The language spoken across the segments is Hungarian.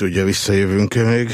tudja, visszajövünk-e még?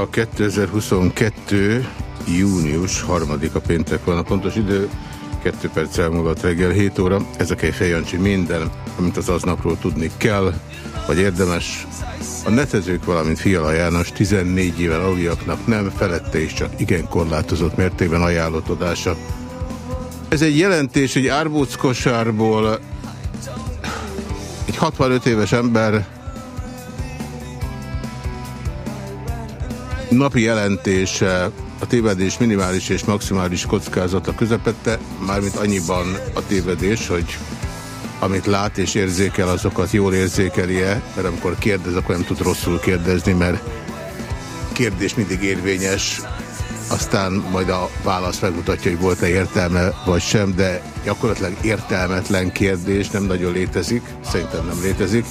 Ma 2022. június 3-a péntek van a pontos idő, 2 perc elmúlott reggel 7 óra. Ez a Kejfej minden, amit az aznapról tudni kell, vagy érdemes. A netezők, valamint Fiala János 14 éven aluljaknak nem, felette is csak igen korlátozott mértékben ajánlott adása. Ez egy jelentés, egy árbóckosárból egy 65 éves ember napi jelentése a tévedés minimális és maximális kockázata közepette, mármint annyiban a tévedés, hogy amit lát és érzékel, azokat jól érzékelje, mert amikor kérdez, akkor nem tud rosszul kérdezni, mert kérdés mindig érvényes, aztán majd a válasz megmutatja, hogy volt-e értelme vagy sem, de gyakorlatilag értelmetlen kérdés nem nagyon létezik, szerintem nem létezik,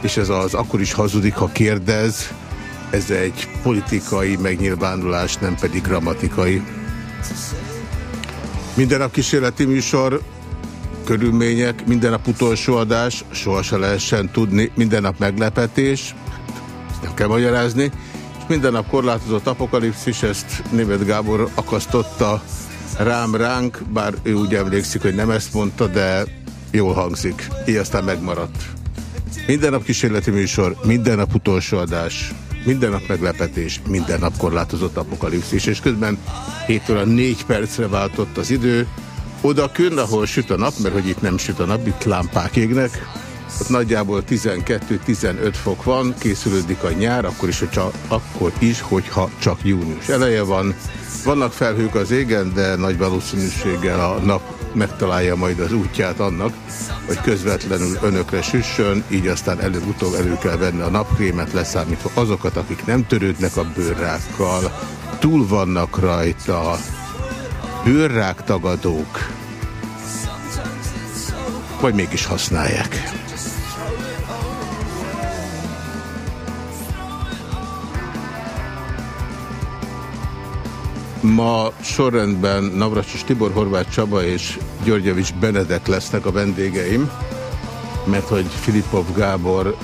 és ez az akkor is hazudik, ha kérdez, ez egy politikai megnyilvánulás, nem pedig grammatikai. Minden nap kísérleti műsor, körülmények, minden nap utolsó adás, sohasem lehessen tudni, minden nap meglepetés, nem kell magyarázni, és minden nap korlátozott apokalipszis, ezt német Gábor akasztotta rám ránk, bár ő úgy emlékszik, hogy nem ezt mondta, de jól hangzik. Így aztán megmaradt. Minden nap kísérleti műsor, minden nap utolsó adás, minden nap meglepetés, minden nap korlátozott apokalipszis, és közben 7 óra 4 percre váltott az idő, oda könn, ahol süt a nap, mert hogy itt nem süt a nap, itt lámpák égnek, ott nagyjából 12-15 fok van, készülődik a nyár, akkor is, hogyha, akkor is, hogyha csak június eleje van. Vannak felhők az égen, de nagy valószínűséggel a nap megtalálja majd az útját annak, hogy közvetlenül önökre süssön, így aztán előbb-utóbb elő kell venni a napkrémet, leszámítva azokat, akik nem törődnek a bőrrákkal, túl vannak rajta, bőrrák tagadók, vagy mégis használják. Ma sorrendben Navracsis Tibor, Horváth Csaba és Györgyevics Benedek lesznek a vendégeim, mert hogy Filipov Gábor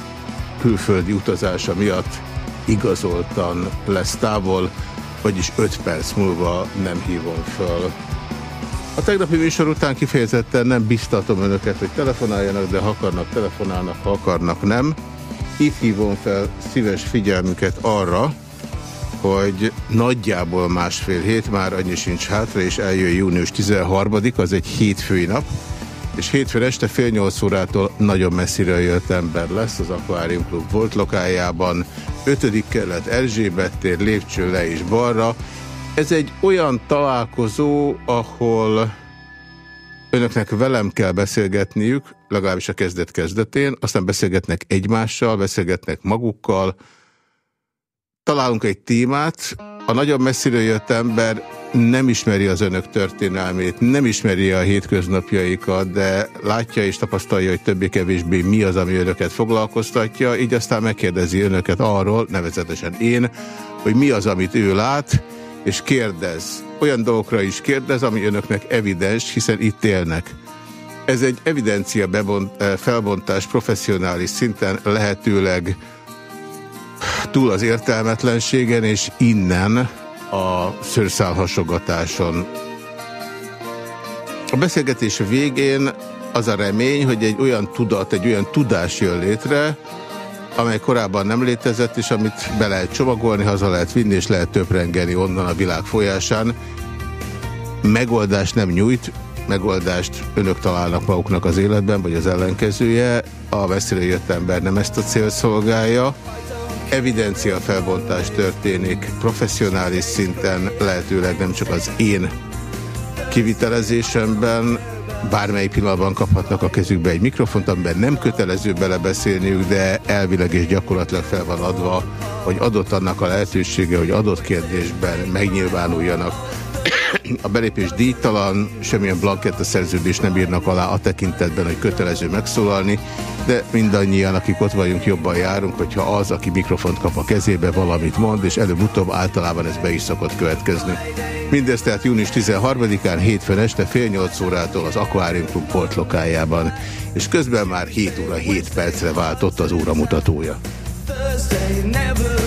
külföldi utazása miatt igazoltan lesz távol, vagyis 5 perc múlva nem hívom föl. A tegnapi műsor után kifejezetten nem biztatom önöket, hogy telefonáljanak, de ha akarnak, telefonálnak, ha akarnak, nem. Itt hívom fel szíves figyelmüket arra, hogy nagyjából másfél hét, már annyi sincs hátra, és eljön június 13 az egy hétfői nap, és hétfőn este fél nyolc órától nagyon messzire jött ember lesz az Aquarium Club volt lokájában, 5. kelet Erzsébet tér, lépcső le és balra. Ez egy olyan találkozó, ahol önöknek velem kell beszélgetniük, legalábbis a kezdet kezdetén, aztán beszélgetnek egymással, beszélgetnek magukkal, találunk egy témát, a nagyon messziről jött ember nem ismeri az önök történelmét, nem ismeri a hétköznapjaikat, de látja és tapasztalja, hogy többé-kevésbé mi az, ami önöket foglalkoztatja, így aztán megkérdezi önöket arról, nevezetesen én, hogy mi az, amit ő lát, és kérdez. Olyan dolgokra is kérdez, ami önöknek evidens, hiszen itt élnek. Ez egy evidencia eh, felbontás professzionális szinten lehetőleg túl az értelmetlenségen, és innen a szőrszálhasogatáson. A beszélgetés végén az a remény, hogy egy olyan tudat, egy olyan tudás jön létre, amely korábban nem létezett, és amit be lehet csomagolni, haza lehet vinni, és lehet töprengeni onnan a világ folyásán. Megoldást nem nyújt, megoldást önök találnak maguknak az életben, vagy az ellenkezője. A messzire jött ember nem ezt a cél szolgálja. Evidencia felbontás történik professzionális szinten, lehetőleg nem csak az én kivitelezésemben, bármely pillanatban kaphatnak a kezükbe egy mikrofont, amiben nem kötelező belebeszélniük, de elvileg és gyakorlatilag fel van adva, hogy adott annak a lehetősége, hogy adott kérdésben megnyilvánuljanak. A belépés díjtalan, semmilyen blanketta szerződés nem írnak alá a tekintetben, hogy kötelező megszólalni, de mindannyian, akik ott vagyunk, jobban járunk, hogyha az, aki mikrofont kap a kezébe, valamit mond, és előbb-utóbb általában ez be is szokott következni. Mindez tehát június 13-án, hétfőn este fél nyolc órától az Aquarium Club portlokájában, és közben már 7 óra 7 percre váltott az óramutatója. Thursday, never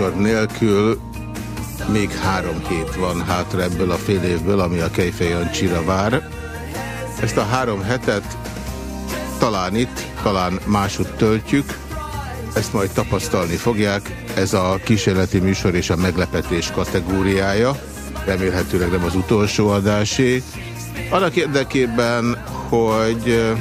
műsor nélkül még három hét van hátra ebből a fél évből, ami a Kejfej Jancsira vár. Ezt a három hetet talán itt, talán máshogy töltjük, ezt majd tapasztalni fogják. Ez a kísérleti műsor és a meglepetés kategóriája, remélhetőleg nem az utolsó adásé. Annak érdekében, hogy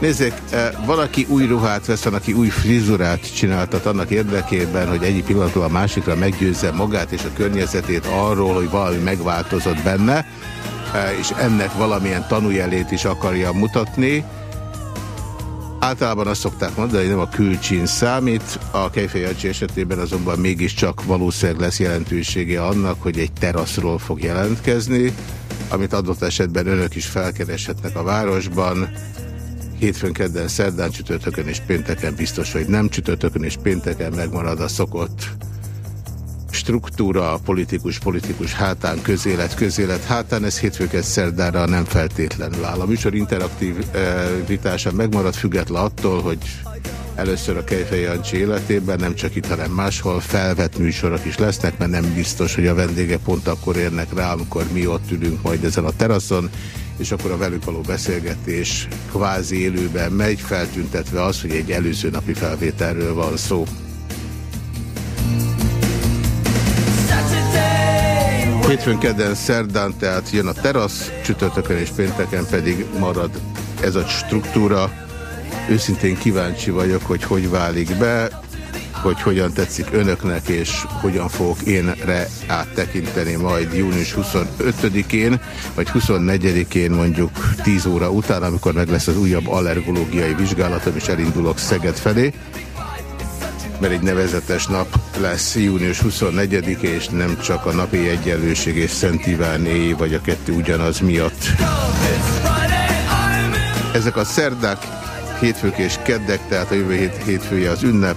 Nézzék, eh, valaki új ruhát vesz, aki új frizurát csináltat annak érdekében, hogy egyik pillanatról a másikra meggyőzze magát és a környezetét arról, hogy valami megváltozott benne, eh, és ennek valamilyen tanújelét is akarja mutatni. Általában azt szokták mondani, hogy nem a külcsin számít, a Kejfejancsi esetében azonban mégiscsak valószínűleg lesz jelentősége annak, hogy egy teraszról fog jelentkezni, amit adott esetben önök is felkereshetnek a városban, hétfőn, kedden, szerdán, csütörtökön és pénteken biztos, hogy nem csütörtökön és pénteken megmarad a szokott struktúra, politikus, politikus hátán, közélet, közélet hátán, ez hétfőket szerdára nem feltétlenül áll. A műsor interaktivitása megmarad független attól, hogy először a Kejfej Jancsi életében, nem csak itt, hanem máshol felvett műsorok is lesznek, mert nem biztos, hogy a vendége pont akkor érnek rá, amikor mi ott ülünk majd ezen a teraszon, és akkor a velük való beszélgetés kvázi élőben megy, feltüntetve az, hogy egy előző napi felvételről van szó. Hétfőn, kedden, szerdán, tehát jön a terasz, csütörtökön és pénteken pedig marad ez a struktúra. Őszintén kíváncsi vagyok, hogy hogy válik be hogy hogyan tetszik önöknek, és hogyan fogok énre áttekinteni majd június 25-én, vagy 24-én mondjuk 10 óra után, amikor meg lesz az újabb allergológiai vizsgálatom, és elindulok Szeged felé mert egy nevezetes nap lesz június 24 -e, és nem csak a napi egyenlőség és Szent Iván éj, vagy a kettő ugyanaz miatt. Ezek a szerdák, hétfők és keddek, tehát a jövő hét hétfője az ünnep,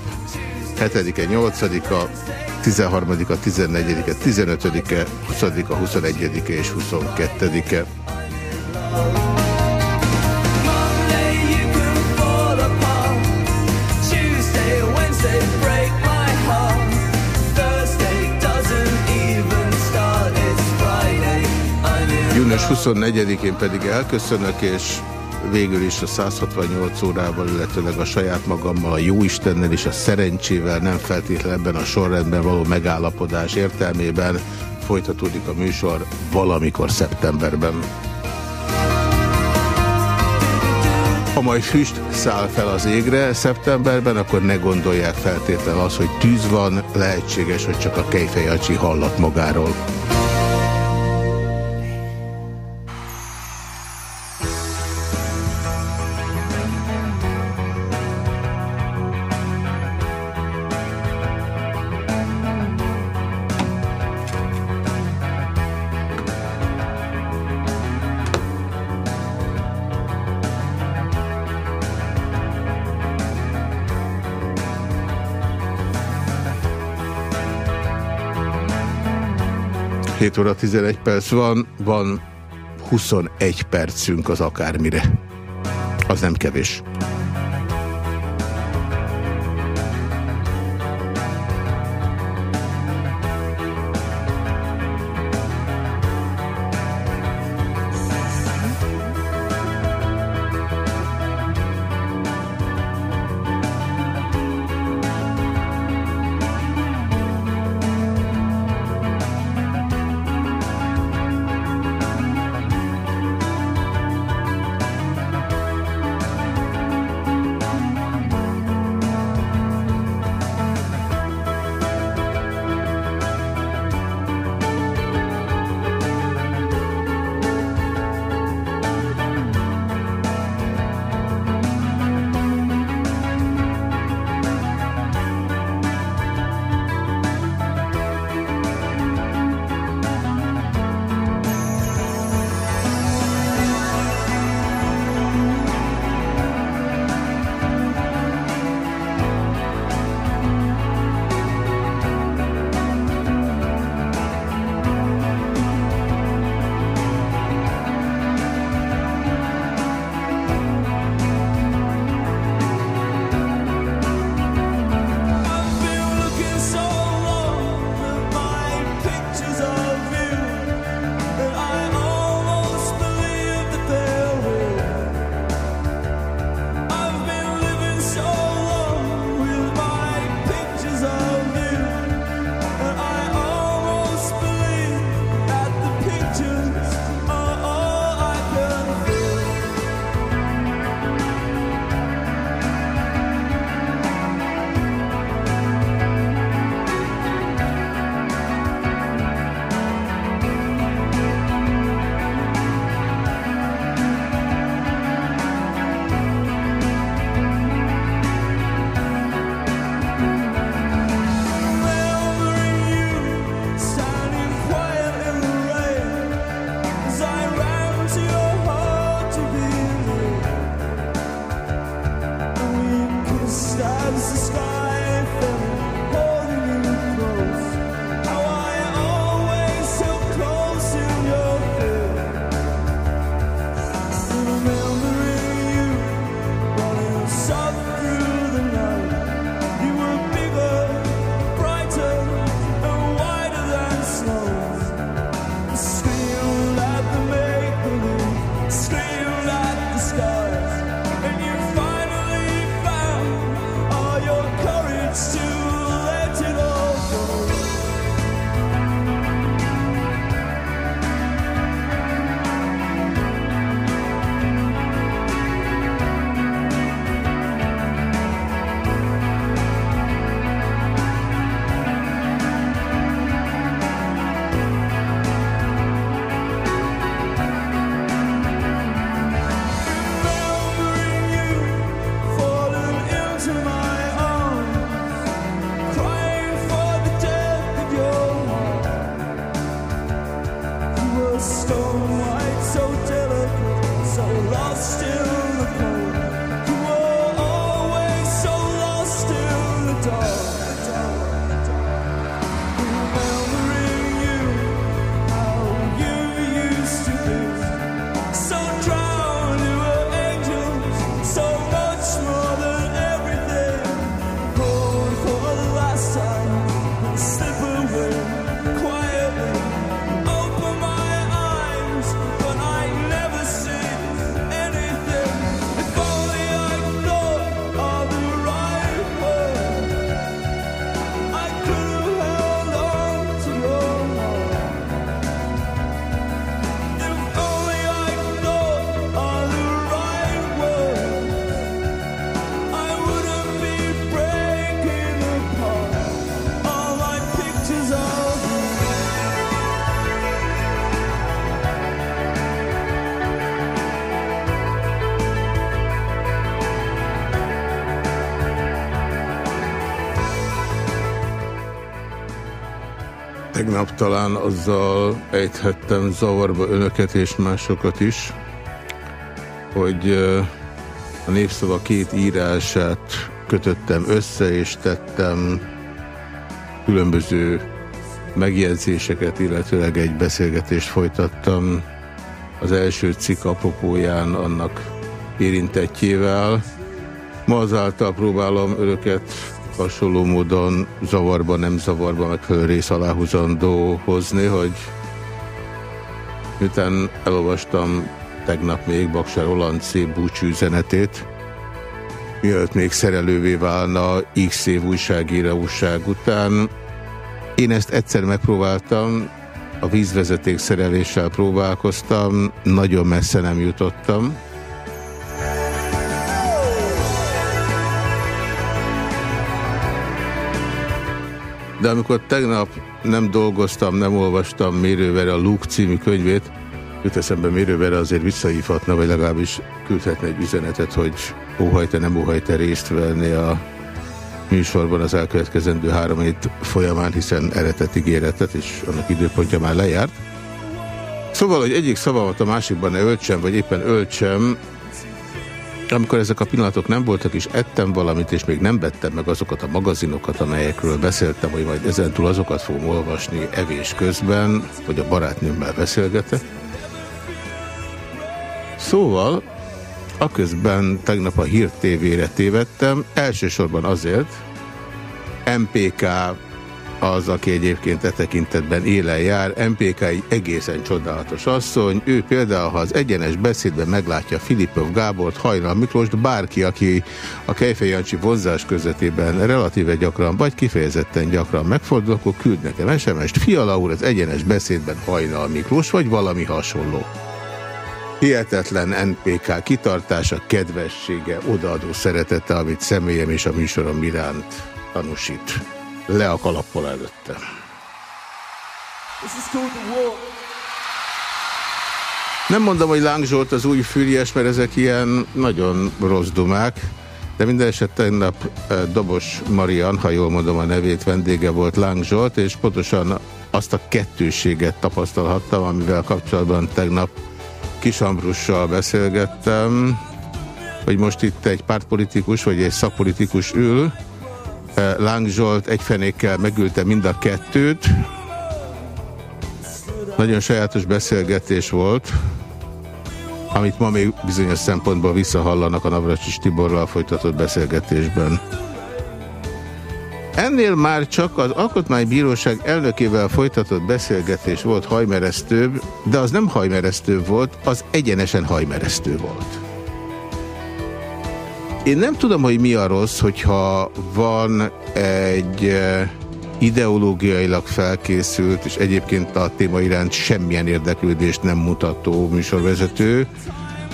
7-e, 8-a, 13-a, 14-e, 15-e, 20-a, 21-e és 22-e. Június 24-én pedig elköszönök, és végül is a 168 órával, illetőleg a saját magammal, a jóistennel és a szerencsével nem feltétlenül ebben a sorrendben való megállapodás értelmében folytatódik a műsor valamikor szeptemberben. Ha majd füst száll fel az égre szeptemberben, akkor ne gondolják feltétlenül az, hogy tűz van, lehetséges, hogy csak a kejfejacsi hallat magáról. Óra 11 perc van, van 21 percünk az akármire. Az nem kevés. Tegnap talán azzal ejthettem zavarba önöket és másokat is, hogy a népszava két írását kötöttem össze, és tettem különböző megjegyzéseket, illetőleg egy beszélgetést folytattam az első cikk apropóján annak érintettjével. Ma azáltal próbálom öröket hasonló módon zavarba, nem zavarba megfelelő rész aláhúzandó hozni, hogy miután elolvastam tegnap még Baksár Roland szép búcsú üzenetét, mielőtt még szerelővé válna x év újságíróság után. Én ezt egyszer megpróbáltam, a vízvezeték szereléssel próbálkoztam, nagyon messze nem jutottam. De amikor tegnap nem dolgoztam, nem olvastam Mérővere a Luke című könyvét, jut eszembe Mérővere azért visszahívhatna, vagy legalábbis küldhetne egy üzenetet, hogy óhajta, nem óhajta részt venni a műsorban az elkövetkezendő három hét folyamán, hiszen eredet ígéretet, és annak időpontja már lejárt. Szóval, hogy egyik szavamat a másikban ne öltsem, vagy éppen öltsem, amikor ezek a pillanatok nem voltak, és ettem valamit, és még nem vettem meg azokat a magazinokat, amelyekről beszéltem, hogy majd ezentúl azokat fogom olvasni evés közben, vagy a barátnőmmel beszélgetek. Szóval, aközben tegnap a Hír TV-re tévedtem, elsősorban azért, MPK az, aki egyébként e tekintetben élen jár. MPK egy egészen csodálatos asszony. Ő például, ha az egyenes beszédben meglátja Filipov Gábort, Hajnal Miklóst, bárki, aki a Kejfej Jancsi vonzás közvetében relatíve gyakran, vagy kifejezetten gyakran megfordul, akkor küld nekem SMS-t. Fiala úr, az egyenes beszédben Hajnal Miklós, vagy valami hasonló. Hihetetlen NPK kitartása, kedvessége, odaadó szeretete, amit személyem és a műsorom iránt tanúsít le a kalappal előtte. Nem mondom, hogy Láng Zsolt az új fűries, mert ezek ilyen nagyon rossz dumák, de minden eset tegnap eh, Dobos Marian, ha jól mondom a nevét, vendége volt Láng Zsolt, és pontosan azt a kettőséget tapasztalhattam, amivel kapcsolatban tegnap Kis Ambrussal beszélgettem, hogy most itt egy pártpolitikus vagy egy szakpolitikus ül, Láng Zsolt egyfenékkel megülte mind a kettőt. Nagyon sajátos beszélgetés volt, amit ma még bizonyos szempontból visszahallanak a Navracsis Tiborral folytatott beszélgetésben. Ennél már csak az Alkotmánybíróság elnökével folytatott beszélgetés volt hajmeresztőbb, de az nem hajmeresztő volt, az egyenesen hajmeresztő volt. Én nem tudom, hogy mi a rossz, hogyha van egy eh, ideológiailag felkészült, és egyébként a téma iránt semmilyen érdeklődést nem mutató műsorvezető,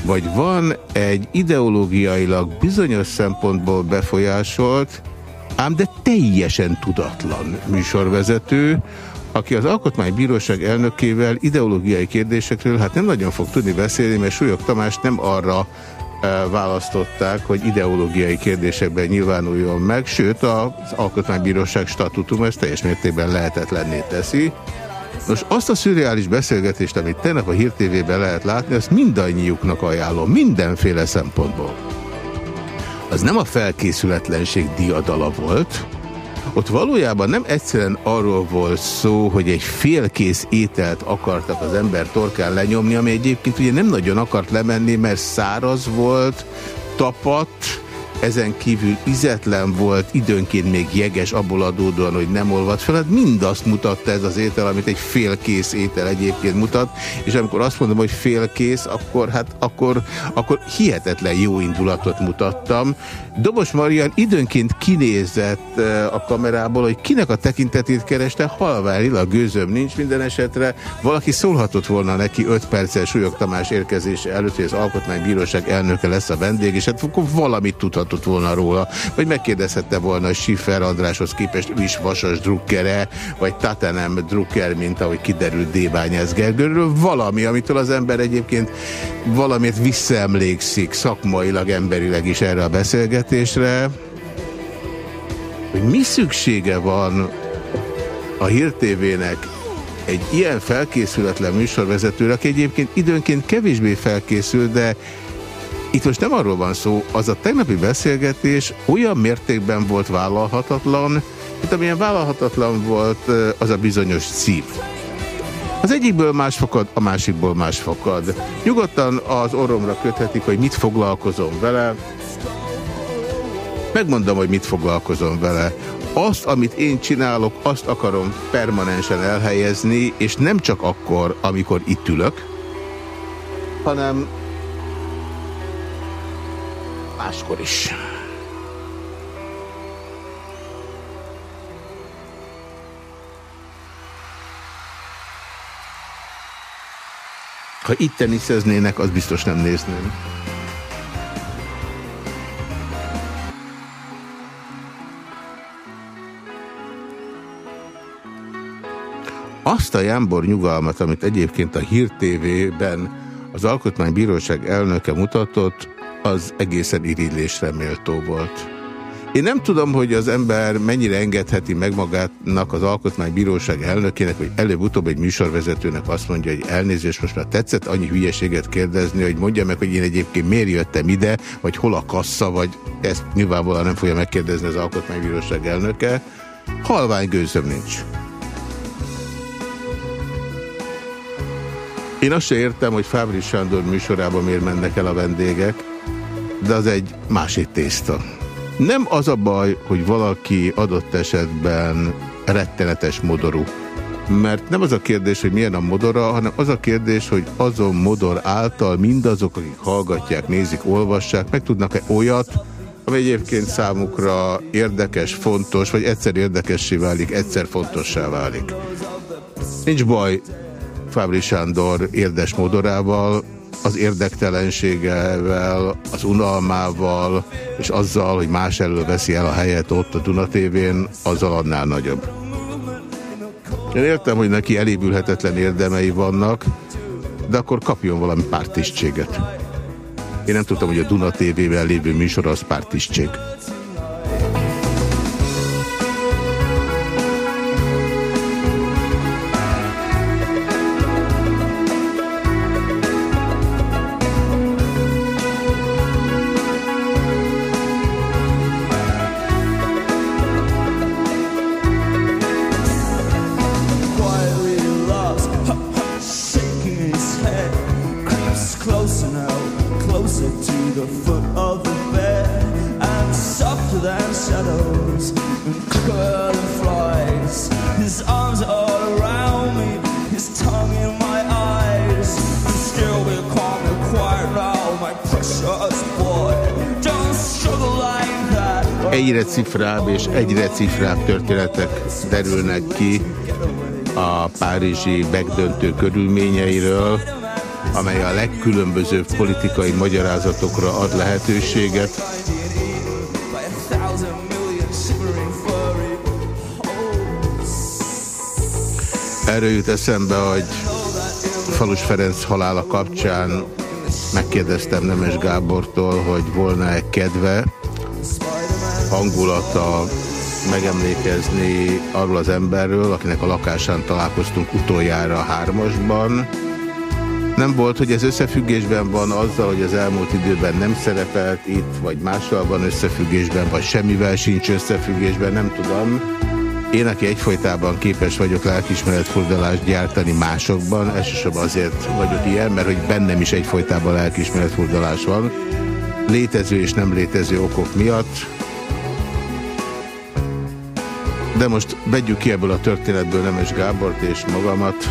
vagy van egy ideológiailag bizonyos szempontból befolyásolt, ám de teljesen tudatlan műsorvezető, aki az Alkotmánybíróság elnökével ideológiai kérdésekről hát nem nagyon fog tudni beszélni, mert Súlyog Tamás nem arra választották, hogy ideológiai kérdésekben nyilvánuljon meg, sőt az Alkotmánybíróság statutum ezt teljes mértékben lehetetlenné teszi. Nos, azt a szürreális beszélgetést, amit tegnap a Hír lehet látni, azt mindannyiuknak ajánlom, mindenféle szempontból. Az nem a felkészületlenség diadala volt, ott valójában nem egyszerűen arról volt szó, hogy egy félkész ételt akartak az ember torkán lenyomni, ami egyébként ugye nem nagyon akart lemenni, mert száraz volt, tapadt, ezen kívül izetlen volt, időnként még jeges abból adódóan, hogy nem olvad fel. Hát mind azt mutatta ez az étel, amit egy félkész étel egyébként mutat, és amikor azt mondom, hogy félkész, akkor, hát, akkor, akkor hihetetlen jó indulatot mutattam. Dobos Marian időnként kinézett eh, a kamerából, hogy kinek a tekintetét kereste, halvárilag gőzöm nincs minden esetre. Valaki szólhatott volna neki 5 perces Súlyog Tamás érkezése előtt, hogy az Alkotmánybíróság elnöke lesz a vendég, és hát akkor valamit tudhatott volna róla, vagy megkérdezhette volna, hogy Schiffer Andráshoz képest ő is vasas drukkere, vagy Tatenem drukker, mint ahogy kiderült Débányász Gergőről, valami, amitől az ember egyébként valamit visszaemlékszik szakmailag, emberileg is erre a beszélgetésre, hogy mi szüksége van a Hír TV-nek egy ilyen felkészületlen műsorvezetőre, aki egyébként időnként kevésbé felkészül, de itt most nem arról van szó, az a tegnapi beszélgetés olyan mértékben volt vállalhatatlan, Itt amilyen vállalhatatlan volt, az a bizonyos szív. Az egyikből más fakad, a másikból más fakad. Nyugodtan az orromra köthetik, hogy mit foglalkozom vele. Megmondom, hogy mit foglalkozom vele. Azt, amit én csinálok, azt akarom permanensen elhelyezni, és nem csak akkor, amikor itt ülök, hanem máskor is. Ha itt teniszeznének, az biztos nem nézném. Azt a jámbor nyugalmat, amit egyébként a Hír TV-ben az Alkotmánybíróság elnöke mutatott, az egészen irigylésre méltó volt. Én nem tudom, hogy az ember mennyire engedheti meg magának az Alkotmánybíróság elnökének, hogy előbb-utóbb egy műsorvezetőnek azt mondja, hogy elnézést, most már tetszett annyi hülyeséget kérdezni, hogy mondja meg, hogy én egyébként miért jöttem ide, vagy hol a kassa, vagy ezt nyilvánvalóan nem fogja megkérdezni az Alkotmánybíróság elnöke. Halvány gőzöm nincs. Én azt se értem, hogy Fábri Sándor műsorában miért mennek el a vendégek, de az egy másik tészta. Nem az a baj, hogy valaki adott esetben rettenetes modorú. Mert nem az a kérdés, hogy milyen a modora, hanem az a kérdés, hogy azon modor által mindazok, akik hallgatják, nézik, olvassák, meg tudnak-e olyat, ami egyébként számukra érdekes, fontos, vagy egyszer érdekessé válik, egyszer fontossá válik. Nincs baj Fábri Sándor érdes modorával, az érdektelenségevel, az unalmával, és azzal, hogy más elől veszi el a helyet ott a Dunatévén, azzal annál nagyobb. Én értem, hogy neki elévülhetetlen érdemei vannak, de akkor kapjon valami pártisztséget. Én nem tudtam, hogy a Duna TV-vel lévő műsor az pártisztség. cifrább és egyre cifrább történetek derülnek ki a párizsi megdöntő körülményeiről, amely a legkülönbözőbb politikai magyarázatokra ad lehetőséget. Erről jut eszembe, hogy Falus Ferenc halála kapcsán megkérdeztem Nemes Gábortól, hogy volna-e kedve hangulata megemlékezni arról az emberről, akinek a lakásán találkoztunk utoljára a hármasban. Nem volt, hogy ez összefüggésben van azzal, hogy az elmúlt időben nem szerepelt itt, vagy mással van összefüggésben, vagy semmivel sincs összefüggésben, nem tudom. Én, aki egyfolytában képes vagyok lelkismeretfordalást gyártani másokban, elsősorban azért vagyok ilyen, mert hogy bennem is egyfolytában lelkismeretfordulás van, létező és nem létező okok miatt, de most vegyük ki ebből a történetből Nemes Gábort és magamat.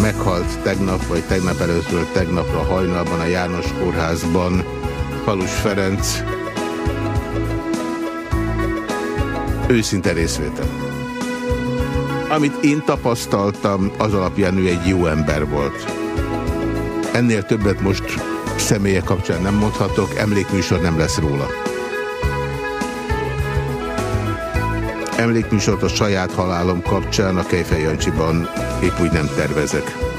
Meghalt tegnap, vagy tegnap előttől tegnapra hajnalban a János kórházban Falus Ferenc. Őszinte részvétel. Amit én tapasztaltam, az alapján ő egy jó ember volt. Ennél többet most személye kapcsán nem mondhatok, emlékműsor nem lesz róla. Emlékműsort a saját halálom kapcsán a Kejfej Jancsiban épp úgy nem tervezek.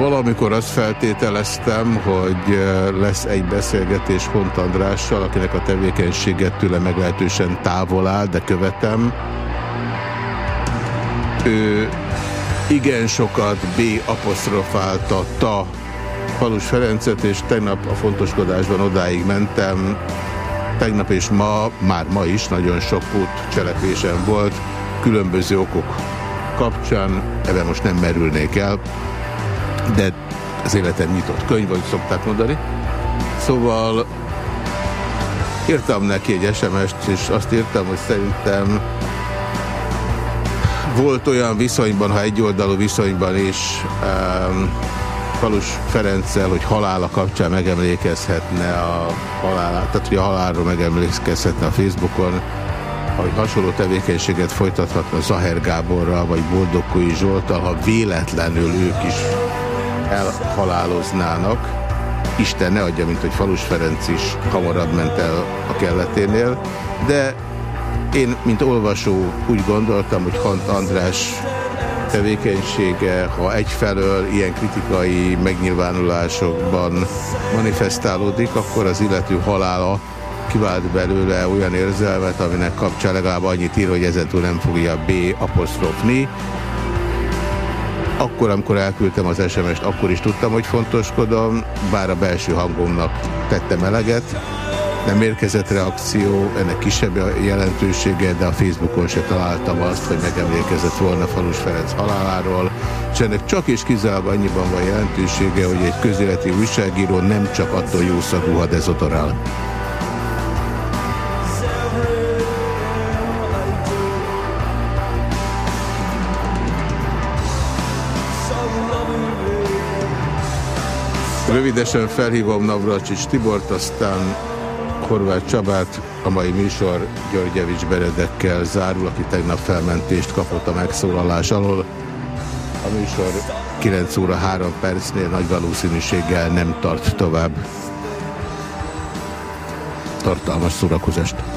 Valamikor azt feltételeztem, hogy lesz egy beszélgetés Hont Andrással, akinek a tevékenységet tőle meglehetősen távol áll, de követem. Ő igen sokat B apostrofálta ta Falus Ferencet, és tegnap a fontoskodásban odáig mentem. Tegnap és ma, már ma is nagyon sok út cselekvésem volt, különböző okok kapcsán, ebben most nem merülnék el, de az életem nyitott könyv, vagy szokták mondani. Szóval írtam neki egy SMS-t, és azt írtam, hogy szerintem volt olyan viszonyban, ha egyoldalú viszonyban is um, Falus Ferenccel, hogy halála kapcsán megemlékezhetne a halálát, tehát hogy a halálról megemlékezhetne a Facebookon, hogy hasonló tevékenységet folytathatna Zaher Gáborral, vagy Boldogkói Zsoltal, ha véletlenül ők is elhaláloznának. Isten ne adja, mint hogy Falus Ferenc is hamarabb ment el a kelleténél, de én, mint olvasó úgy gondoltam, hogy Hant András tevékenysége, ha egyfelől ilyen kritikai megnyilvánulásokban manifestálódik, akkor az illető halála kivált belőle olyan érzelmet, aminek kapcsán legalább annyit ír, hogy ezentúl nem fogja B apostrofni. Akkor, amikor elküldtem az SMS-t, akkor is tudtam, hogy fontoskodom, bár a belső hangomnak tettem eleget. Nem érkezett reakció, ennek kisebb a jelentősége, de a Facebookon se találtam azt, hogy megemlékezett volna Falus Ferenc haláláról, és ennek csak és kizárólag annyiban van jelentősége, hogy egy közéleti újságíró nem csak attól jószagú, ha dezodorál. Rövidesen felhívom Navracsics Tibort, aztán Horváth Csabát, a mai műsor Györgyevics Beredekkel zárul, aki tegnap felmentést kapott a megszólalás alól. A műsor 9 óra 3 percnél nagy valószínűséggel nem tart tovább. Tartalmas szórakozást!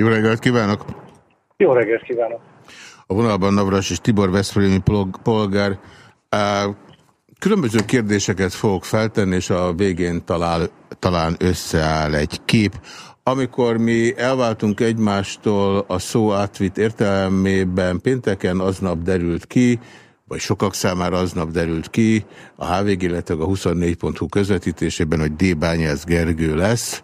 Jó reggelt kívánok! Jó reggelt kívánok! A vonalban Navras és Tibor Veszprémi polgár. Különböző kérdéseket fogok feltenni, és a végén talál, talán összeáll egy kép. Amikor mi elváltunk egymástól a szó átvitt értelmében, pénteken aznap derült ki, vagy sokak számára aznap derült ki, a HVG, illetve a 24.hu közvetítésében, hogy D. Bányász Gergő lesz,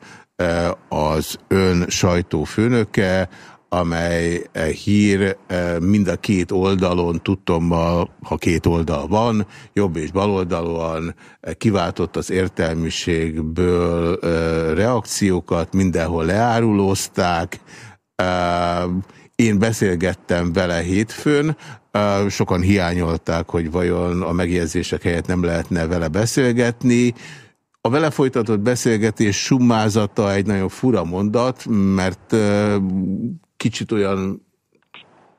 az ön sajtófőnöke, amely hír mind a két oldalon, tudtommal, ha két oldal van, jobb és bal oldalon kiváltott az értelmiségből reakciókat, mindenhol leárulózták. Én beszélgettem vele hétfőn, sokan hiányolták, hogy vajon a megjegyzések helyett nem lehetne vele beszélgetni. A vele folytatott beszélgetés summázata egy nagyon fura mondat, mert kicsit olyan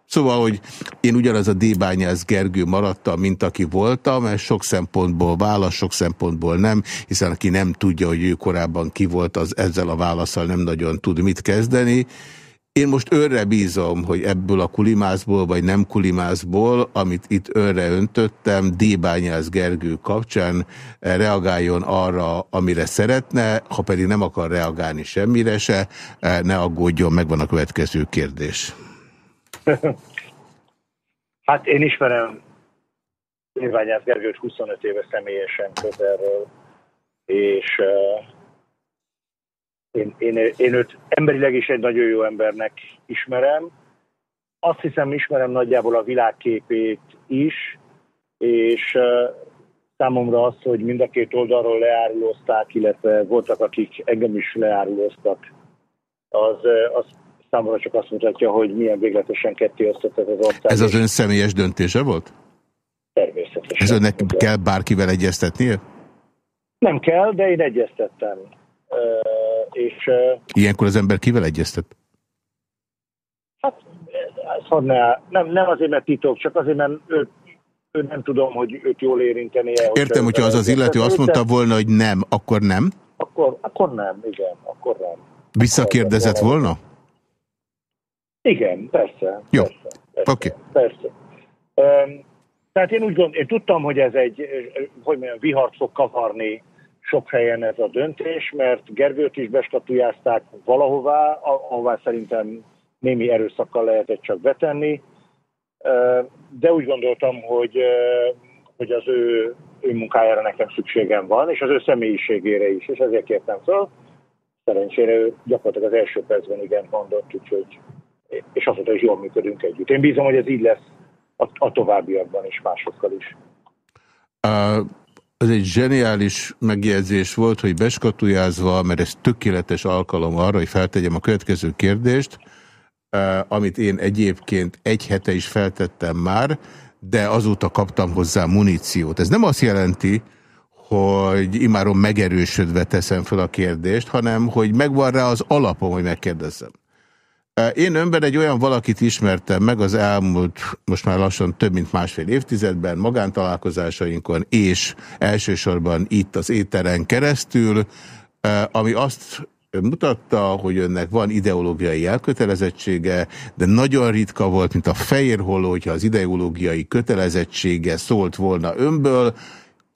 Szóval, hogy én ugyanaz a D-bányász Gergő maradtam, mint aki voltam, mert sok szempontból válasz, sok szempontból nem, hiszen aki nem tudja, hogy ő korábban ki volt, az ezzel a válaszsal nem nagyon tud mit kezdeni. Én most önre bízom, hogy ebből a kulimászból, vagy nem kulimászból, amit itt önre öntöttem, D-bányász Gergő kapcsán reagáljon arra, amire szeretne, ha pedig nem akar reagálni semmire se, ne aggódjon, megvan a következő kérdés. Hát én ismerem D-bányász Gergőt 25 éve személyesen közelről, és én, én, én őt emberileg is egy nagyon jó embernek ismerem. Azt hiszem, ismerem nagyjából a világképét is, és számomra az, hogy mind a két oldalról leárulózták, illetve voltak, akik engem is leárulóztak, az, az számomra csak azt mutatja, hogy milyen végletesen ketté osztott ez az ország. Ez az ön személyes döntése volt? Természetesen. Ez önnek kell bárkivel egyeztetnie? Nem kell, de én egyeztettem. És, Ilyenkor az ember kivel egyeztet? Hát, ne, nem, nem azért, mert titok, csak azért, mert ő, ő nem tudom, hogy őt jól érinteni. Értem, hogyha az az illető azt mondta volna, hogy nem, akkor nem? Akkor, akkor nem, igen, akkor nem. Visszakérdezett volna? Igen, persze. Jó, oké. Okay. Persze. Um, tehát én úgy gondolom, én tudtam, hogy ez egy, hogy mondjam, vihart fog kavarni sok helyen ez a döntés, mert Gergőt is bestatujázták valahová, ahová szerintem némi erőszakkal lehetett csak betenni, de úgy gondoltam, hogy, hogy az ő, ő munkájára nekem szükségem van, és az ő személyiségére is, és ezért kértem fel. Szerencsére ő gyakorlatilag az első percben igen mondott, úgyhogy, és mondta, hogy jól működünk együtt. Én bízom, hogy ez így lesz a, a továbbiakban is, másokkal is. Uh, ez egy zseniális megjegyzés volt, hogy beskatujázva, mert ez tökéletes alkalom arra, hogy feltegyem a következő kérdést, eh, amit én egyébként egy hete is feltettem már, de azóta kaptam hozzá muníciót. Ez nem azt jelenti, hogy imáron megerősödve teszem fel a kérdést, hanem hogy megvan rá az alapom, hogy megkérdezzem. Én önben egy olyan valakit ismertem meg az elmúlt, most már lassan több mint másfél évtizedben, magántalálkozásainkon, és elsősorban itt az éteren keresztül, ami azt mutatta, hogy önnek van ideológiai elkötelezettsége, de nagyon ritka volt, mint a fehér holló, hogyha az ideológiai kötelezettsége szólt volna önből,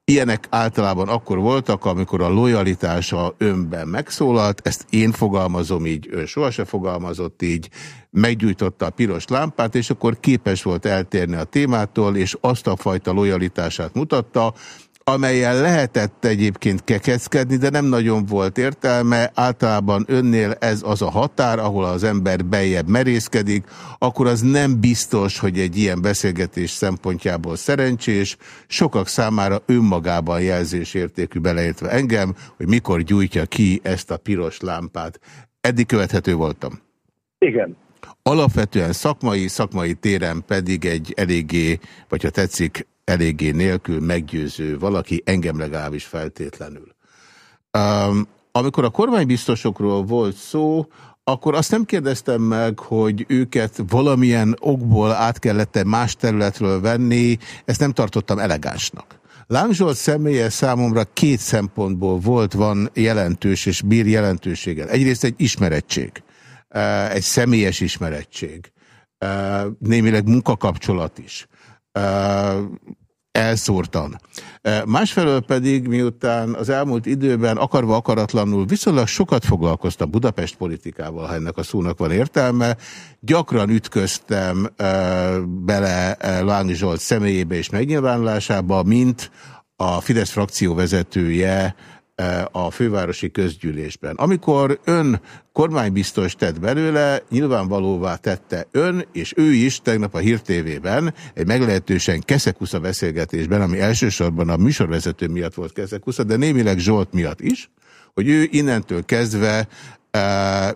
Ilyenek általában akkor voltak, amikor a lojalitása önben megszólalt, ezt én fogalmazom így, ön sohasem fogalmazott így, meggyújtotta a piros lámpát, és akkor képes volt eltérni a témától, és azt a fajta lojalitását mutatta, amelyen lehetett egyébként kekeckedni, de nem nagyon volt értelme. Általában önnél ez az a határ, ahol az ember bejebb merészkedik, akkor az nem biztos, hogy egy ilyen beszélgetés szempontjából szerencsés. Sokak számára önmagában jelzésértékű beleértve engem, hogy mikor gyújtja ki ezt a piros lámpát. Eddig követhető voltam. Igen. Alapvetően szakmai, szakmai téren pedig egy eléggé, vagy ha tetszik, eléggé nélkül meggyőző valaki, engem legalábbis feltétlenül. Um, amikor a kormánybiztosokról volt szó, akkor azt nem kérdeztem meg, hogy őket valamilyen okból át kellett -e más területről venni, ezt nem tartottam elegánsnak. Láng személye számomra két szempontból volt, van jelentős és bír jelentőséggel. Egyrészt egy ismerettség. egy személyes ismerettség, némileg munkakapcsolat is, elszórtan. Másfelől pedig, miután az elmúlt időben akarva akaratlanul viszonylag sokat foglalkoztam Budapest politikával, ha ennek a szónak van értelme, gyakran ütköztem bele Lángi Zsolt személyébe és megnyilvánulásába, mint a Fidesz frakció vezetője a fővárosi közgyűlésben. Amikor ön kormánybiztos tett belőle, nyilvánvalóvá tette ön, és ő is tegnap a Hír TV-ben egy meglehetősen keszekusza beszélgetésben, ami elsősorban a műsorvezető miatt volt keszekusza, de némileg Zsolt miatt is, hogy ő innentől kezdve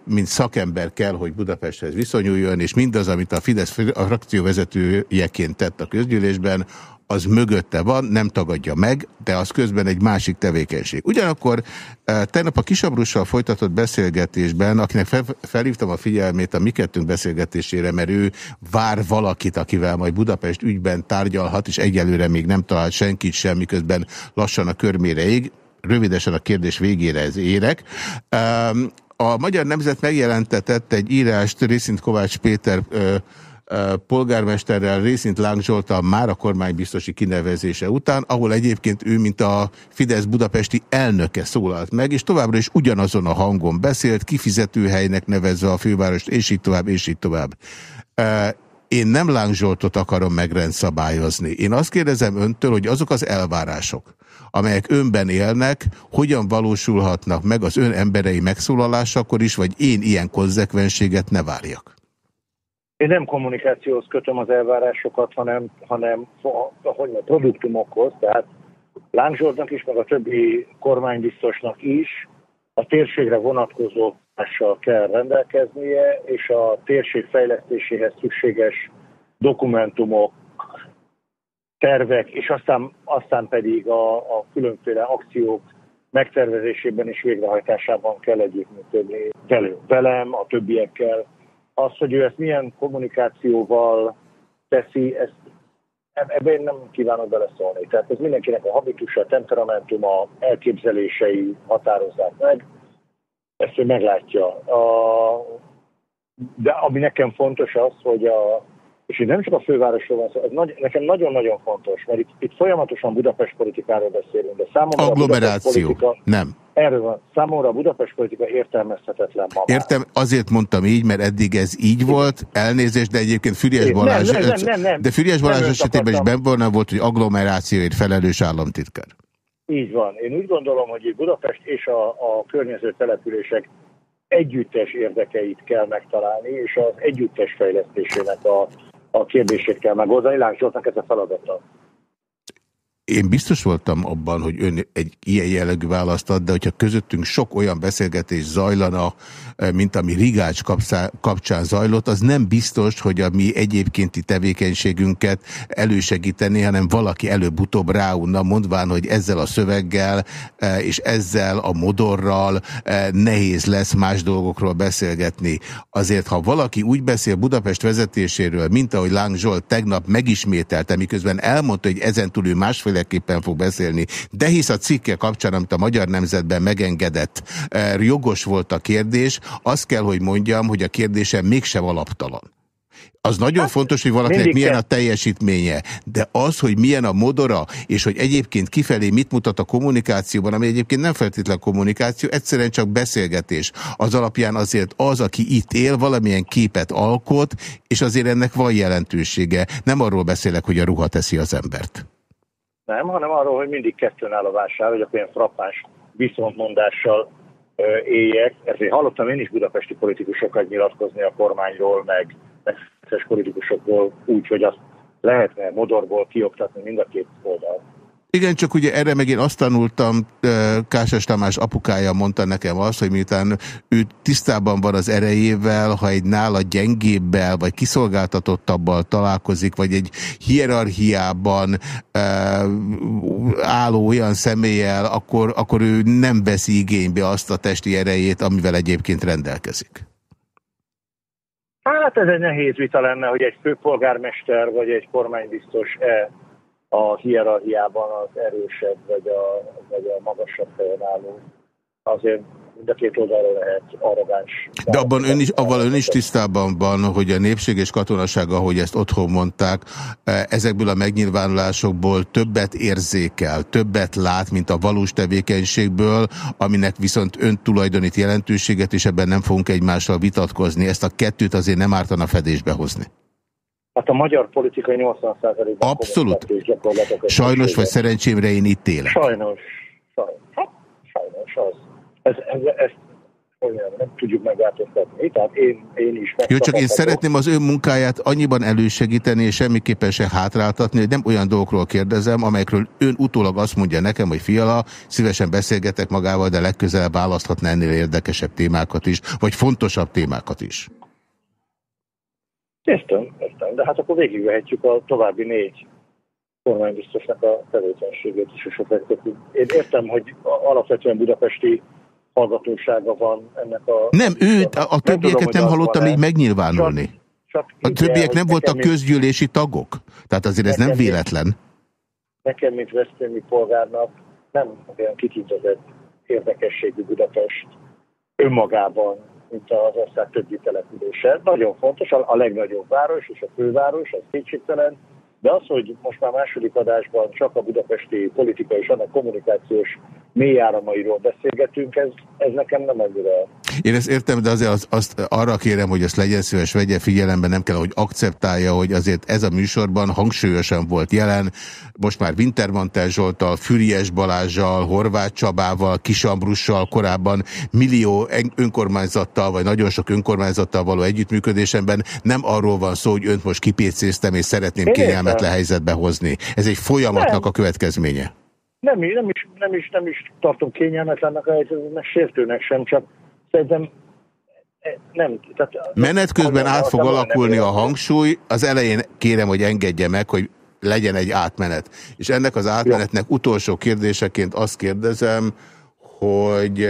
mint szakember kell, hogy Budapesthez viszonyuljon, és mindaz, amit a Fidesz a frakció vezetőjeként tett a közgyűlésben, az mögötte van, nem tagadja meg, de az közben egy másik tevékenység. Ugyanakkor tegnap a Kisabrussal folytatott beszélgetésben, akinek fel, felhívtam a figyelmét a mi kettőnk beszélgetésére, mert ő vár valakit, akivel majd Budapest ügyben tárgyalhat, és egyelőre még nem talált senkit sem, miközben lassan a körmére. Rövidesen a kérdés végére ez érek. A Magyar Nemzet megjelentetett egy írást részint Kovács Péter polgármesterrel, részint Láng Zsoltal már a kormánybiztosi kinevezése után, ahol egyébként ő, mint a Fidesz budapesti elnöke szólalt meg, és továbbra is ugyanazon a hangon beszélt, kifizetőhelynek nevezve a fővárost, és így tovább, és így tovább. Én nem Láng Zsoltot akarom megrendszabályozni. Én azt kérdezem öntől, hogy azok az elvárások, amelyek önben élnek, hogyan valósulhatnak meg az ön emberei megszólalásakor is, vagy én ilyen konzekvenséget ne várjak? Én nem kommunikációhoz kötöm az elvárásokat, hanem, hanem hogy a produktumokhoz, tehát Láng is, meg a többi kormánybiztosnak is a térségre vonatkozó kell rendelkeznie, és a térség fejlesztéséhez szükséges dokumentumok, tervek, és aztán, aztán pedig a, a különféle akciók megtervezésében és végrehajtásában kell együttműködni velem, a többiekkel, az, hogy ő ezt milyen kommunikációval teszi, ezt ebben én nem kívánok beleszólni. Tehát ez mindenkinek a habitusa, a temperamentuma, elképzelései határozzák meg, ezt ő meglátja. A, de ami nekem fontos az, hogy a, és itt nem csak a fővárosról van szó, ez nagy, nekem nagyon-nagyon fontos, mert itt, itt folyamatosan Budapest politikáról beszélünk, de számomra Agglomeráció, politika, nem. Erről van. Számomra a Budapest politika értelmezhetetlen ma. Értem, azért mondtam így, mert eddig ez így volt, elnézést, de egyébként Füriás Balázs, nem, nem, nem, nem, de Füriás Balázs esetében is benne volt, hogy agglomerációért felelős államtitkár. Így van. Én úgy gondolom, hogy Budapest és a, a környező települések együttes érdekeit kell megtalálni, és az együttes fejlesztésének a, a kérdését kell megoldani. Láng Zsoltnak ez a feladata. Én biztos voltam abban, hogy ön egy ilyen jellegű választ ad, de hogyha közöttünk sok olyan beszélgetés zajlana, eh, mint ami Rigács kapcsán zajlott, az nem biztos, hogy a mi egyébkénti tevékenységünket elősegíteni, hanem valaki előbb-utóbb ráunna, mondván, hogy ezzel a szöveggel eh, és ezzel a modorral eh, nehéz lesz más dolgokról beszélgetni. Azért, ha valaki úgy beszél Budapest vezetéséről, mint ahogy Láng Zsolt tegnap megismételte, miközben elmondta, hogy ezentúl ő másfél másféleképpen fog beszélni. De hisz a cikke kapcsán, amit a Magyar Nemzetben megengedett, eh, jogos volt a kérdés, azt kell, hogy mondjam, hogy a kérdésem mégsem alaptalan. Az nagyon hát, fontos, hogy valakinek milyen kell. a teljesítménye, de az, hogy milyen a modora, és hogy egyébként kifelé mit mutat a kommunikációban, ami egyébként nem feltétlen kommunikáció, egyszerűen csak beszélgetés. Az alapján azért az, aki itt él, valamilyen képet alkot, és azért ennek van jelentősége. Nem arról beszélek, hogy a ruha teszi az embert. Nem, hanem arról, hogy mindig kettőn áll a vásár, hogy akkor ilyen frappáns viszontmondással éljek. Ezért hallottam én is budapesti politikusokat nyilatkozni a kormányról, meg megszeres politikusokról úgy, hogy azt lehetne modorból kioktatni mind a két oldalt. Igen, csak ugye erre meg én azt tanultam, Kásás Tamás apukája mondta nekem azt, hogy miután ő tisztában van az erejével, ha egy nála gyengébbel, vagy kiszolgáltatottabbal találkozik, vagy egy hierarchiában álló olyan személlyel, akkor, akkor ő nem veszi igénybe azt a testi erejét, amivel egyébként rendelkezik. Hát ez egy nehéz vita lenne, hogy egy főpolgármester vagy egy kormánybiztos-e a hierarchiában az erősebb vagy a, vagy a magasabb helyen álló. Azért mind a két oldalra lehet arrogáns. De abban ön is, avval ön is tisztában van, hogy a népség és katonaság, ahogy ezt otthon mondták, e, ezekből a megnyilvánulásokból többet érzékel, többet lát, mint a valós tevékenységből, aminek viszont ön tulajdonít jelentőséget, és ebben nem fogunk egymással vitatkozni. Ezt a kettőt azért nem ártana fedésbe hozni. Hát a magyar politikai 80%-ban Abszolút. Sajnos vagy szerencsémre én itt élek. Sajnos. Sajnos, hát, sajnos az. Ez, ez, ez olyan, nem tudjuk megváltoztatni. Tehát én, én is Jó, csak én szeretném az ön munkáját annyiban elősegíteni, és semmiképpen se hátráltatni, hogy nem olyan dolgokról kérdezem, amelyekről ön utólag azt mondja nekem, hogy fiala, szívesen beszélgetek magával, de legközelebb választhatna ennél érdekesebb témákat is, vagy fontosabb témákat is. Értem, értem, de hát akkor végigvehetjük a további négy kormánybiztosnak a tevékenységét is, és Én értem, hogy alapvetően budapesti hallgatósága van ennek a... Nem, őt, a, a többieket nem, nem hallottam így megnyilvánulni. Csak, csak a többiek nem voltak közgyűlési tagok? Tehát azért ez nem véletlen. Nekem, mint Veszprémi polgárnak nem olyan kitűzött érdekességű Budapest önmagában mint az ország többi települése. Nagyon fontos, a legnagyobb város és a főváros, az kétségtelen, de az, hogy most már második adásban csak a budapesti politika és annak kommunikációs mélyáramairól beszélgetünk, ez, ez nekem nem ennyire... Én ezt értem, de azért azt, azt arra kérem, hogy ezt legyen szíves, vegye figyelembe, nem kell, hogy akceptálja, hogy azért ez a műsorban hangsúlyosan volt jelen, most már Wintermantel Zsoltal, Füriás Balázsjal, Horváth Csabával, Kisambrussal, korábban millió önkormányzattal, vagy nagyon sok önkormányzattal való együttműködésemben nem arról van szó, hogy önt most kipécéztem, és szeretném kényelmetlen helyzetbe hozni. Ez egy folyamatnak a következménye. Nem, nem, is, nem, is, nem is tartom kényelmetlennek a helyzetnek, sértőnek sem, csak szerintem e, nem. Tehát, Menet közben át fog alakulni a hangsúly, az elején kérem, hogy engedje meg, hogy legyen egy átmenet. És ennek az átmenetnek utolsó kérdéseként azt kérdezem, hogy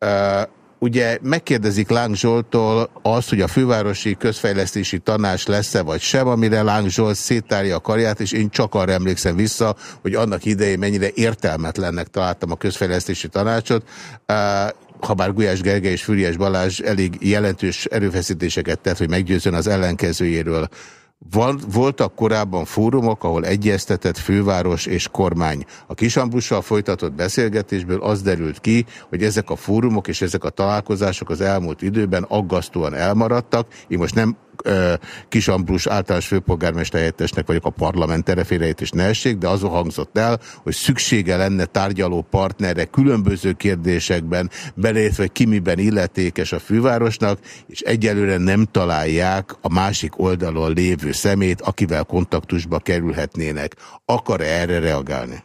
uh, ugye megkérdezik Láng Zsoltól azt, hogy a fővárosi közfejlesztési tanács lesz-e vagy sem, amire Láng Zsolt széttárja a karját, és én csak arra emlékszem vissza, hogy annak idején mennyire értelmetlennek találtam a közfejlesztési tanácsot. Ha bár Gulyás Gergely és Füriás Balázs elég jelentős erőfeszítéseket tett, hogy meggyőzön az ellenkezőjéről. Voltak korábban fórumok, ahol egyeztetett főváros és kormány. A Kisambrussal folytatott beszélgetésből az derült ki, hogy ezek a fórumok és ezek a találkozások az elmúlt időben aggasztóan elmaradtak. Én most nem Kis Ambrus általános főpolgármester helyettesnek vagyok a parlament tereféreit és ne de azon hangzott el, hogy szüksége lenne tárgyaló partnerre különböző kérdésekben, beleértve, hogy ki miben illetékes a fővárosnak, és egyelőre nem találják a másik oldalon lévő szemét, akivel kontaktusba kerülhetnének. Akar -e erre reagálni?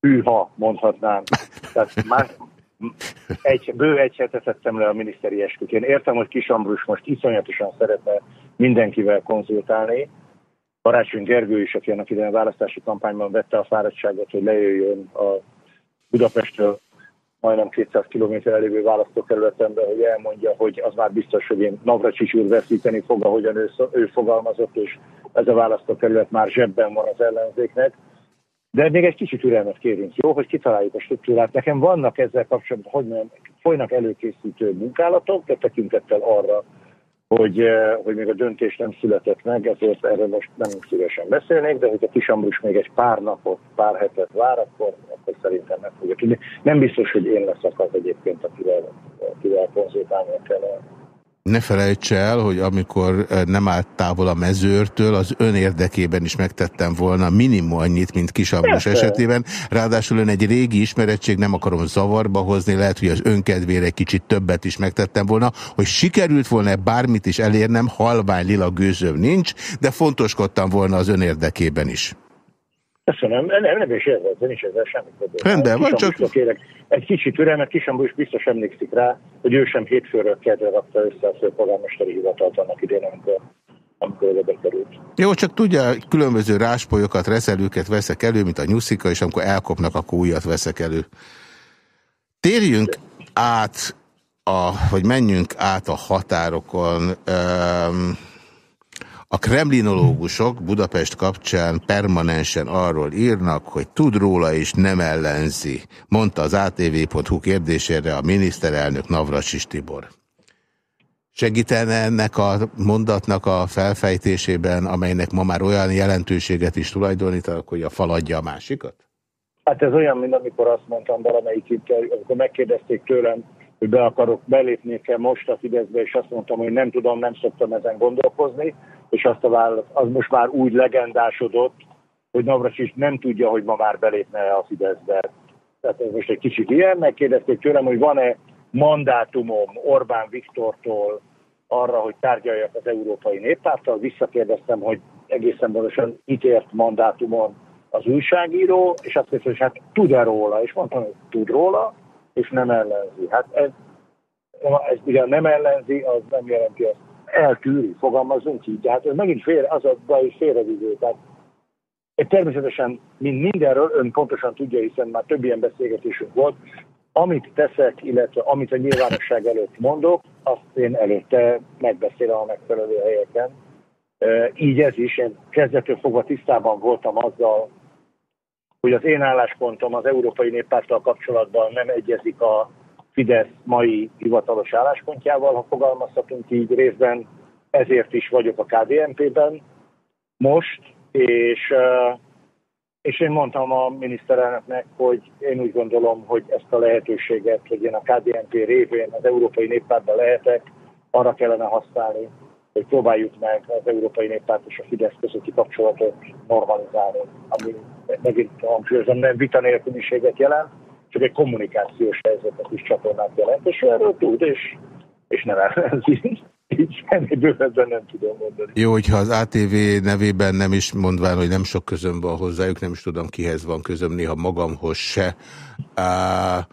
Hűha, mondhatnám. Tehát más, egy, bő egy hetet tettem le a miniszteri esküt. Én értem, hogy Kis Ambrus most iszonyatosan szeretne mindenkivel konzultálni. Barácsony Gergő is, aki annak idején a választási kampányban vette a fáradtságot, hogy lejöjjön a Budapestről majdnem 200 km elévő választókerületembe, hogy elmondja, hogy az már biztos, hogy én Navracsics úr veszíteni fog, ahogyan ő, ő fogalmazott, és ez a választókerület már zsebben van az ellenzéknek. De még egy kicsit türelmet kérünk, jó, hogy kitaláljuk a struktúrát. Nekem vannak ezzel kapcsolatban, hogy mondjam, folynak előkészítő munkálatok, de tekintettel arra, hogy, eh, hogy még a döntés nem született meg, ezért erről most nem szívesen beszélnék, de hogyha Kisambrus még egy pár napot, pár hetet vár, akkor, akkor szerintem meg fogja tudni. Nem biztos, hogy én leszek az egyébként, akivel, akivel konzultálnia kell ne felejtse el, hogy amikor nem állt távol a mezőrtől, az ön érdekében is megtettem volna minimum annyit, mint Kisabrus esetében. Ráadásul ön egy régi ismerettség, nem akarom zavarba hozni, lehet, hogy az önkedvére kicsit többet is megtettem volna, hogy sikerült volna bármit is elérnem, halvány lila gőzöm nincs, de fontoskodtam volna az ön érdekében is. Köszönöm, nem, nem is érzed, nincs ezzel semmi probléma. Rendben, van csak... Kérek. Egy kicsit türelmet, Kisambú is biztos emlékszik rá, hogy ő sem hétfőről kedve rakta össze a főpolgármesteri hivatalt annak idén, amikor amikor oda bekerült. Jó, csak tudja, különböző ráspolyokat, reszelőket veszek elő, mint a nyuszika, és amikor elkopnak, akkor újat veszek elő. Térjünk át, a, vagy menjünk át a határokon. Um, A kremlinológusok Budapest kapcsán permanensen arról írnak, hogy tud róla és nem ellenzi, mondta az ATV.hu kérdésére a miniszterelnök Navracsis Tibor. Segítene ennek a mondatnak a felfejtésében, amelynek ma már olyan jelentőséget is tulajdonítanak, hogy a faladja a másikat? Hát ez olyan, mint amikor azt mondtam valamelyik interjú, amikor megkérdezték tőlem, hogy be akarok, belépni-e most a Fideszbe, és azt mondtam, hogy nem tudom, nem szoktam ezen gondolkozni, és azt a válasz, az most már úgy legendásodott, hogy Navracsics nem tudja, hogy ma már belépne a Fideszbe. Tehát ez most egy kicsit ilyen, megkérdezték tőlem, hogy van-e mandátumom Orbán Viktortól arra, hogy tárgyaljak az Európai Néppárttal. Visszakérdeztem, hogy egészen pontosan mit ért mandátumon az újságíró, és azt mondta, hogy hát tud-e róla, és mondtam, hogy tud róla, és nem ellenzi. Hát ez, ez ugye nem ellenzi, az nem jelenti azt. Eltűri, fogalmazunk így. De hát ez megint fél, az a baj, félreviző. Tehát természetesen, mint mindenről, ön pontosan tudja, hiszen már több ilyen beszélgetésünk volt, amit teszek, illetve amit a nyilvánosság előtt mondok, azt én előtte megbeszélem a megfelelő helyeken. Így ez is, én kezdetől fogva tisztában voltam azzal, hogy az én álláspontom az Európai Néppárttal kapcsolatban nem egyezik a Fidesz mai hivatalos álláspontjával, ha fogalmazhatunk így részben, ezért is vagyok a KDNP-ben most, és, és én mondtam a miniszterelnöknek, hogy én úgy gondolom, hogy ezt a lehetőséget, hogy én a KDNP révén az Európai Néppártban lehetek, arra kellene használni, hogy próbáljuk meg az Európai Néppárt és a Fidesz közötti kapcsolatot normalizálni, ami megint hangsúlyozom, nem vita nélküliséget jelent, csak egy kommunikációs helyzetet is csatornát jelent, és erről tud, és, és nem ellenzi. Így ennél bővebben nem tudom mondani. Jó, hogyha az ATV nevében nem is mondván, hogy nem sok közöm van hozzájuk, nem is tudom kihez van közöm, néha magamhoz se. Uh,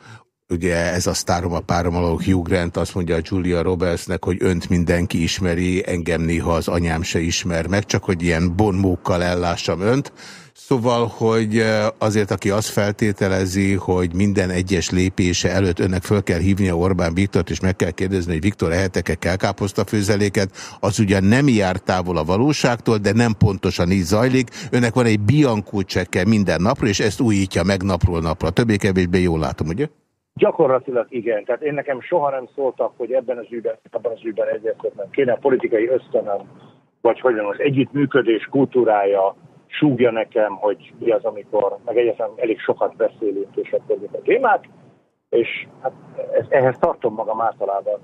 ugye ez a sztárom a párom alól Hugh Grant azt mondja a Julia Robertsnek, hogy önt mindenki ismeri, engem néha az anyám se ismer meg, csak hogy ilyen bonmókkal ellássam önt. Szóval, hogy azért, aki azt feltételezi, hogy minden egyes lépése előtt önnek föl kell hívnia Orbán Viktort, és meg kell kérdezni, hogy Viktor ehetek-e kelkáposzta főzeléket, az ugyan nem jár távol a valóságtól, de nem pontosan így zajlik. Önnek van egy biankó csekke minden napra, és ezt újítja meg napról napra. Többé-kevésbé jól látom, ugye? Gyakorlatilag igen. Tehát én nekem soha nem szóltak, hogy ebben az ügyben, abban az ügyben egyeztetnem kéne a politikai ösztönöm, vagy hogy az együttműködés kultúrája súgja nekem, hogy mi az, amikor, meg egyáltalán elég sokat beszélünk, és akkor a témát, és hát ez, ehhez tartom magam általában.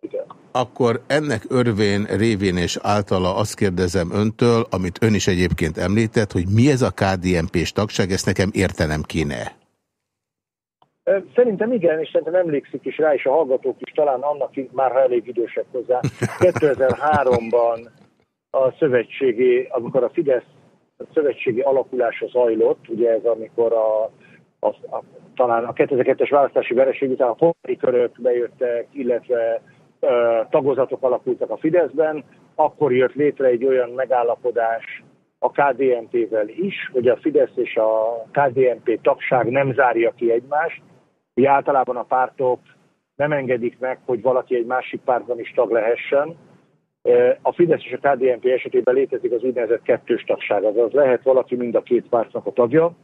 Igen. Akkor ennek örvén, révén és általa azt kérdezem öntől, amit ön is egyébként említett, hogy mi ez a KDNP-s tagság, ezt nekem értenem kéne. Szerintem igen, és szerintem emlékszik is rá, és a hallgatók is talán annak már ha elég idősek hozzá. 2003-ban a szövetségi, amikor a Fidesz szövetségi alakulása zajlott, ugye ez amikor a, a, a talán a 2002-es választási vereség után a polgári körök bejöttek, illetve ö, tagozatok alakultak a Fideszben, akkor jött létre egy olyan megállapodás a KDNP-vel is, hogy a Fidesz és a KDNP tagság nem zárja ki egymást, hogy általában a pártok nem engedik meg, hogy valaki egy másik pártban is tag lehessen. A Fidesz és a KDNP esetében létezik az úgynevezett kettős tagság, azaz lehet valaki mind a két pártnak a tagja,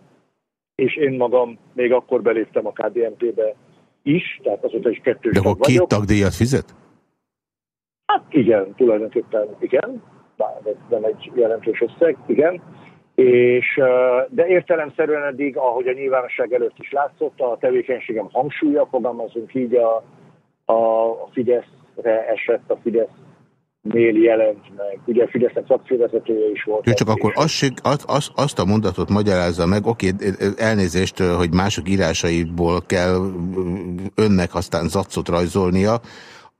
és én magam még akkor beléptem a KDNP-be is, tehát azóta is kettős De akkor két tagdíjat fizet? Hát igen, tulajdonképpen igen, bár ez nem egy jelentős összeg, igen. És, de értelemszerűen eddig, ahogy a nyilvánosság előtt is látszott, a tevékenységem hangsúlya, fogalmazunk így, a, a Fideszre esett, a Fidesz mél jelent meg. Ugye Fidesznek szakfővezetője is volt. Jó, csak akkor azt, azt, azt a mondatot magyarázza meg, oké, elnézést, hogy mások írásaiból kell önnek aztán zacot rajzolnia,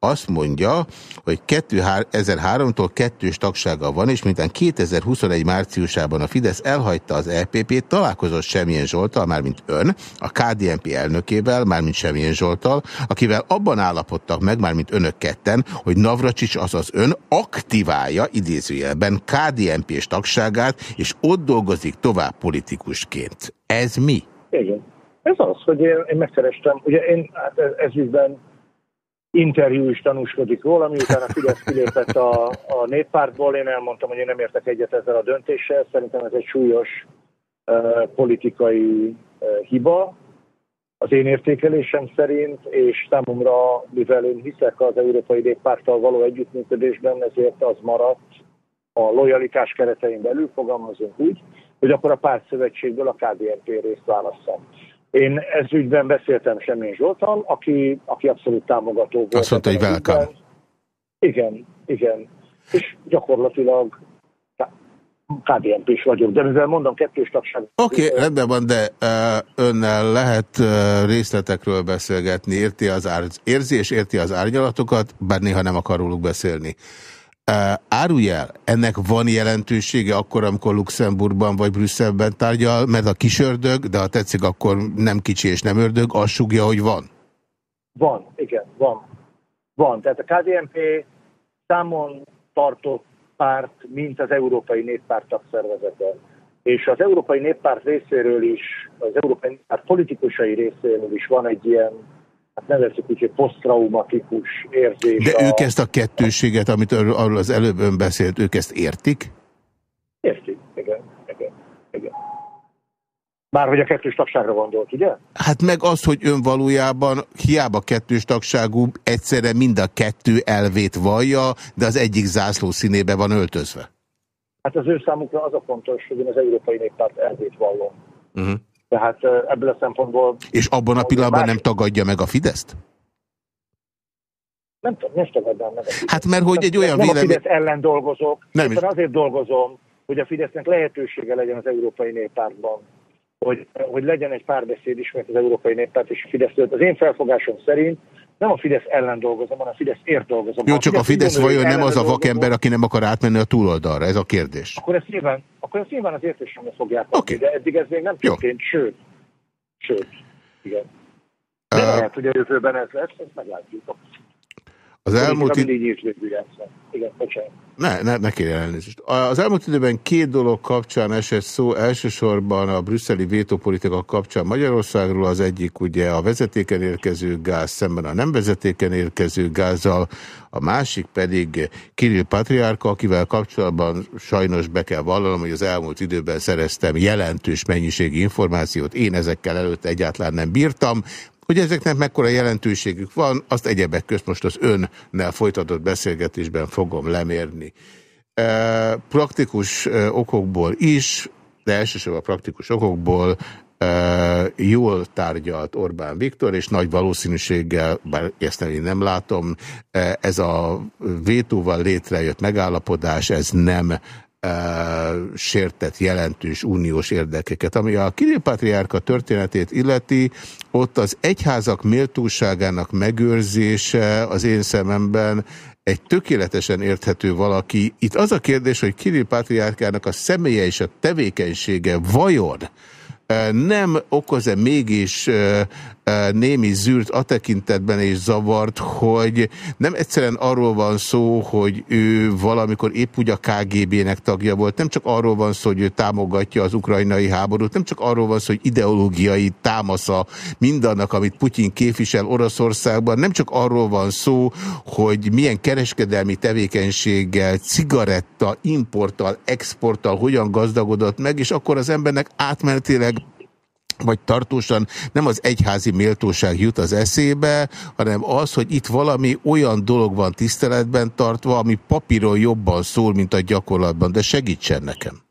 azt mondja, hogy 2003-tól kettős tagsága van, és miután 2021 márciusában a Fidesz elhagyta az EPP-t, találkozott Semjén Zsoltal, mármint ön, a KDNP elnökével, mármint Semjén Zsoltal, akivel abban állapodtak meg, mármint önök ketten, hogy Navracsics, azaz ön aktiválja idézőjelben KDNP-s tagságát, és ott dolgozik tovább politikusként. Ez mi? Igen. Ez az, hogy én, én megkerestem, ugye én hát ez, ez ügyben interjú is tanúskodik róla, miután a Fidesz kilépett a, a néppártból, én elmondtam, hogy én nem értek egyet ezzel a döntéssel, szerintem ez egy súlyos uh, politikai uh, hiba, az én értékelésem szerint, és számomra, mivel én hiszek az Európai Néppárttal való együttműködésben, ezért az maradt a lojalitás keretein belül, fogalmazunk úgy, hogy akkor a pártszövetségből a KDNP részt válasszam. Én ez ügyben beszéltem Semmény Zsoltan, aki, aki abszolút támogató volt. Azt mondta, hogy welcome. Igen, igen. És gyakorlatilag KDNP is vagyok, de mivel mondom kettős tagság. Oké, okay, rendben van, de uh, önnel lehet uh, részletekről beszélgetni, érti az ár, érzi és érti az árnyalatokat, bár néha nem akar róluk beszélni. Árulj el, ennek van jelentősége akkor, amikor Luxemburgban vagy Brüsszelben tárgyal, mert a kis ördög, de ha tetszik, akkor nem kicsi és nem ördög, azt sugja, hogy van? Van, igen, van. Van. Tehát a KDNP számon tartott párt, mint az Európai Néppárt tagszervezete. És az Európai Néppárt részéről is, az Európai Néppárt politikusai részéről is van egy ilyen, hát nevezzük úgy, hogy posztraumatikus érzés. De a... ők ezt a kettőséget, amit arról az előbb ön beszélt, ők ezt értik? Értik, igen, igen, igen. Már hogy a kettős tagságra gondolt, ugye? Hát meg az, hogy ön valójában hiába kettős tagságú, egyszerre mind a kettő elvét vallja, de az egyik zászló színébe van öltözve. Hát az ő számukra az a fontos, hogy én az Európai Néppárt elvét vallom. Uh -huh. Tehát ebből a szempontból... És abban a pillanatban más... nem tagadja meg a Fideszt? Nem tudom, nem tagadnám meg. Hát mert hogy egy olyan nem vélemény... Nem a Fidesz ellen dolgozok, nem is. azért dolgozom, hogy a Fidesznek lehetősége legyen az Európai Néppártban hogy, hogy legyen egy párbeszéd ismét az Európai Néppárt és a Fidesz Az én felfogásom szerint nem a Fidesz ellen dolgozom, hanem a Fidesz ért dolgozom. Jó, csak a Fidesz, a Fidesz vajon nem az a vakember, aki nem akar átmenni a túloldalra? Ez a kérdés. Akkor ezt nyilván, akkor ezt nyilván az értésemre fogják okay. de eddig ez még nem történt, sőt, sőt, igen. De uh, lehet, hogy a jövőben ez lesz, ezt meglátjuk. Az elmúlt... Igen, Ne, ne, ne kérjen elnézést. Az elmúlt időben két dolog kapcsán esett szó, elsősorban a brüsszeli vétópolitika kapcsán Magyarországról, az egyik ugye a vezetéken érkező gáz szemben a nem vezetéken érkező gázzal, a másik pedig Kirill Patriárka, akivel kapcsolatban sajnos be kell vallanom, hogy az elmúlt időben szereztem jelentős mennyiségi információt, én ezekkel előtt egyáltalán nem bírtam, hogy ezeknek mekkora jelentőségük van, azt egyebek közt most az önnel folytatott beszélgetésben fogom lemérni. E, praktikus e, okokból is, de elsősorban praktikus okokból e, jól tárgyalt Orbán Viktor, és nagy valószínűséggel, bár ezt nem, én nem látom, ez a vétóval létrejött megállapodás, ez nem sértett jelentős uniós érdekeket. Ami a Kirillpátriárka történetét illeti, ott az egyházak méltóságának megőrzése az én szememben egy tökéletesen érthető valaki. Itt az a kérdés, hogy Kirill Pátriárkának a személye és a tevékenysége vajon nem okoz-e mégis némi zűrt a tekintetben és zavart, hogy nem egyszerűen arról van szó, hogy ő valamikor épp úgy a KGB-nek tagja volt, nem csak arról van szó, hogy ő támogatja az ukrajnai háborút, nem csak arról van szó, hogy ideológiai támasza mindannak, amit Putyin képvisel Oroszországban, nem csak arról van szó, hogy milyen kereskedelmi tevékenységgel, cigaretta, importtal, exporttal hogyan gazdagodott meg, és akkor az embernek átmenetileg vagy tartósan nem az egyházi méltóság jut az eszébe, hanem az, hogy itt valami olyan dolog van tiszteletben tartva, ami papíron jobban szól, mint a gyakorlatban, de segítsen nekem.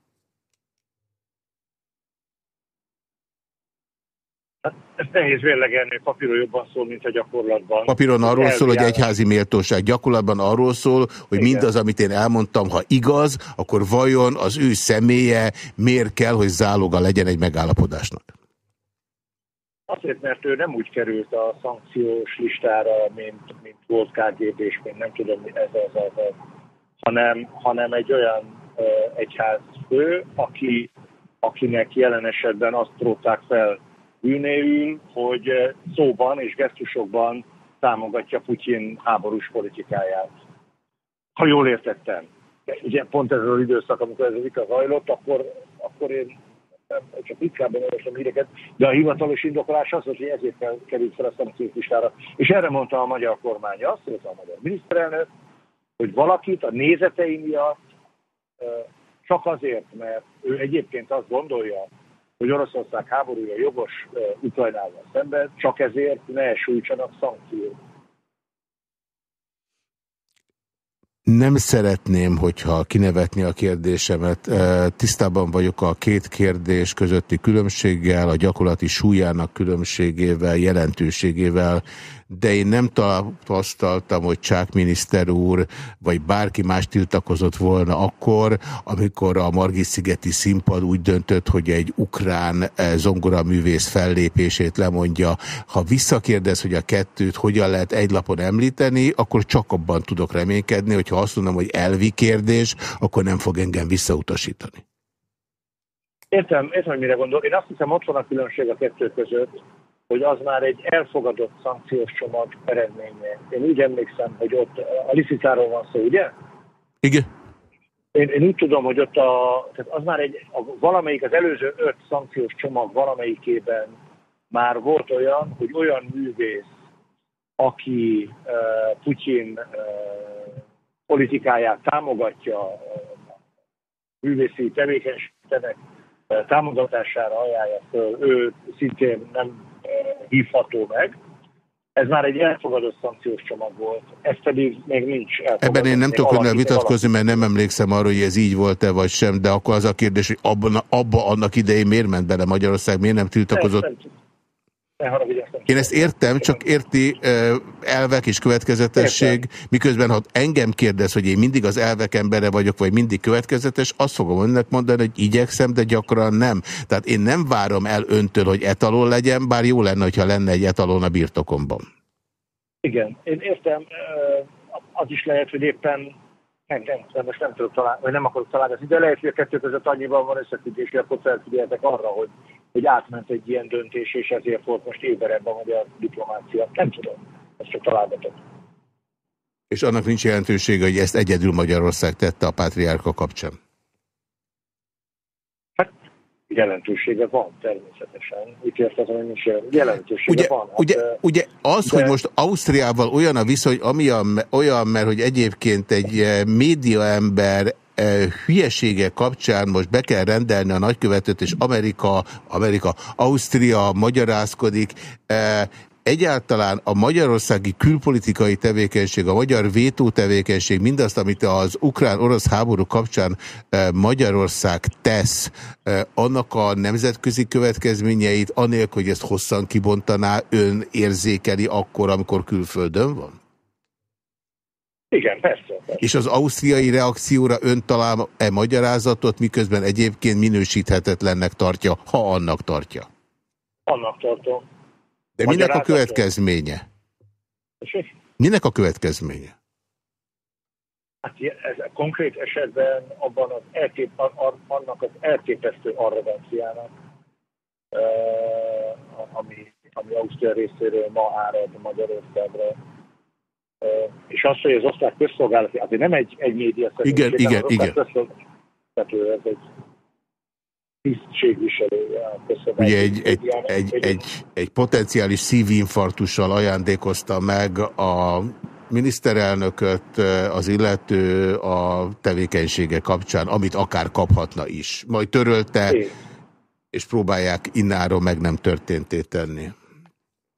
Hát, ez nehéz vérlegelni, papíron jobban szól, mint a gyakorlatban. Papíron arról szól, hogy egyházi méltóság. Gyakorlatban arról szól, hogy Igen. mindaz, amit én elmondtam, ha igaz, akkor vajon az ő személye miért kell, hogy záloga legyen egy megállapodásnak? Azért, mert ő nem úgy került a szankciós listára, mint, mint volt KGB, és még nem tudom, ez az, az, az hanem, hanem egy olyan egyház fő, aki, akinek jelen esetben azt trózták fel bűnéül, hogy szóban és gesztusokban támogatja Putyin háborús politikáját. Ha jól értettem. Ugye pont ez az időszak, amikor ez az vita zajlott, akkor, akkor én csak ritkábban olvasom híreket, de a hivatalos indokolás az, hogy ezért került fel a szankciós listára. És erre mondta a magyar kormány azt, hogy a magyar miniszterelnök, hogy valakit a nézetei miatt csak azért, mert ő egyébként azt gondolja, hogy Oroszország háborúja jogos Ukrajnával szemben, csak ezért ne sújtsanak szankciók. Nem szeretném, hogyha kinevetni a kérdésemet. Tisztában vagyok a két kérdés közötti különbséggel, a gyakorlati súlyának különbségével, jelentőségével, de én nem tapasztaltam, hogy Csák miniszter úr, vagy bárki más tiltakozott volna akkor, amikor a Margit-szigeti színpad úgy döntött, hogy egy ukrán eh, zongoraművész fellépését lemondja. Ha visszakérdez, hogy a kettőt hogyan lehet egy lapon említeni, akkor csak abban tudok reménykedni, hogyha azt mondom, hogy elvi kérdés, akkor nem fog engem visszautasítani. Értem, értem, hogy mire gondol. Én azt hiszem, ott van a különbség a kettő között, hogy az már egy elfogadott szankciós csomag eredménye. Én úgy emlékszem, hogy ott a licitárról van szó, ugye? Igen. Én, én úgy tudom, hogy ott a, tehát az már egy, a, valamelyik, az előző öt szankciós csomag valamelyikében már volt olyan, hogy olyan művész, aki uh, Putyin uh, politikáját támogatja, uh, művészi tevékenységnek uh, támogatására ajánlja föl, ő szintén nem hívható meg. Ez már egy elfogadott szankciós csomag volt, ez pedig még nincs elfogadott. Ebben én nem tudok önnel vitatkozni, mert nem emlékszem arra, hogy ez így volt-e vagy sem, de akkor az a kérdés, hogy abban, abba annak idején miért ment bele Magyarország, miért nem tiltakozott? Nem, nem én ezt értem, csak érti elvek és következetesség, értem. miközben ha engem kérdez, hogy én mindig az elvek embere vagyok, vagy mindig következetes, azt fogom önnek mondani, hogy igyekszem, de gyakran nem. Tehát én nem várom el öntől, hogy etalon legyen, bár jó lenne, hogyha lenne egy etalon a birtokomban. Igen, én értem, az is lehet, hogy éppen nem, nem, most nem tudok találni, vagy nem akarok találni, de lehet, hogy a kettő között annyiban van összefüggés, hogy akkor felfigyeltek arra, hogy hogy átment egy ilyen döntés, és ezért volt most éberebb a magyar diplomácia. Nem tudom, ezt csak találgatok. És annak nincs jelentősége, hogy ezt egyedül Magyarország tette a pátriárka kapcsán? Jelentősége van, természetesen. Úgy értem, hogy nincs jelentősége ugye, van. Hát, ugye, ugye az, de... hogy most Ausztriával olyan a viszony, olyan, olyan, mert hogy egyébként egy médiaember hülyesége kapcsán most be kell rendelni a nagykövetőt, és Amerika, Amerika, Ausztria magyarázkodik. Egyáltalán a magyarországi külpolitikai tevékenység, a magyar vétó tevékenység, mindazt, amit az ukrán-orosz háború kapcsán Magyarország tesz, annak a nemzetközi következményeit, anélkül, hogy ezt hosszan kibontaná, ön érzékeli akkor, amikor külföldön van? Igen, persze, persze. És az ausztriai reakcióra ön talál-e magyarázatot, miközben egyébként minősíthetetlennek tartja, ha annak tartja? Annak tartom. De minek a következménye? Minek a következménye? Hát ez a konkrét esetben abban az elkép, annak az elképesztő arroganciának, ami, ami Ausztria részéről ma árad Magyarországra, és az, hogy az osztrák közszolgálati, azért nem egy, egy média Igen, igen, igen. Ez egy tisztségviselője Ugye egy, egy, egy, egy, egy potenciális szívinfarktussal ajándékozta meg a miniszterelnököt az illető a tevékenysége kapcsán, amit akár kaphatna is. Majd törölte, Én. és próbálják innáról meg nem történté tenni.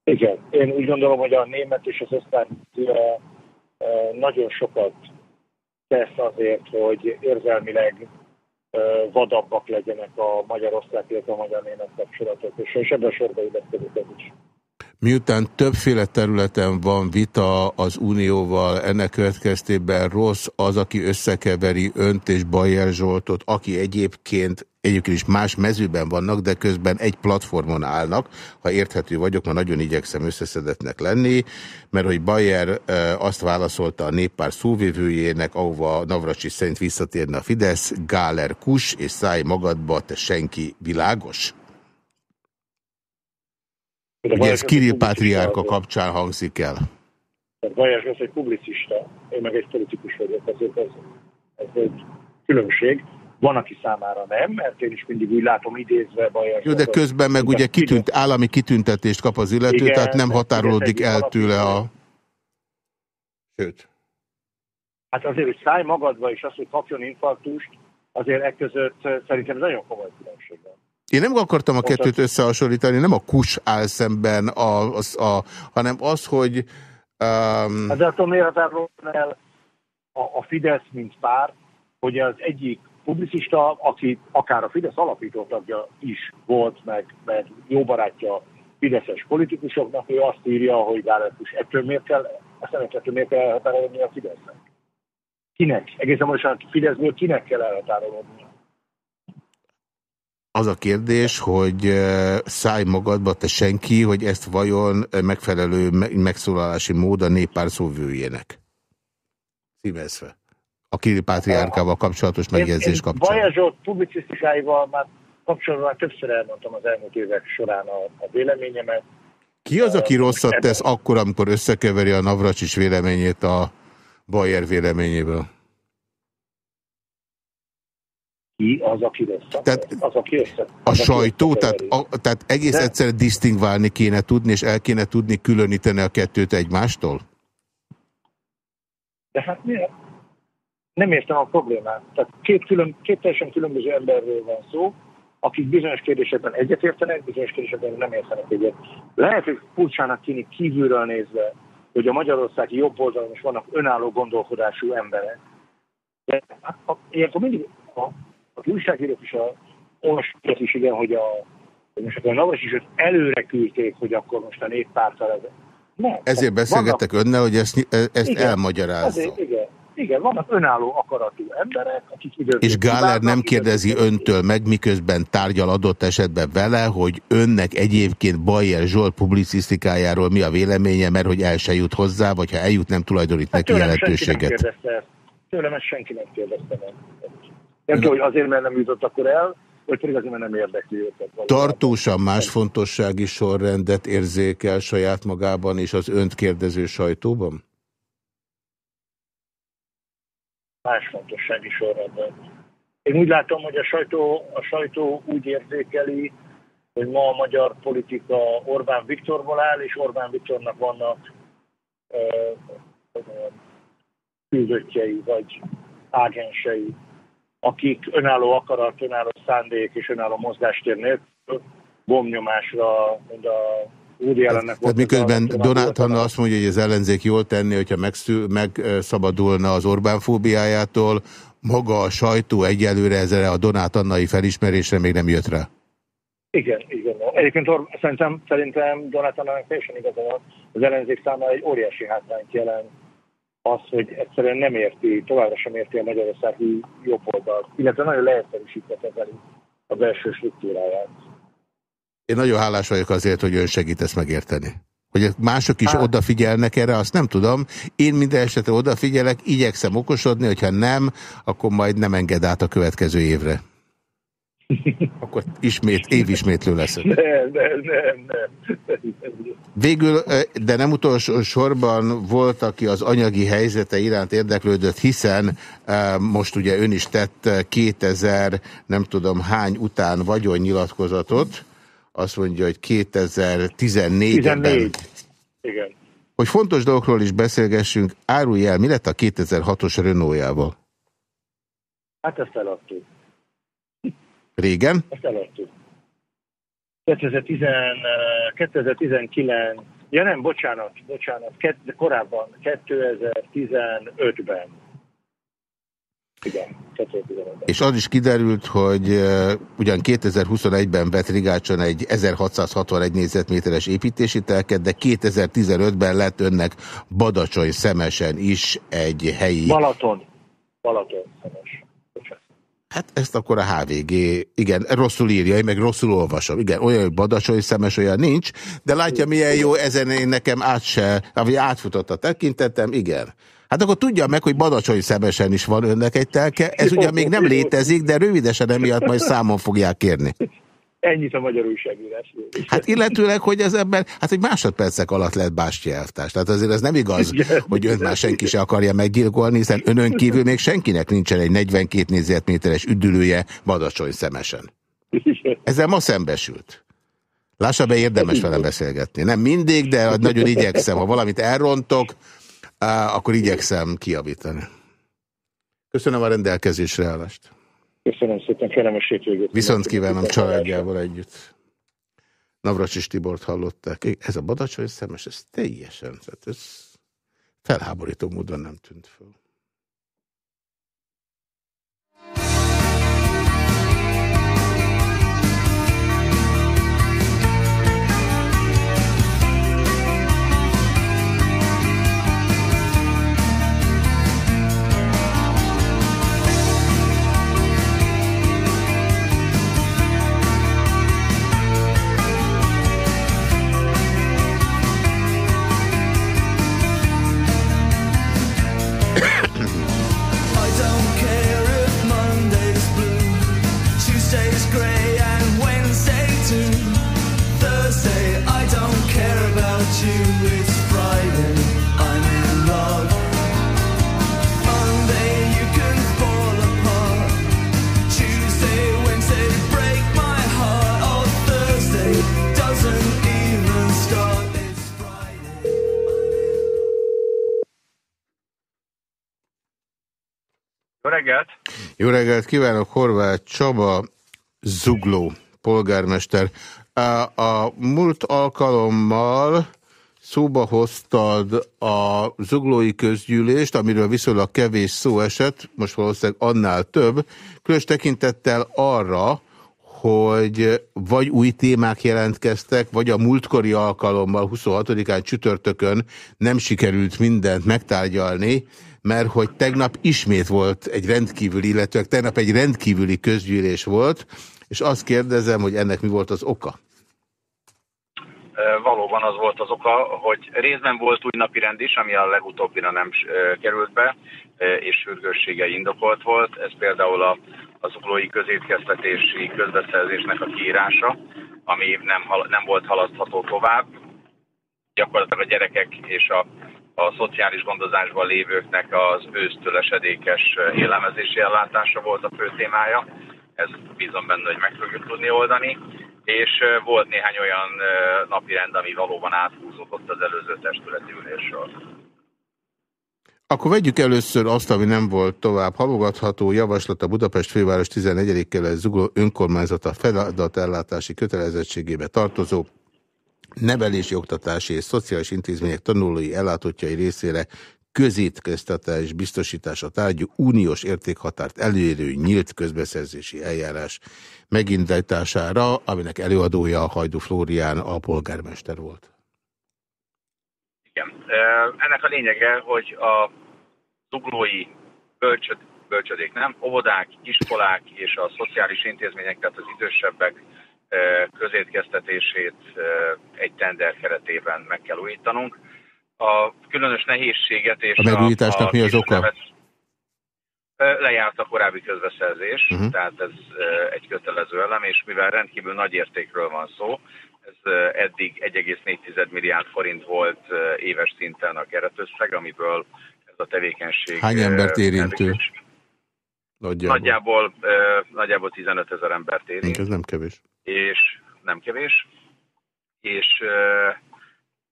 Igen, én úgy gondolom, hogy a német és az osztrák nagyon sokat tesz azért, hogy érzelmileg vadabbak legyenek a magyar-osztrák, illetve a magyar-német kapcsolatok, és ebben a sorba illeszkedik ez is. Miután többféle területen van vita az Unióval, ennek következtében rossz az, aki összekeveri önt és Bajer Zsoltot, aki egyébként egyébként is más mezőben vannak, de közben egy platformon állnak, ha érthető vagyok, mert nagyon igyekszem összeszedetnek lenni, mert hogy Bayer azt válaszolta a néppár szóvivőjének, ahova Navracsi szerint visszatérne a Fidesz, Gáler kus, és száj magadba, te senki világos? Ugye ez Kirill Pátriárka kapcsán hangzik el. Bajer az egy publicista, én meg egy politikus vagyok, ezért ez, ez egy különbség. Van, aki számára nem, mert én is mindig úgy látom idézve Bajer Jó, de közben meg ugye kitűnt, állami kitüntetést kap az illető, igen, tehát nem határolódik el tőle a... Sőt. Hát azért, hogy szállj magadba, és azt, hogy kapjon infarktust, azért e között szerintem nagyon komoly különbség. Én nem akartam a kettőt összehasonlítani, nem a kus áll szemben, a, a, a, hanem az, hogy... Um... Hát de attól miért el a, a Fidesz, mint párt, hogy az egyik publicista, aki akár a Fidesz alapító tagja is volt, meg, meg jó barátja fideszes politikusoknak, ő azt írja, hogy Gálekus ettől miért kell, azt nem ettől miért kell elhatárolni a Fidesznek. Kinek? Egészen most a Fideszből kinek kell elhatárolni? Az a kérdés, hogy szállj magadba te senki, hogy ezt vajon megfelelő megszólalási mód a néppár szóvőjének. Szívezve. A Kirill Pátriárkával kapcsolatos megjegyzés kapcsán. Bajer Zsolt publicisztikáival már kapcsolatban már többször elmondtam az elmúlt évek során a, a véleményemet. Ki az, aki rosszat tesz akkor, amikor összekeveri a Navracsics véleményét a Bajer véleményéből? Ki az, aki össze. Tehát az, aki össze. A az, sajtó, tehát, a, tehát egész De... egyszerűen disztingválni kéne tudni, és el kéne tudni különíteni a kettőt egymástól? De hát miért? Nem értem a problémát. Tehát két, külön, két teljesen különböző emberről van szó, akik bizonyos kérdésekben egyetértenek, bizonyos kérdésekben nem értenek egyet. Lehet, hogy furcsának tűnik kívülről nézve, hogy a magyarországi jobb oldalon is vannak önálló gondolkodású emberek. De hát, ilyenkor mindig a, az újságírók is a olvasók is igen, hogy a most akkor a Navas is előre küldték, hogy akkor most a néppártal ez. Nem. Ezért beszélgetek vannak, önnel, hogy ezt, ezt igen, elmagyarázza. Azért, igen. Igen, vannak önálló akaratú emberek, akik időt... És Gáler nem kérdezi öntől meg, miközben tárgyal adott esetben vele, hogy önnek egyébként Bayer Zsolt publicisztikájáról mi a véleménye, mert hogy el se jut hozzá, vagy ha eljut, nem tulajdonít hát neki jelentőséget. Tőlem ezt senki nem kérdezte meg. Nem tudom, hogy azért, mert nem jutott akkor el, vagy pedig azért, mert nem érdekli őket. Tartósan más fontossági sorrendet érzékel saját magában és az önt kérdező sajtóban? Más fontossági sorrendben. Én úgy látom, hogy a sajtó, a sajtó úgy érzékeli, hogy ma a magyar politika Orbán Viktorból áll, és Orbán Viktornak vannak küldöttjei, vagy ágensei akik önálló akarat, önálló szándék és önálló mozgástér nélkül bombnyomásra, mint a Woody Allennek Tehát miközben Donát Hanna azt mondja, hogy az ellenzék jól tenni, hogyha megszabadulna az Orbán fóbiájától, maga a sajtó egyelőre ezzel a Donát Annai felismerésre még nem jött rá. Igen, igen. Egyébként szerintem, szerintem Donát Annának teljesen igaza az ellenzék számára egy óriási hátrányt jelent az, hogy egyszerűen nem érti, továbbra sem érti a Magyarországi jobb oldalt, illetve nagyon leegyszerűsítve kezeli a belső struktúráját. Én nagyon hálás vagyok azért, hogy ön segít ezt megérteni. Hogy mások is odafigyelnek erre, azt nem tudom. Én minden esetre odafigyelek, igyekszem okosodni, hogyha nem, akkor majd nem enged át a következő évre. Akkor ismét, évismétlő lesz. Nem, nem, nem, nem. Végül, de nem utolsó sorban volt, aki az anyagi helyzete iránt érdeklődött, hiszen most ugye ön is tett 2000, nem tudom hány után vagyonnyilatkozatot, azt mondja, hogy 2014-ben. 14. Igen. Hogy fontos dolgokról is beszélgessünk, árulj el, mi lett a 2006-os Renault-jával? Hát ezt eladtuk. Régen? Ezt eladtuk. 2010, 2019, ja nem, bocsánat, bocsánat, kett, korábban, 2015-ben. Igen, 2015-ben. És az is kiderült, hogy uh, ugyan 2021-ben vett Rigácson egy 1661 négyzetméteres építési telket, de 2015-ben lett önnek Badacsony szemesen is egy helyi... Balaton. Balaton szemes. Hát ezt akkor a HVG, igen, rosszul írja, meg rosszul olvasom. Igen, olyan, hogy badacsony szemes, olyan nincs, de látja, milyen jó, ezen én nekem át se, vagy átfutott a tekintetem, igen. Hát akkor tudja meg, hogy badacsony szemesen is van önnek egy telke. Ez ugye még nem létezik, de rövidesen emiatt majd számon fogják kérni. Ennyit a magyar újságírás. Hát illetőleg, hogy az ember, hát egy másodpercek alatt lett Bástya elvtárs. Tehát azért ez nem igaz, Igen. hogy önt már senki se akarja meggyilkolni, hiszen önön kívül még senkinek nincsen egy 42 négyzetméteres üdülője Badacsony szemesen. Ezzel ma szembesült. Lássa be, érdemes velem beszélgetni. Nem mindig, de nagyon igyekszem. Ha valamit elrontok, akkor igyekszem kiavítani. Köszönöm a rendelkezésre állást. Köszönöm szépen, kellemes hétvégét. Viszont kívánom családjával együtt. Navracsis Tibort hallották. Ez a Badacsony szemes, ez teljesen, tehát ez felháborító módon nem tűnt föl. Jó reggelt! Jó reggelt kívánok, Horváth Csaba, Zugló polgármester. A múlt alkalommal szóba hoztad a zuglói közgyűlést, amiről viszonylag kevés szó esett, most valószínűleg annál több, különös tekintettel arra, hogy vagy új témák jelentkeztek, vagy a múltkori alkalommal 26-án csütörtökön nem sikerült mindent megtárgyalni, mert hogy tegnap ismét volt egy rendkívüli, illetve tegnap egy rendkívüli közgyűlés volt, és azt kérdezem, hogy ennek mi volt az oka? Valóban az volt az oka, hogy részben volt új napirend is, ami a legutóbbira nem került be, és sürgőssége indokolt volt. Ez például a, az uglói közétkeztetési közbeszerzésnek a kiírása, ami nem, nem volt halasztható tovább. Gyakorlatilag a gyerekek és a a szociális gondozásban lévőknek az ősztől esedékes élelmezési ellátása volt a fő témája. Ez bízom benne, hogy meg fogjuk tudni oldani. És volt néhány olyan napirend, ami valóban áthúzódott az előző testületi ülésről. Akkor vegyük először azt, ami nem volt tovább halogatható. Javaslat a Budapest főváros 14. kelet zugló önkormányzata feladatellátási kötelezettségébe tartozó nevelési, oktatási és szociális intézmények tanulói ellátottjai részére közétkeztetés biztosítása tárgyú uniós értékhatárt előérő nyílt közbeszerzési eljárás megindítására, aminek előadója a Hajdu Flórián a polgármester volt. Igen. Ennek a lényege, hogy a zuglói bölcsöd, bölcsödék, nem, óvodák, iskolák és a szociális intézmények, tehát az idősebbek közétkeztetését egy tender keretében meg kell újítanunk. A különös nehézséget és a megújításnak a, a mi az oka? Lejárt a korábbi közbeszerzés, uh -huh. tehát ez egy kötelező elem, és mivel rendkívül nagy értékről van szó, ez eddig 1,4 milliárd forint volt éves szinten a keretösszeg, amiből ez a tevékenység... Hány embert érintő? Nagyjából. Nagyjából, nagyjából 15 ezer embert érint. Ez nem kevés és nem kevés, és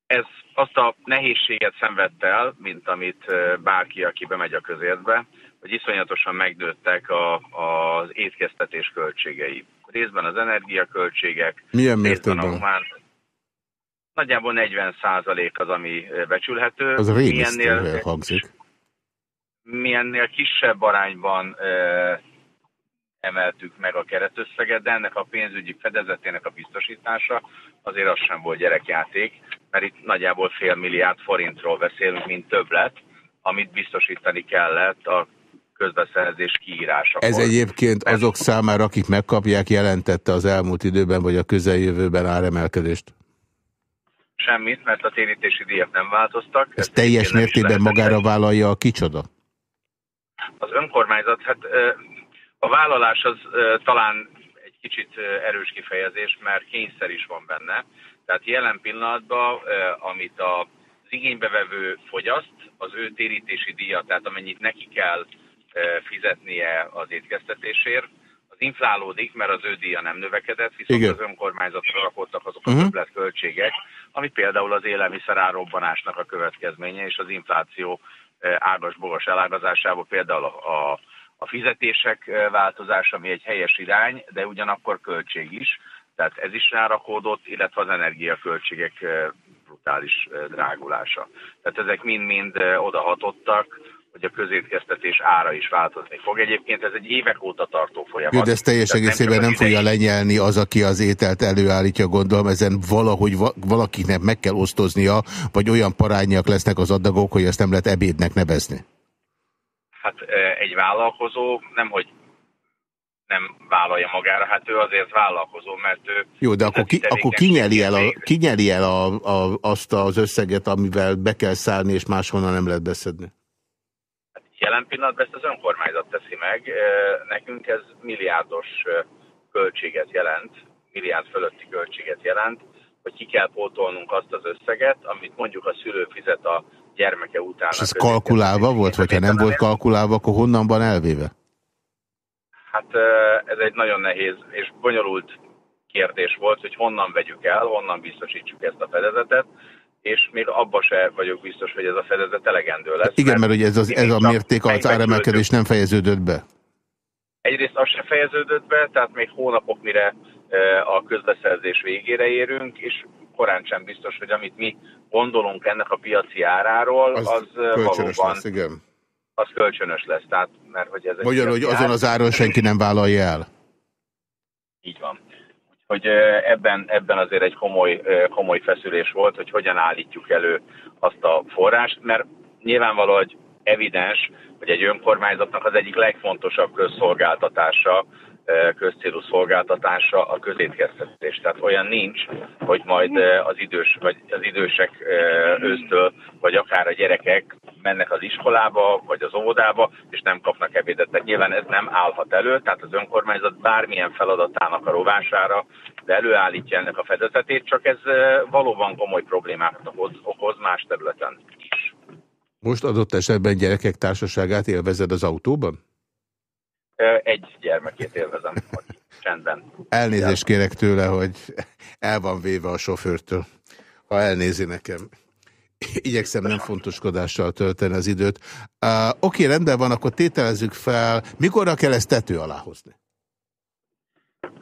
ez azt a nehézséget szenvedte el, mint amit bárki, aki bemegy a közértbe, hogy iszonyatosan megnőttek a, az étkeztetés költségei. Részben az energiaköltségek, Milyen mértékben? Humán, nagyjából 40 százalék az, ami becsülhető. Az rémisztően hangzik. Milyennél kisebb arányban emeltük meg a keretösszeget, de ennek a pénzügyi fedezetének a biztosítása azért az sem volt gyerekjáték, mert itt nagyjából fél milliárd forintról beszélünk, mint többlet, amit biztosítani kellett a közbeszerzés kiírása. Ez egyébként azok számára, akik megkapják, jelentette az elmúlt időben, vagy a közeljövőben áremelkedést? Semmit, mert a térítési díjak nem változtak. Ez teljes mértékben magára vállalja a kicsoda? Az önkormányzat, hát a vállalás az talán egy kicsit erős kifejezés, mert kényszer is van benne. Tehát jelen pillanatban, amit az igénybevevő fogyaszt, az ő térítési díja, tehát amennyit neki kell fizetnie az étkeztetésért, az inflálódik, mert az ő díja nem növekedett, viszont Igen. az önkormányzatra rakottak azok a uh-huh. többletköltségek, ami például az élelmiszer árobbanásnak a következménye, és az infláció ágas-bogas elágazásából például a, a, a fizetések változása, ami egy helyes irány, de ugyanakkor költség is, tehát ez is rárakódott, illetve az energiaköltségek brutális drágulása. Tehát ezek mind-mind odahatottak, hogy a közétkeztetés ára is változni fog. Egyébként ez egy évek óta tartó folyamat. Jó, de ez teljes egészében nem, nem fogja lenyelni az, aki az ételt előállítja, gondolom, ezen valahogy valakinek meg kell osztoznia, vagy olyan parányiak lesznek az adagok, hogy ezt nem lehet ebédnek nevezni. Hát egy vállalkozó nem, hogy nem vállalja magára, hát ő azért vállalkozó, mert ő... Jó, de akkor, ki, akkor kinyeli el, a, kinyeli el a, a, azt az összeget, amivel be kell szállni, és máshonnan nem lehet beszedni? Jelen pillanatban ezt az önkormányzat teszi meg. Nekünk ez milliárdos költséget jelent, milliárd fölötti költséget jelent, hogy ki kell pótolnunk azt az összeget, amit mondjuk a szülő fizet a gyermeke után. És ez kalkulálva volt, vagy ha nem volt kalkulálva, akkor honnan van elvéve? Hát ez egy nagyon nehéz és bonyolult kérdés volt, hogy honnan vegyük el, honnan biztosítsuk ezt a fedezetet, és még abba se vagyok biztos, hogy ez a fedezet elegendő lesz. Igen, mert, mert ugye ez, az, ez a mérték az áremelkedés nem fejeződött be. Egyrészt az se fejeződött be, tehát még hónapok mire a közbeszerzés végére érünk, és korán sem biztos, hogy amit mi gondolunk ennek a piaci áráról, az, az valóban lesz, igen az kölcsönös lesz. Tehát, mert hogy ez Magyarul, hogy azon az áron senki nem vállalja el. Így van. Hogy ebben, ebben azért egy komoly, komoly feszülés volt, hogy hogyan állítjuk elő azt a forrást, mert nyilvánvaló, hogy evidens, hogy egy önkormányzatnak az egyik legfontosabb közszolgáltatása közcélú szolgáltatása a közétkeztetés. Tehát olyan nincs, hogy majd az idős, vagy az idősek ősztől, vagy akár a gyerekek mennek az iskolába, vagy az óvodába, és nem kapnak ebédet. Tehát nyilván ez nem állhat elő, tehát az önkormányzat bármilyen feladatának a rovására, de előállítja ennek a fedezetét, csak ez valóban komoly problémákat okoz más területen is. Most adott esetben gyerekek társaságát élvezed az autóban? Egy gyermekét élvezem, csendben. Elnézést kérek tőle, hogy el van véve a sofőrtől, ha elnézi nekem. Igyekszem nem fontoskodással tölteni az időt. Uh, Oké, rendben van, akkor tételezzük fel, mikorra kell ezt tető alá hozni?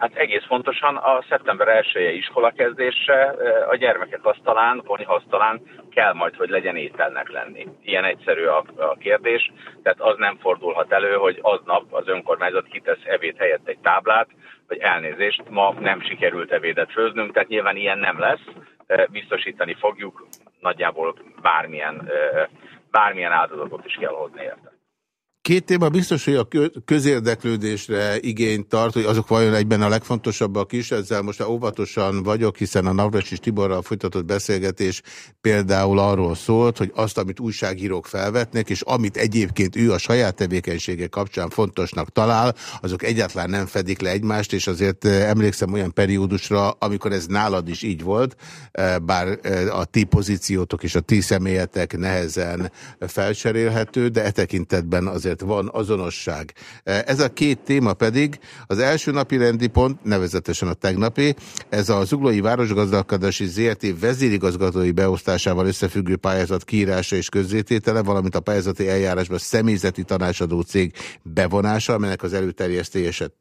Hát egész fontosan a szeptember 1 iskola kezdésre a gyermekek asztalán, asztalán kell majd, hogy legyen ételnek lenni. Ilyen egyszerű a, a kérdés, tehát az nem fordulhat elő, hogy aznap az önkormányzat kitesz evét helyett egy táblát, hogy elnézést, ma nem sikerült evédet főznünk, tehát nyilván ilyen nem lesz, biztosítani fogjuk, nagyjából bármilyen, bármilyen áldozatot is kell hozni érte. Két téma biztos, hogy a közérdeklődésre igényt tart, hogy azok vajon egyben a legfontosabbak is, ezzel most óvatosan vagyok, hiszen a Navras és Tiborral folytatott beszélgetés például arról szólt, hogy azt, amit újságírók felvetnek, és amit egyébként ő a saját tevékenysége kapcsán fontosnak talál, azok egyáltalán nem fedik le egymást, és azért eh, emlékszem olyan periódusra, amikor ez nálad is így volt, eh, bár eh, a ti pozíciótok és a ti személyetek nehezen felcserélhető, de e tekintetben azért azért van azonosság. E, ez a két téma pedig az első napi rendi pont, nevezetesen a tegnapi, ez a Zuglói Városgazdálkodási ZRT vezérigazgatói beosztásával összefüggő pályázat kiírása és közzététele, valamint a pályázati eljárásban személyzeti tanácsadó cég bevonása, amelynek az előterjesztése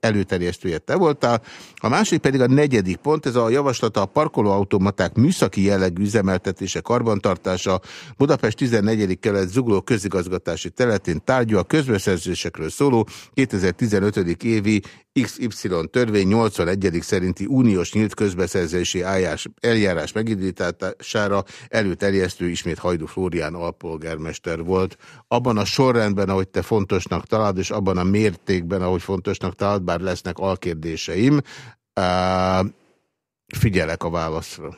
előterjesztője te voltál. A másik pedig a negyedik pont, ez a javaslata a parkolóautomaták műszaki jellegű üzemeltetése, karbantartása, Budapest 14. kelet zugló közigazgatási területén tárgyú a közbeszerzésekről szóló 2015. évi XY törvény 81. szerinti uniós nyílt közbeszerzési eljárás, megindítására előterjesztő ismét Hajdu Flórián alpolgármester volt. Abban a sorrendben, ahogy te fontosnak találd, és abban a mértékben, ahogy fontosnak találd, bár lesznek alkérdéseim, figyelek a válaszra.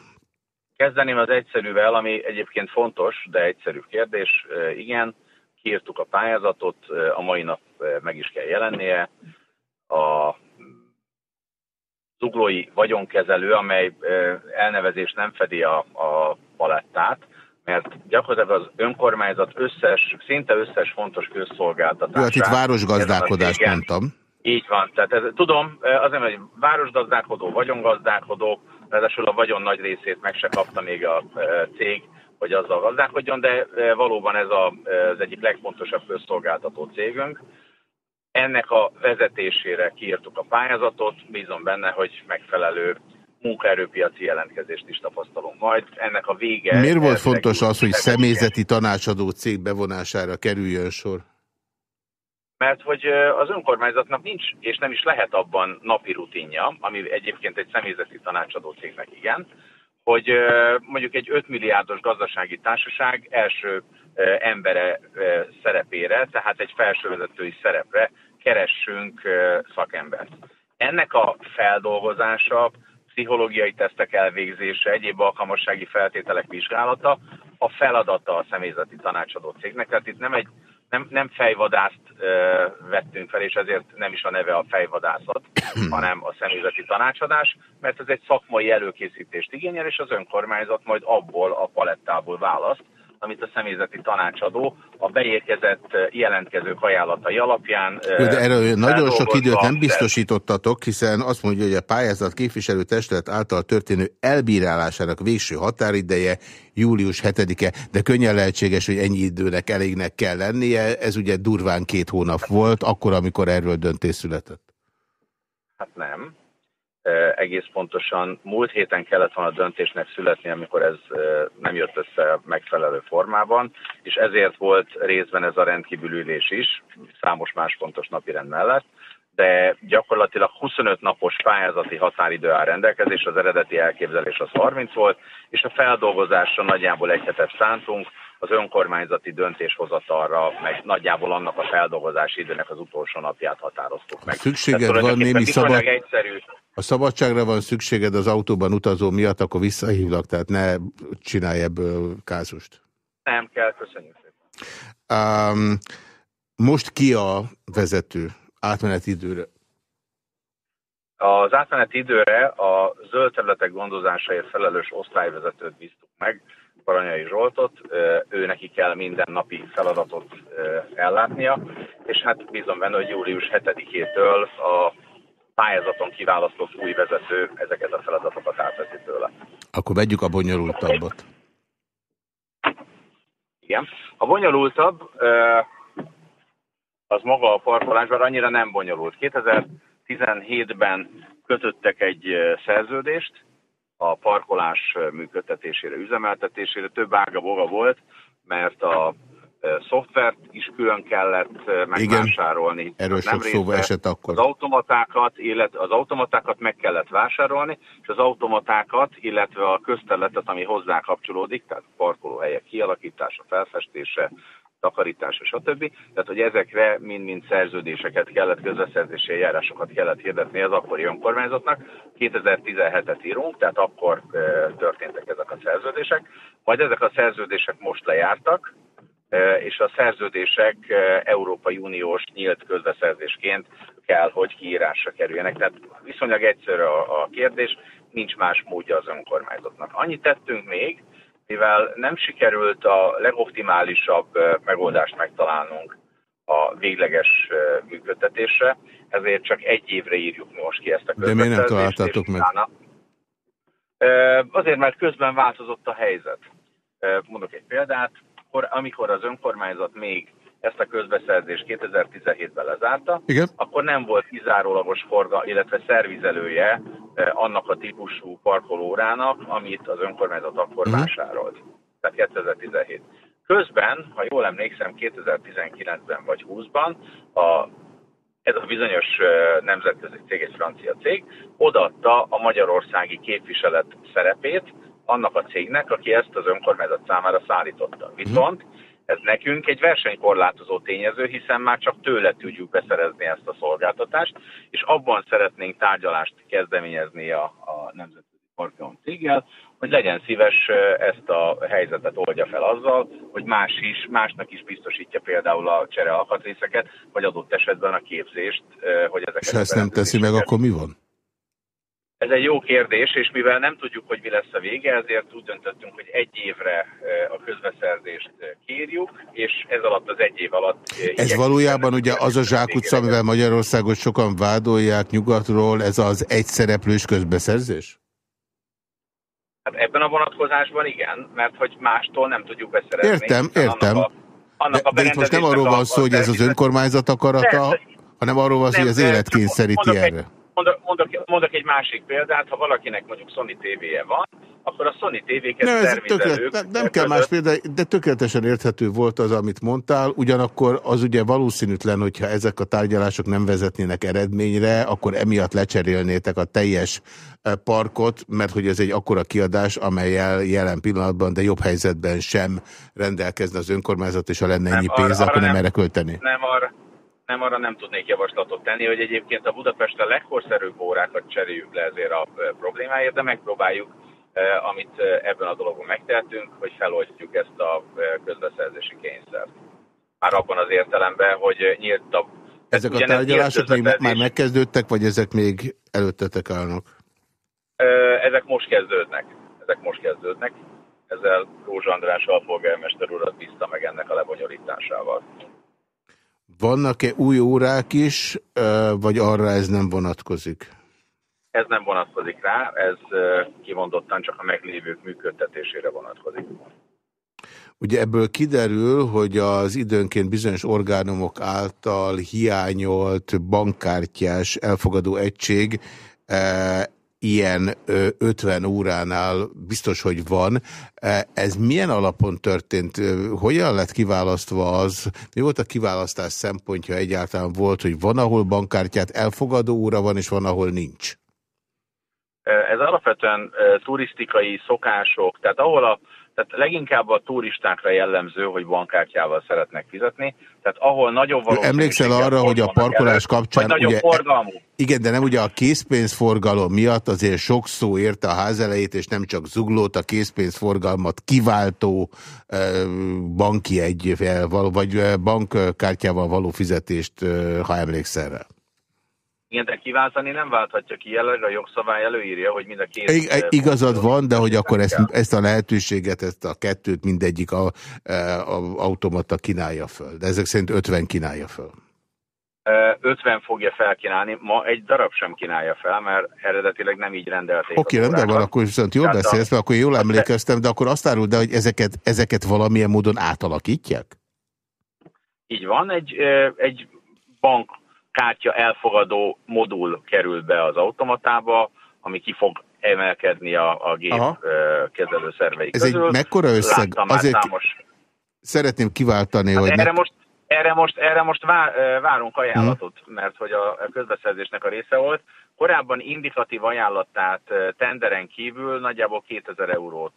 Kezdeném az egyszerűvel, ami egyébként fontos, de egyszerű kérdés. Igen, kiírtuk a pályázatot, a mai nap meg is kell jelennie. A zuglói vagyonkezelő, amely elnevezés nem fedi a, a palettát, mert gyakorlatilag az önkormányzat összes, szinte összes fontos közszolgáltatását... Jó, hát itt városgazdálkodást mondtam. Így van, tehát ez, tudom, azért, hogy városgazdálkodó, vagyongazdálkodó, ráadásul a vagyon nagy részét meg se kapta még a cég, hogy azzal gazdálkodjon, de valóban ez a, az egyik legfontosabb közszolgáltató cégünk. Ennek a vezetésére kiírtuk a pályázatot, bízom benne, hogy megfelelő munkaerőpiaci jelentkezést is tapasztalunk majd. Ennek a vége... Miért volt fontos az, hogy személyzeti tanácsadó cég bevonására kerüljön sor? Mert hogy az önkormányzatnak nincs, és nem is lehet abban napi rutinja, ami egyébként egy személyzeti tanácsadó cégnek igen, hogy mondjuk egy 5 milliárdos gazdasági társaság első embere szerepére, tehát egy felsővezetői szerepre keressünk szakembert. Ennek a feldolgozása, pszichológiai tesztek elvégzése, egyéb alkalmassági feltételek vizsgálata a feladata a személyzeti tanácsadó cégnek. Tehát itt nem egy nem, nem fejvadászt ö, vettünk fel, és ezért nem is a neve a fejvadászat, hanem a személyzeti tanácsadás, mert ez egy szakmai előkészítést igényel, és az önkormányzat majd abból a palettából választ, amit a személyzeti tanácsadó a beérkezett jelentkezők ajánlatai alapján... De erről nagyon sok időt nem biztosítottatok, hiszen azt mondja, hogy a pályázat képviselő testület által történő elbírálásának végső határideje július 7-e, de könnyen lehetséges, hogy ennyi időnek elégnek kell lennie. Ez ugye durván két hónap volt, akkor, amikor erről döntés született. Hát nem egész pontosan múlt héten kellett volna a döntésnek születni, amikor ez nem jött össze megfelelő formában, és ezért volt részben ez a rendkívül ülés is, számos más fontos napirend mellett, de gyakorlatilag 25 napos pályázati határidő áll rendelkezés, az eredeti elképzelés az 30 volt, és a feldolgozásra nagyjából egy hetet szántunk, az önkormányzati döntéshozatalra, meg nagyjából annak a feldolgozási időnek az utolsó napját határoztuk meg. Szükséged van némi szabad... egyszerű. A szabadságra van szükséged az autóban utazó miatt, akkor visszahívlak, tehát ne csinálj ebből kázust. Nem kell, köszönjük szépen. Um, most ki a vezető átmeneti időre? Az átmeneti időre a zöld területek gondozásáért felelős osztályvezetőt bíztuk meg, Paranyai Zsoltot, ő neki kell minden napi feladatot ellátnia, és hát bízom benne, hogy július 7-től a pályázaton kiválasztott új vezető ezeket a feladatokat átveszi tőle. Akkor vegyük a bonyolultabbat. Igen. A bonyolultabb az maga a parkolás, bár annyira nem bonyolult. 2017-ben kötöttek egy szerződést, a parkolás működtetésére, üzemeltetésére. Több ága boga volt, mert a szoftvert is külön kellett megvásárolni. Igen, erről sok szó esett akkor. Az automatákat, illetve az automatákat meg kellett vásárolni, és az automatákat, illetve a közterületet, ami hozzá kapcsolódik, tehát parkolóhelyek kialakítása, felfestése, takarítása, stb. Tehát, hogy ezekre mind-mind szerződéseket kellett, közbeszerzési eljárásokat kellett hirdetni az akkori önkormányzatnak. 2017-et írunk, tehát akkor történtek ezek a szerződések. Majd ezek a szerződések most lejártak, és a szerződések e, Európai Uniós nyílt közbeszerzésként kell, hogy kiírásra kerüljenek. Tehát viszonylag egyszerű a, a kérdés, nincs más módja az önkormányzatnak. Annyit tettünk még, mivel nem sikerült a legoptimálisabb megoldást megtalálnunk a végleges működtetésre, ezért csak egy évre írjuk most ki ezt a De miért nem találtátok meg? Azért, mert közben változott a helyzet. Mondok egy példát, amikor az önkormányzat még ezt a közbeszerzést 2017-ben lezárta, Igen. akkor nem volt kizárólagos forga, illetve szervizelője eh, annak a típusú parkolórának, amit az önkormányzat akkor uh mhm. -huh. vásárolt. Tehát 2017. Közben, ha jól emlékszem, 2019-ben vagy 20-ban a, ez a bizonyos eh, nemzetközi cég, egy francia cég, odaadta a magyarországi képviselet szerepét annak a cégnek, aki ezt az önkormányzat számára szállította. Mhm. Viszont ez nekünk egy versenykorlátozó tényező, hiszen már csak tőle tudjuk beszerezni ezt a szolgáltatást, és abban szeretnénk tárgyalást kezdeményezni a, a Nemzetközi Parkeon céggel, hogy legyen szíves ezt a helyzetet oldja fel azzal, hogy más is, másnak is biztosítja például a csere alkatrészeket, vagy adott esetben a képzést, hogy ezeket... És ha ezt nem teszi meg, akkor mi van? Ez egy jó kérdés, és mivel nem tudjuk, hogy mi lesz a vége, ezért úgy döntöttünk, hogy egy évre a közbeszerzést kérjük, és ez alatt az egy év alatt... Ez valójában ugye az a zsákutca, amivel Magyarországot sokan vádolják nyugatról, ez az egyszereplős közbeszerzés? Hát ebben a vonatkozásban igen, mert hogy mástól nem tudjuk beszerezni. Értem, értem. Annak a, annak de, a de itt most nem arról van szó, hogy ez az önkormányzat akarata, hanem arról van szó, hogy az élet kényszeríti erre. Mondok, mondok, mondok egy másik példát, ha valakinek mondjuk Sony TV-je van, akkor a Sony TV-ket ne, ez tökélet, nem, nem kell más példa, de tökéletesen érthető volt az, amit mondtál, ugyanakkor az ugye valószínűtlen, hogyha ezek a tárgyalások nem vezetnének eredményre, akkor emiatt lecserélnétek a teljes eh, parkot, mert hogy ez egy akkora kiadás, amelyel jelen pillanatban, de jobb helyzetben sem rendelkezne az önkormányzat, és ha lenne ennyi pénz, akkor nem, nem erre költeni. Nem arra, nem arra nem tudnék javaslatot tenni, hogy egyébként a Budapesten legkorszerűbb órákat cseréljük le ezért a problémáért, de megpróbáljuk, amit ebben a dologban megtehetünk, hogy feloldjuk ezt a közbeszerzési kényszert. Már abban az értelemben, hogy nyílt a... Ezek a tárgyalások még már megkezdődtek, vagy ezek még előttetek állnak? Ezek most kezdődnek. Ezek most kezdődnek. Ezzel Rózsa András alpolgármester urat bízta meg ennek a lebonyolításával. Vannak-e új órák is, vagy arra ez nem vonatkozik? Ez nem vonatkozik rá, ez kimondottan csak a meglévők működtetésére vonatkozik. Ugye ebből kiderül, hogy az időnként bizonyos orgánumok által hiányolt bankkártyás elfogadó egység ilyen 50 óránál biztos, hogy van. E, ez milyen alapon történt? Hogyan lett kiválasztva az? Mi volt a kiválasztás szempontja egyáltalán volt, hogy van, ahol bankkártyát elfogadó óra van, és van, ahol nincs? Ez alapvetően turisztikai szokások, tehát ahol a tehát leginkább a turistákra jellemző, hogy bankkártyával szeretnek fizetni, tehát ahol nagyobb valószínűséggel... Emlékszel arra, hogy a parkolás kapcsán... Vagy nagyobb ugye, forgalmú. Igen, de nem ugye a készpénzforgalom miatt azért sok szó érte a házelejét, és nem csak zuglót, a készpénzforgalmat kiváltó banki egyvel, vagy bankkártyával való fizetést, ha emlékszel rá. Igen, de kiváltani nem válthatja ki, jelenleg a jogszabály előírja, hogy mind a két... I igazad van, de hogy akkor ezt, ezt a lehetőséget, ezt a kettőt mindegyik a, a automata kínálja föl. De ezek szerint 50 kínálja föl. 50 fogja felkínálni, ma egy darab sem kínálja fel, mert eredetileg nem így rendelték. Oké, okay, rendben van, akkor viszont jól beszélsz, mert akkor jól emlékeztem, de akkor azt árul, de hogy ezeket, ezeket valamilyen módon átalakítják? Így van, egy, egy bank kártya elfogadó modul kerül be az automatába, ami ki fog emelkedni a, a gép Aha. kezelőszervei Ez közül. egy mekkora összeg? Azért számos... szeretném kiváltani, hát hogy... Erre, most, erre, most, erre most várunk ajánlatot, hmm. mert hogy a közbeszerzésésnek a része volt. Korábban indikatív ajánlatát tenderen kívül nagyjából 2000 eurót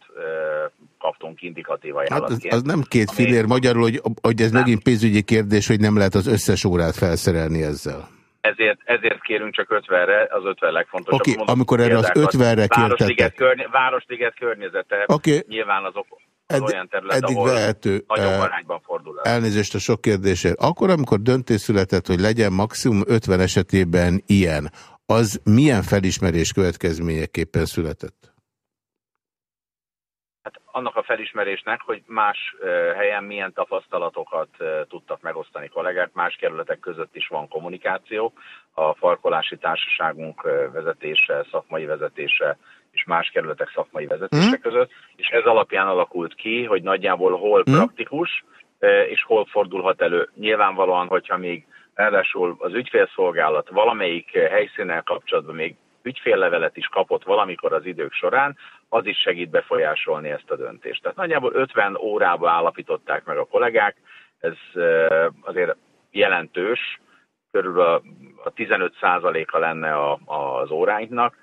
kaptunk indikatív ajánlatként. Hát az, az nem két fillér, ami... magyarul, hogy, hogy ez nem. megint pénzügyi kérdés, hogy nem lehet az összes órát felszerelni ezzel. Ezért, ezért kérünk csak 50-re, az 50 legfontosabb. Oké, okay, amikor erre az 50-re kértetek. Körny Városliget környezete, okay. nyilván azok az Ed, olyan terület, eddig ahol vehető, nagyobb uh, arányban fordul el. Elnézést a sok kérdésért. Akkor, amikor döntés született, hogy legyen maximum 50 esetében ilyen, az milyen felismerés következményeképpen született? Hát annak a felismerésnek, hogy más helyen milyen tapasztalatokat tudtak megosztani kollégák, más kerületek között is van kommunikáció. A farkolási társaságunk vezetése, szakmai vezetése és más kerületek szakmai vezetése mm. között, és ez alapján alakult ki, hogy nagyjából hol mm. praktikus, és hol fordulhat elő. Nyilvánvalóan, hogyha még Ráadásul az ügyfélszolgálat valamelyik helyszínnel kapcsolatban még ügyféllevelet is kapott valamikor az idők során, az is segít befolyásolni ezt a döntést. Tehát nagyjából 50 órába állapították meg a kollégák, ez azért jelentős, körülbelül a 15%-a lenne az óráinknak,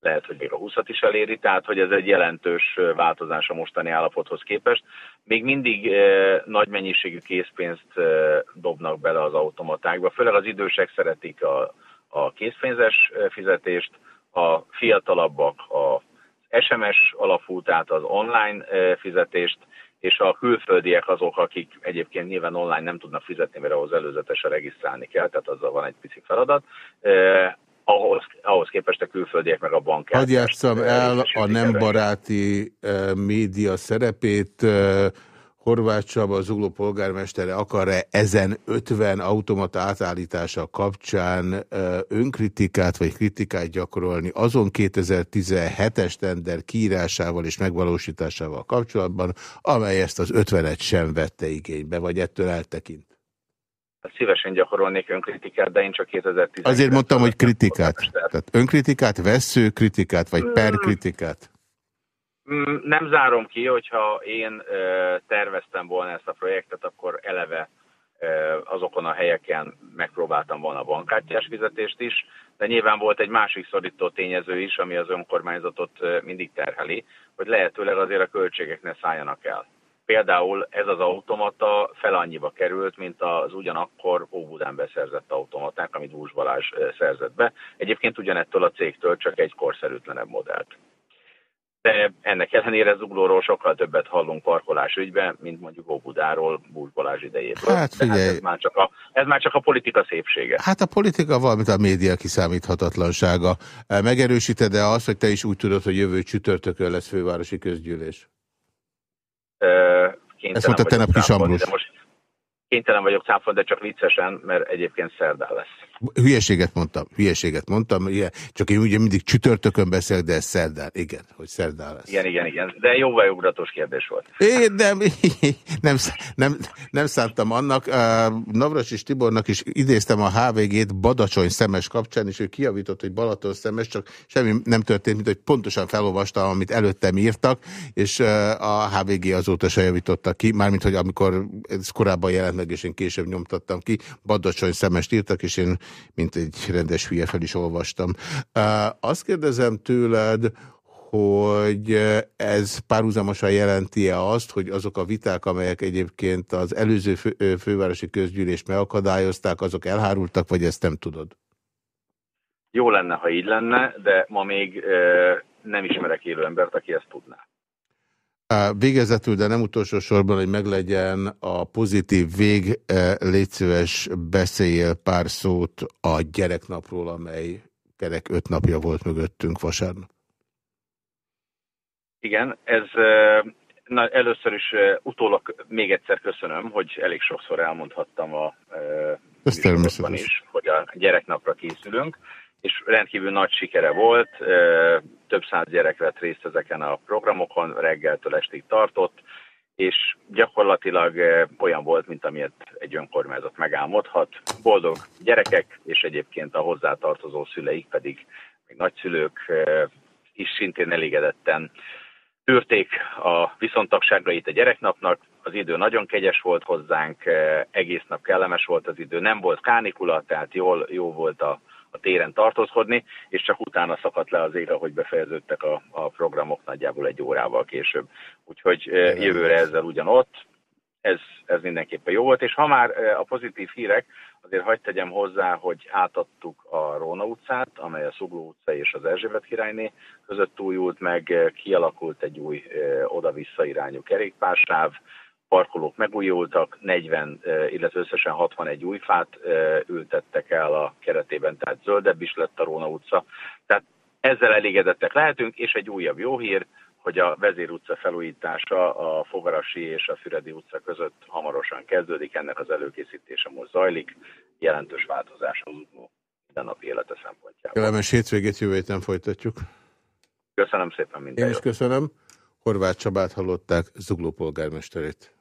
lehet, hogy még a 20-at is eléri, tehát hogy ez egy jelentős változás a mostani állapothoz képest. Még mindig eh, nagy mennyiségű készpénzt eh, dobnak bele az automatákba, főleg az idősek szeretik a, a készpénzes fizetést, a fiatalabbak a SMS alapú, tehát az online fizetést, és a külföldiek azok, akik egyébként nyilván online nem tudnak fizetni, mert ahhoz előzetesen regisztrálni kell, tehát azzal van egy pici feladat ahhoz, ahhoz képest a külföldiek meg a bank. Hadd játszam el a nem baráti média szerepét. Horváth Csaba, az Zugló polgármestere akar-e ezen 50 automata átállítása kapcsán önkritikát vagy kritikát gyakorolni azon 2017-es tender kiírásával és megvalósításával kapcsolatban, amely ezt az 50-et sem vette igénybe, vagy ettől eltekint? Szívesen gyakorolnék önkritikát, de én csak 2010 Azért mondtam, hogy kritikát. Tehát önkritikát, vesző kritikát, vagy per kritikát? Mm, nem zárom ki, hogyha én terveztem volna ezt a projektet, akkor eleve azokon a helyeken megpróbáltam volna a bankkártyás fizetést is, de nyilván volt egy másik szorító tényező is, ami az önkormányzatot mindig terheli, hogy lehetőleg azért a költségek ne szálljanak el. Például ez az automata fel annyiba került, mint az ugyanakkor Óbudán beszerzett automaták, amit Búzs Balázs szerzett be. Egyébként ugyanettől a cégtől csak egy korszerűtlenebb modellt de ennek ellenére Zuglóról sokkal többet hallunk parkolás ügyben, mint mondjuk Óbudáról, Búzs Balázs idejéből. Hát figyelj. Hát ez, már csak a, ez már csak a politika szépsége. Hát a politika valamint a média kiszámíthatatlansága. Megerősíted-e azt, hogy te is úgy tudod, hogy jövő csütörtökön lesz fővárosi közgyűlés? Ezt mondta tegnap Kis Ambrus. Most kénytelen vagyok cáfolni, de csak viccesen, mert egyébként szerdán lesz. Hülyeséget mondtam, hülyeséget mondtam, ilyen, csak én ugye mindig csütörtökön beszélek, de ez szerdán, igen, hogy szerdán lesz. Igen, igen, igen, de jó ugratos kérdés volt. Én nem, nem, nem, nem szántam annak. Navras és Tibornak is idéztem a HVG-t Badacsony szemes kapcsán, és ő kiavított, hogy Balaton szemes, csak semmi nem történt, mint hogy pontosan felolvastam, amit előttem írtak, és a HVG azóta se javította ki, mármint, hogy amikor ez korábban jelent meg, és én később nyomtattam ki, Badacsony szemest írtak, és én mint egy rendes hülye fel is olvastam. Azt kérdezem tőled, hogy ez párhuzamosan jelenti-e azt, hogy azok a viták, amelyek egyébként az előző fő, fővárosi közgyűlést megakadályozták, azok elhárultak, vagy ezt nem tudod? Jó lenne, ha így lenne, de ma még nem ismerek élő embert, aki ezt tudná. Végezetül, de nem utolsó sorban, hogy meglegyen a pozitív vég, légy szíves, beszéljél pár szót a gyereknapról, amely kerek öt napja volt mögöttünk vasárnap. Igen, ez na, először is utólag még egyszer köszönöm, hogy elég sokszor elmondhattam a is, hogy a gyereknapra készülünk és rendkívül nagy sikere volt, több száz gyerek vett részt ezeken a programokon, reggeltől estig tartott, és gyakorlatilag olyan volt, mint amilyet egy önkormányzat megálmodhat. Boldog gyerekek, és egyébként a hozzátartozó szüleik pedig, még nagyszülők is szintén elégedetten tűrték a viszontagságait a gyereknapnak, az idő nagyon kegyes volt hozzánk, egész nap kellemes volt az idő, nem volt kánikula, tehát jól, jó volt a, a téren tartózkodni, és csak utána szakadt le az ég, hogy befejeződtek a, a programok nagyjából egy órával később. Úgyhogy jövőre ezzel ugyanott, ez, ez mindenképpen jó volt, és ha már a pozitív hírek, azért hagyd tegyem hozzá, hogy átadtuk a Róna utcát, amely a Szugló utca és az Erzsébet királyné között újult meg, kialakult egy új oda-vissza irányú kerékpársáv, parkolók megújultak, 40, illetve összesen 61 új fát ültettek el a keretében, tehát zöldebb is lett a Róna utca. Tehát ezzel elégedettek lehetünk, és egy újabb jó hír, hogy a Vezér utca felújítása a Fogarasi és a Füredi utca között hamarosan kezdődik, ennek az előkészítése most zajlik, jelentős változás az utó mindennapi élete szempontjából. Kellemes hétvégét jövő héten folytatjuk. Köszönöm szépen minden Én is köszönöm. Horváth Csabát hallották, Zugló polgármesterét.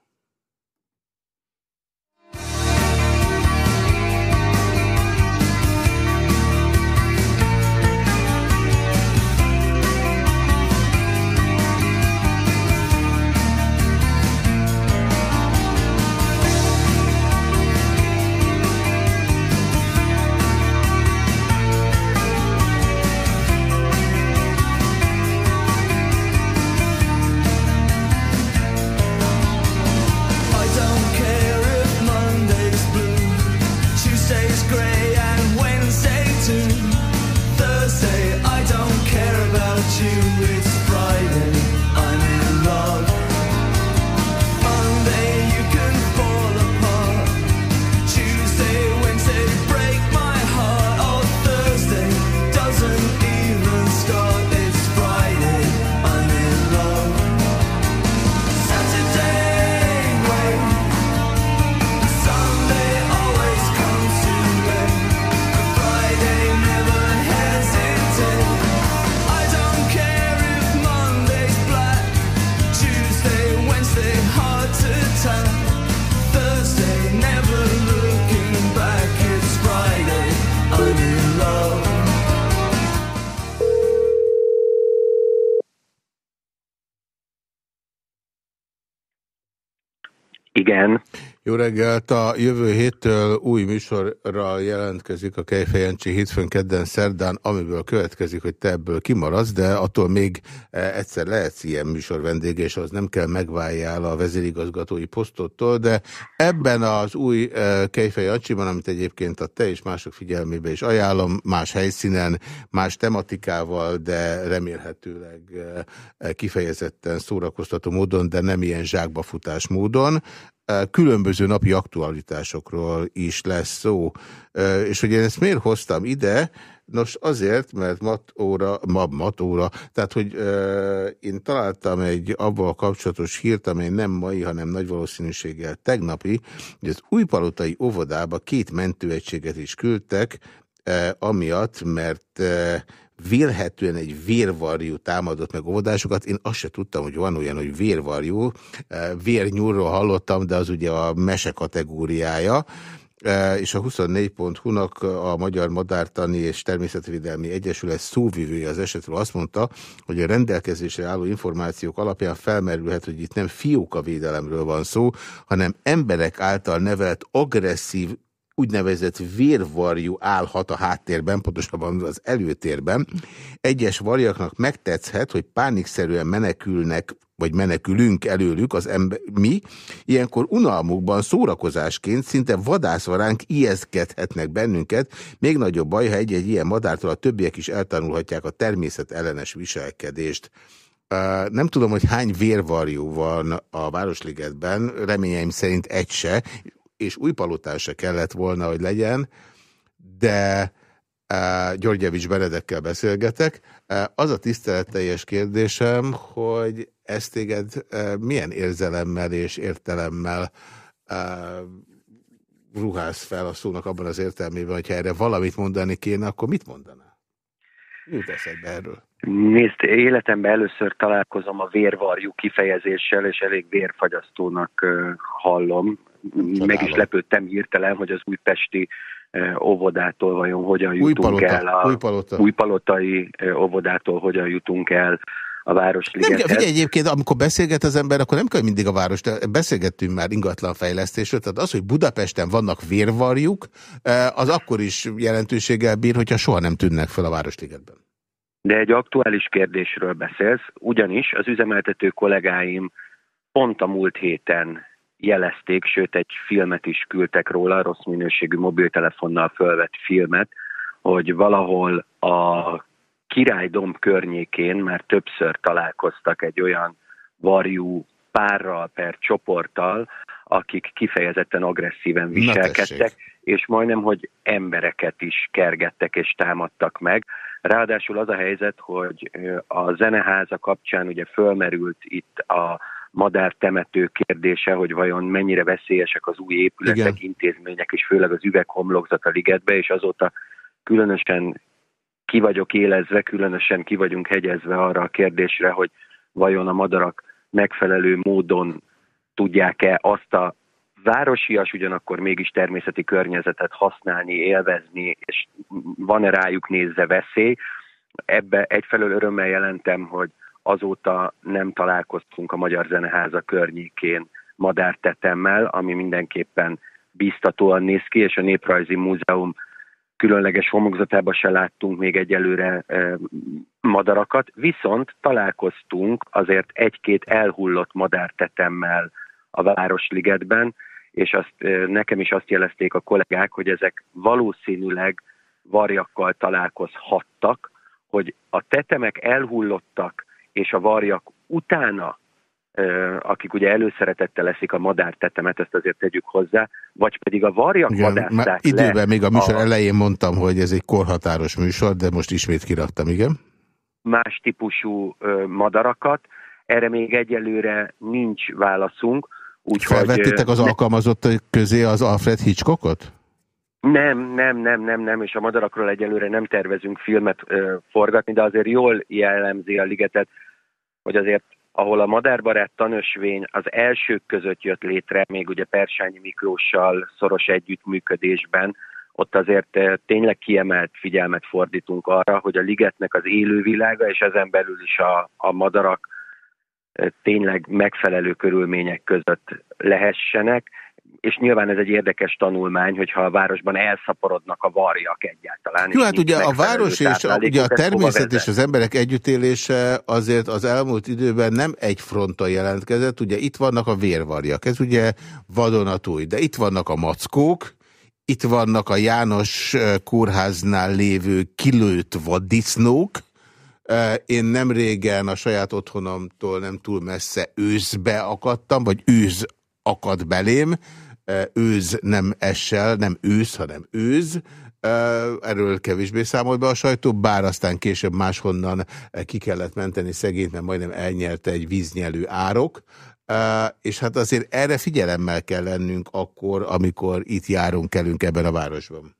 Igen. Jó reggelt! A jövő héttől új műsorra jelentkezik a Kejfejancsi hétfőn, kedden, szerdán, amiből következik, hogy te ebből kimaradsz, de attól még e, egyszer lehetsz ilyen műsor vendége, és az nem kell megváljál a vezérigazgatói posztottól, de ebben az új e, Kejfejancsiban, amit egyébként a te és mások figyelmébe is ajánlom, más helyszínen, más tematikával, de remélhetőleg e, kifejezetten szórakoztató módon, de nem ilyen zsákbafutás módon, különböző napi aktualitásokról is lesz szó. És hogy én ezt miért hoztam ide? Nos, azért, mert mat óra, ma, mat óra, tehát, hogy én találtam egy abban kapcsolatos hírt, amely nem mai, hanem nagy valószínűséggel tegnapi, hogy az újpalotai óvodába két mentőegységet is küldtek, amiatt, mert vélhetően egy vérvarjú támadott meg óvodásokat. Én azt se tudtam, hogy van olyan, hogy vérvarjú. Eh, vérnyúlról hallottam, de az ugye a mese kategóriája eh, és a 24.hu-nak a Magyar Madártani és Természetvédelmi Egyesület szóvivője az esetről azt mondta, hogy a rendelkezésre álló információk alapján felmerülhet, hogy itt nem fiókavédelemről van szó, hanem emberek által nevelt agresszív úgynevezett vérvarjú állhat a háttérben, pontosabban az előtérben. Egyes varjaknak megtetszhet, hogy pánikszerűen menekülnek vagy menekülünk előlük az ember, mi, ilyenkor unalmukban szórakozásként szinte vadászva ránk ijesztgethetnek bennünket, még nagyobb baj, ha egy-egy ilyen madártól a többiek is eltanulhatják a természet ellenes viselkedést. Nem tudom, hogy hány vérvarjú van a Városligetben, reményeim szerint egy se, és Újpalotán se kellett volna, hogy legyen, de uh, Györgyevics Benedekkel beszélgetek. Uh, az a tiszteletteljes kérdésem, hogy ezt téged uh, milyen érzelemmel és értelemmel uh, ruház fel a szónak abban az értelmében, hogyha erre valamit mondani kéne, akkor mit mondaná? Mi jut eszedbe erről? Nézd, életemben először találkozom a vérvarjú kifejezéssel, és elég vérfagyasztónak hallom. Csodálom. Meg is lepődtem hirtelen, hogy az újpesti uh, óvodától vajon hogyan jutunk Újpalota, el, a Újpalota. újpalotai uh, óvodától hogyan jutunk el a Városligethez. Nem, figyelj, egyébként, amikor beszélget az ember, akkor nem kell mindig a város, de beszélgettünk már ingatlanfejlesztésről, tehát az, hogy Budapesten vannak vérvarjuk, az akkor is jelentőséggel bír, hogyha soha nem tűnnek fel a Városligetben. De egy aktuális kérdésről beszélsz, ugyanis az üzemeltető kollégáim pont a múlt héten jelezték, sőt egy filmet is küldtek róla, rossz minőségű mobiltelefonnal fölvett filmet, hogy valahol a Királydomb környékén már többször találkoztak egy olyan varjú párral per csoporttal, akik kifejezetten agresszíven viselkedtek, és majdnem, hogy embereket is kergettek és támadtak meg. Ráadásul az a helyzet, hogy a zeneháza kapcsán ugye fölmerült itt a madár temető kérdése, hogy vajon mennyire veszélyesek az új épületek, Igen. intézmények, és főleg az üveghomlokzat a ligetbe, és azóta különösen ki vagyok élezve, különösen ki vagyunk hegyezve arra a kérdésre, hogy vajon a madarak megfelelő módon tudják-e azt a városias, ugyanakkor mégis természeti környezetet használni, élvezni, és van-e rájuk nézve veszély. Ebbe egyfelől örömmel jelentem, hogy azóta nem találkoztunk a Magyar Zeneháza környékén madártetemmel, ami mindenképpen biztatóan néz ki, és a Néprajzi Múzeum különleges homokzatába se láttunk még egyelőre madarakat, viszont találkoztunk azért egy-két elhullott madártetemmel a Városligetben, és azt, nekem is azt jelezték a kollégák, hogy ezek valószínűleg varjakkal találkozhattak, hogy a tetemek elhullottak, és a varjak utána akik ugye előszeretettel leszik a madártetemet, ezt azért tegyük hozzá, vagy pedig a varjak Igen, vadászták Időben le még a műsor a... elején mondtam, hogy ez egy korhatáros műsor, de most ismét kiraktam, igen. Más típusú madarakat, erre még egyelőre nincs válaszunk. Úgy, Felvettétek az alkalmazottak közé az Alfred Hitchcockot? Nem, nem, nem, nem, nem, és a madarakról egyelőre nem tervezünk filmet ö, forgatni, de azért jól jellemzi a ligetet, hogy azért ahol a madárbarát tanösvény az elsők között jött létre, még ugye Persányi Miklóssal szoros együttműködésben, ott azért eh, tényleg kiemelt figyelmet fordítunk arra, hogy a ligetnek az élővilága, és ezen belül is a, a madarak tényleg megfelelő körülmények között lehessenek, és nyilván ez egy érdekes tanulmány, hogyha a városban elszaporodnak a varjak egyáltalán. Jó, hát ugye a város és a, ugye a természet és az emberek együttélése azért az elmúlt időben nem egy fronton jelentkezett, ugye itt vannak a vérvarjak, ez ugye vadonatúj, de itt vannak a mackók, itt vannak a János kórháznál lévő kilőtt vaddisznók, én nem régen a saját otthonomtól nem túl messze őszbe akadtam, vagy őz akad belém, őz nem essel, nem ősz, hanem őz, erről kevésbé számol be a sajtó, bár aztán később máshonnan ki kellett menteni szegényt, mert majdnem elnyerte egy víznyelő árok, és hát azért erre figyelemmel kell lennünk akkor, amikor itt járunk, kelünk ebben a városban.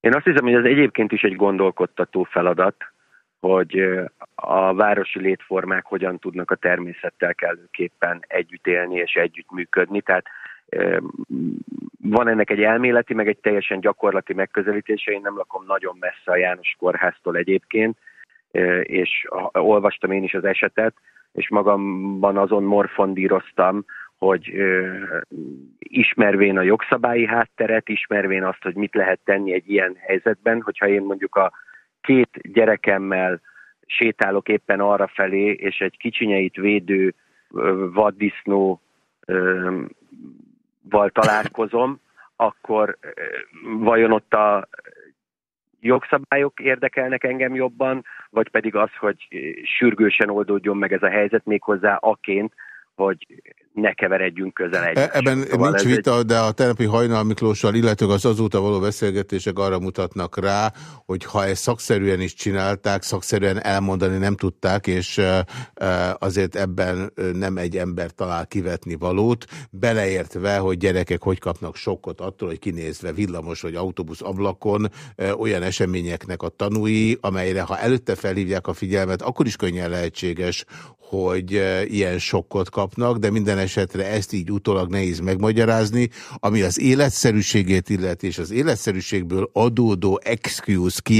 Én azt hiszem, hogy ez egyébként is egy gondolkodtató feladat, hogy a városi létformák hogyan tudnak a természettel kellőképpen együtt élni és együtt működni. Tehát van ennek egy elméleti, meg egy teljesen gyakorlati megközelítése. Én nem lakom nagyon messze a János kórháztól egyébként, és olvastam én is az esetet, és magamban azon morfondíroztam, hogy ismervén a jogszabályi hátteret, ismervén azt, hogy mit lehet tenni egy ilyen helyzetben, hogyha én mondjuk a két gyerekemmel sétálok éppen arra felé, és egy kicsinyeit védő vaddisznó val találkozom, akkor vajon ott a jogszabályok érdekelnek engem jobban, vagy pedig az, hogy sürgősen oldódjon meg ez a helyzet méghozzá aként, hogy ne keveredjünk közel egy. E, ebben szóval nincs vita, egy... de a tenapi Hajnal Miklóssal, illetve az azóta való beszélgetések arra mutatnak rá, hogy ha ezt szakszerűen is csinálták, szakszerűen elmondani nem tudták, és azért ebben nem egy ember talál kivetni valót, beleértve, hogy gyerekek hogy kapnak sokkot attól, hogy kinézve villamos vagy autóbusz ablakon olyan eseményeknek a tanúi, amelyre ha előtte felhívják a figyelmet, akkor is könnyen lehetséges, hogy ilyen sokkot kapnak, de minden esetre ezt így utólag nehéz megmagyarázni, ami az életszerűségét illeti, és az életszerűségből adódó excuse ki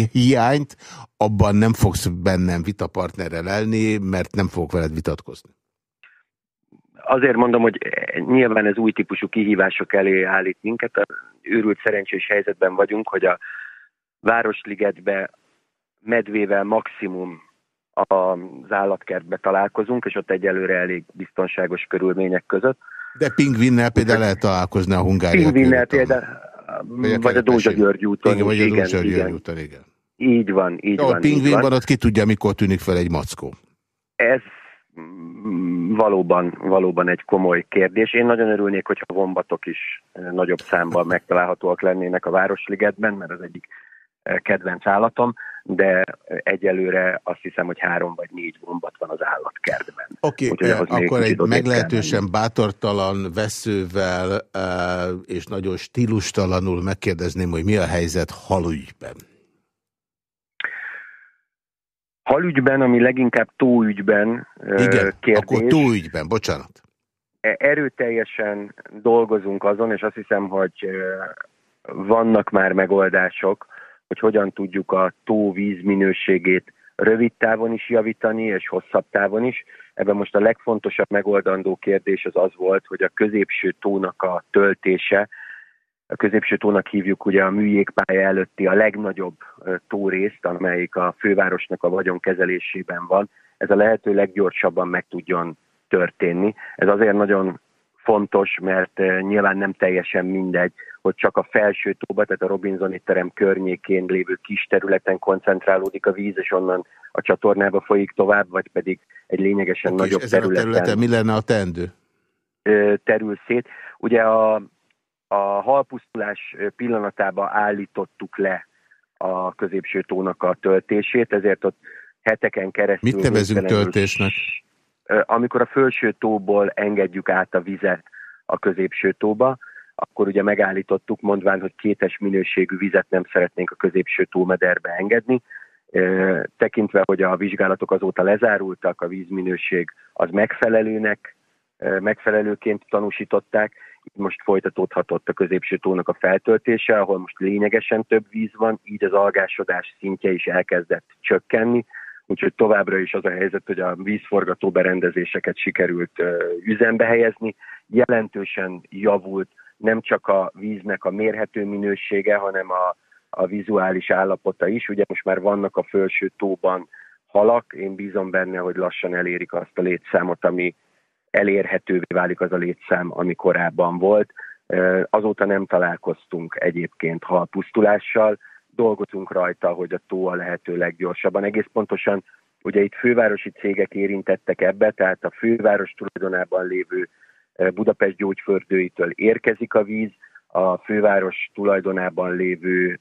abban nem fogsz bennem vitapartnerrel elni, mert nem fogok veled vitatkozni. Azért mondom, hogy nyilván ez új típusú kihívások elé állít minket. A őrült szerencsés helyzetben vagyunk, hogy a Városligetbe medvével maximum az állatkertbe találkozunk, és ott egyelőre elég biztonságos körülmények között. De pingvinnel például lehet találkozni a Hungária Pingvinnel például, vagy a Dózsa György úton. Igen, vagy a Dózsa György úton, igen. Így van, így Jó, van. A pingvin van, ott ki tudja, mikor tűnik fel egy mackó. Ez valóban, valóban egy komoly kérdés. Én nagyon örülnék, hogyha vombatok is nagyobb számban megtalálhatóak lennének a Városligetben, mert az egyik kedvenc állatom, de egyelőre azt hiszem, hogy három vagy négy gombat van az állatkertben. Oké, okay, akkor egy meglehetősen bátortalan veszővel és nagyon stílustalanul megkérdezném, hogy mi a helyzet halügyben? Halügyben, ami leginkább tóügyben Igen, kérdés, akkor tóügyben, bocsánat. E, erőteljesen dolgozunk azon, és azt hiszem, hogy vannak már megoldások, hogy hogyan tudjuk a tó víz minőségét rövid távon is javítani, és hosszabb távon is. Ebben most a legfontosabb megoldandó kérdés az az volt, hogy a középső tónak a töltése, a középső tónak hívjuk ugye a műjégpálya előtti a legnagyobb tórészt, amelyik a fővárosnak a vagyon kezelésében van, ez a lehető leggyorsabban meg tudjon történni. Ez azért nagyon fontos, mert nyilván nem teljesen mindegy, hogy csak a felső tóba, tehát a Robinsoni terem környékén lévő kis területen koncentrálódik a víz, és onnan a csatornába folyik tovább, vagy pedig egy lényegesen okay, nagyobb területen. a területen mi lenne a teendő? Terül szét. Ugye a, a halpusztulás pillanatában állítottuk le a középső tónak a töltését, ezért ott heteken keresztül... Mit nevezünk töltésnek? Amikor a felső tóból engedjük át a vizet a középső tóba, akkor ugye megállítottuk, mondván, hogy kétes minőségű vizet nem szeretnénk a középső túlmederbe engedni. Tekintve, hogy a vizsgálatok azóta lezárultak, a vízminőség az megfelelőnek, megfelelőként tanúsították, most folytatódhatott a középső tónak a feltöltése, ahol most lényegesen több víz van, így az algásodás szintje is elkezdett csökkenni, úgyhogy továbbra is az a helyzet, hogy a vízforgató berendezéseket sikerült üzembe helyezni. Jelentősen javult nem csak a víznek a mérhető minősége, hanem a, a vizuális állapota is. Ugye most már vannak a felső tóban halak, én bízom benne, hogy lassan elérik azt a létszámot, ami elérhetővé válik az a létszám, ami korábban volt. Azóta nem találkoztunk egyébként halpusztulással, dolgozunk rajta, hogy a tó a lehető leggyorsabban. Egész pontosan ugye itt fővárosi cégek érintettek ebbe, tehát a főváros tulajdonában lévő Budapest gyógyfördőitől érkezik a víz, a főváros tulajdonában lévő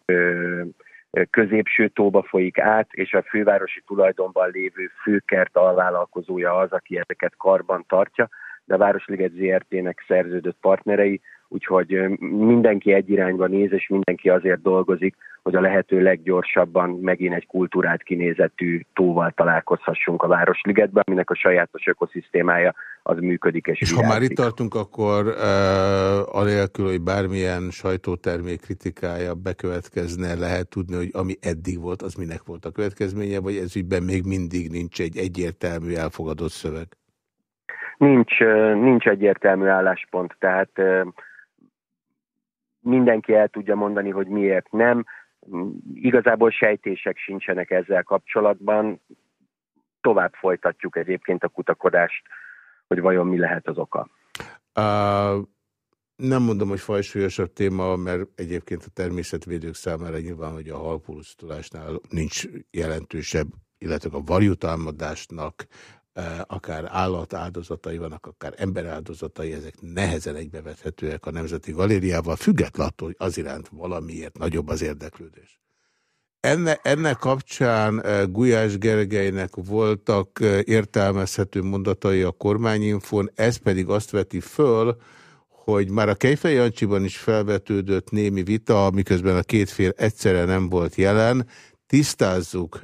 középső tóba folyik át, és a fővárosi tulajdonban lévő főkert alvállalkozója az, aki ezeket karban tartja, de a Városliget ZRT-nek szerződött partnerei, úgyhogy mindenki egy irányba néz, és mindenki azért dolgozik, hogy a lehető leggyorsabban megint egy kultúrát kinézetű tóval találkozhassunk a Városligetben, aminek a sajátos ökoszisztémája az működik. És, és ha már itt tartunk, akkor uh, anélkül, hogy bármilyen sajtótermék kritikája bekövetkezne, lehet tudni, hogy ami eddig volt, az minek volt a következménye, vagy ez ügyben még mindig nincs egy egyértelmű elfogadott szöveg? Nincs, nincs egyértelmű álláspont, tehát mindenki el tudja mondani, hogy miért nem. Igazából sejtések sincsenek ezzel kapcsolatban. Tovább folytatjuk egyébként a kutakodást, hogy vajon mi lehet az oka. Uh, nem mondom, hogy fajsúlyosabb téma, mert egyébként a természetvédők számára nyilván, hogy a halpusztulásnál nincs jelentősebb, illetve a varjutalmadásnak akár állat áldozatai vannak, akár ember áldozatai, ezek nehezen egybevethetőek a Nemzeti Galériával, függetlenül, hogy az iránt valamiért nagyobb az érdeklődés. Enne, ennek kapcsán Gulyás Gergelynek voltak értelmezhető mondatai a kormányinfon, ez pedig azt veti föl, hogy már a Kejfej Jancsiban is felvetődött némi vita, miközben a két fél egyszerre nem volt jelen. Tisztázzuk,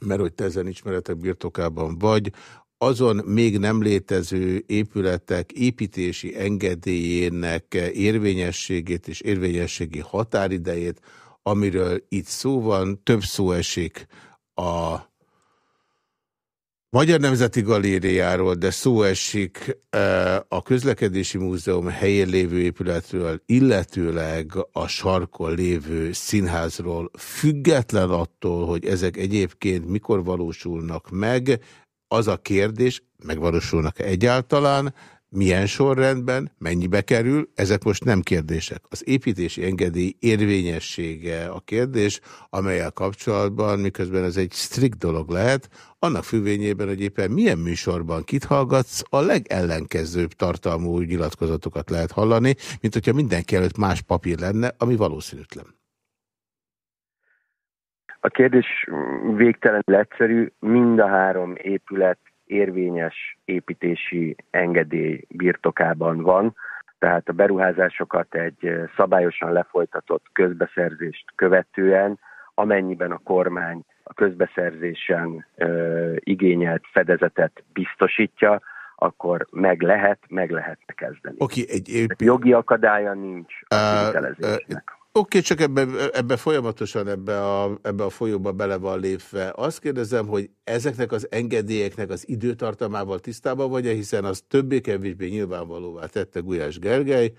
mert hogy te ezen ismeretek birtokában vagy, azon még nem létező épületek építési engedélyének érvényességét és érvényességi határidejét, amiről itt szó van, több szó esik a Magyar Nemzeti Galériáról, de szó esik e, a Közlekedési Múzeum helyén lévő épületről, illetőleg a sarkon lévő színházról, független attól, hogy ezek egyébként mikor valósulnak meg, az a kérdés, megvalósulnak-e egyáltalán, milyen sorrendben, mennyibe kerül, ezek most nem kérdések. Az építési engedély érvényessége a kérdés, amelyel kapcsolatban, miközben ez egy strikt dolog lehet, annak függvényében, hogy éppen milyen műsorban kit hallgatsz, a legellenkezőbb tartalmú nyilatkozatokat lehet hallani, mint hogyha mindenki előtt más papír lenne, ami valószínűtlen. A kérdés végtelenül egyszerű, mind a három épület érvényes építési engedély birtokában van, tehát a beruházásokat egy szabályosan lefolytatott közbeszerzést követően, amennyiben a kormány a közbeszerzésen ö, igényelt fedezetet biztosítja, akkor meg lehet, meg lehetne kezdeni. Okay, egy épp... Jogi akadálya nincs a uh, Oké, okay, csak ebbe, ebbe folyamatosan ebbe a, ebbe a folyóba bele van lépve. Azt kérdezem, hogy ezeknek az engedélyeknek az időtartamával tisztában vagy-e, hiszen az többé-kevésbé nyilvánvalóvá tette Gulyás Gergely,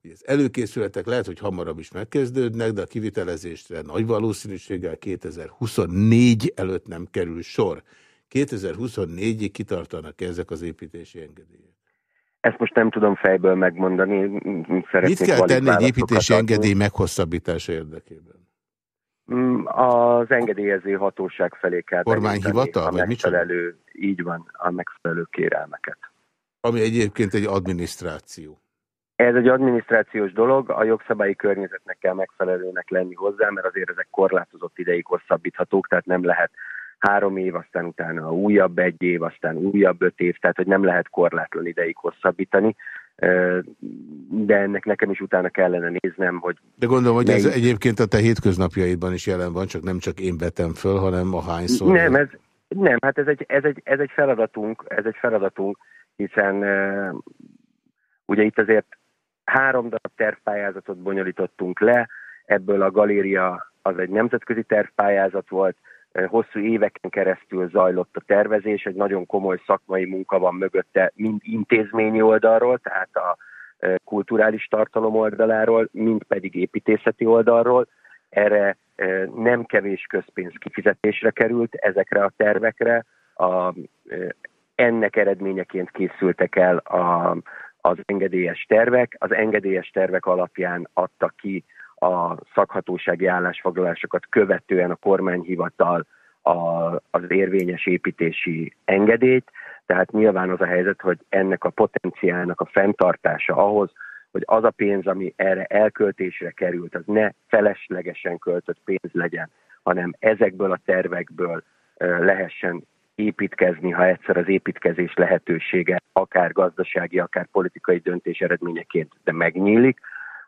hogy az előkészületek lehet, hogy hamarabb is megkezdődnek, de a kivitelezésre nagy valószínűséggel 2024 előtt nem kerül sor. 2024-ig kitartanak -e ezek az építési engedélyek? Ezt most nem tudom fejből megmondani. Szeretnék Mit kell tenni egy építési engedély meghosszabbítása érdekében? Mm, az engedélyező hatóság felé kell Kormányhivatal? A megfelelő, így van, a megfelelő kérelmeket. Ami egyébként egy adminisztráció. Ez egy adminisztrációs dolog, a jogszabályi környezetnek kell megfelelőnek lenni hozzá, mert azért ezek korlátozott ideig hosszabbíthatók, tehát nem lehet három év, aztán utána újabb egy év, aztán újabb öt év, tehát hogy nem lehet korlátlan ideig hosszabbítani, de ennek nekem is utána kellene néznem, hogy... De gondolom, hogy ez egyébként a te hétköznapjaidban is jelen van, csak nem csak én vetem föl, hanem a hányszor... Nem, ez, nem hát ez egy, ez, egy, ez egy feladatunk, ez egy feladatunk, hiszen uh, ugye itt azért három darab tervpályázatot bonyolítottunk le, ebből a galéria az egy nemzetközi tervpályázat volt, hosszú éveken keresztül zajlott a tervezés, egy nagyon komoly szakmai munka van mögötte, mind intézményi oldalról, tehát a kulturális tartalom oldaláról, mind pedig építészeti oldalról. Erre nem kevés közpénz kifizetésre került ezekre a tervekre. A, ennek eredményeként készültek el a, az engedélyes tervek. Az engedélyes tervek alapján adta ki a szakhatósági állásfoglalásokat követően a kormányhivatal a, az érvényes építési engedélyt, tehát nyilván az a helyzet, hogy ennek a potenciálnak a fenntartása ahhoz, hogy az a pénz, ami erre elköltésre került, az ne feleslegesen költött pénz legyen, hanem ezekből a tervekből lehessen építkezni, ha egyszer az építkezés lehetősége akár gazdasági, akár politikai döntés eredményeként, de megnyílik,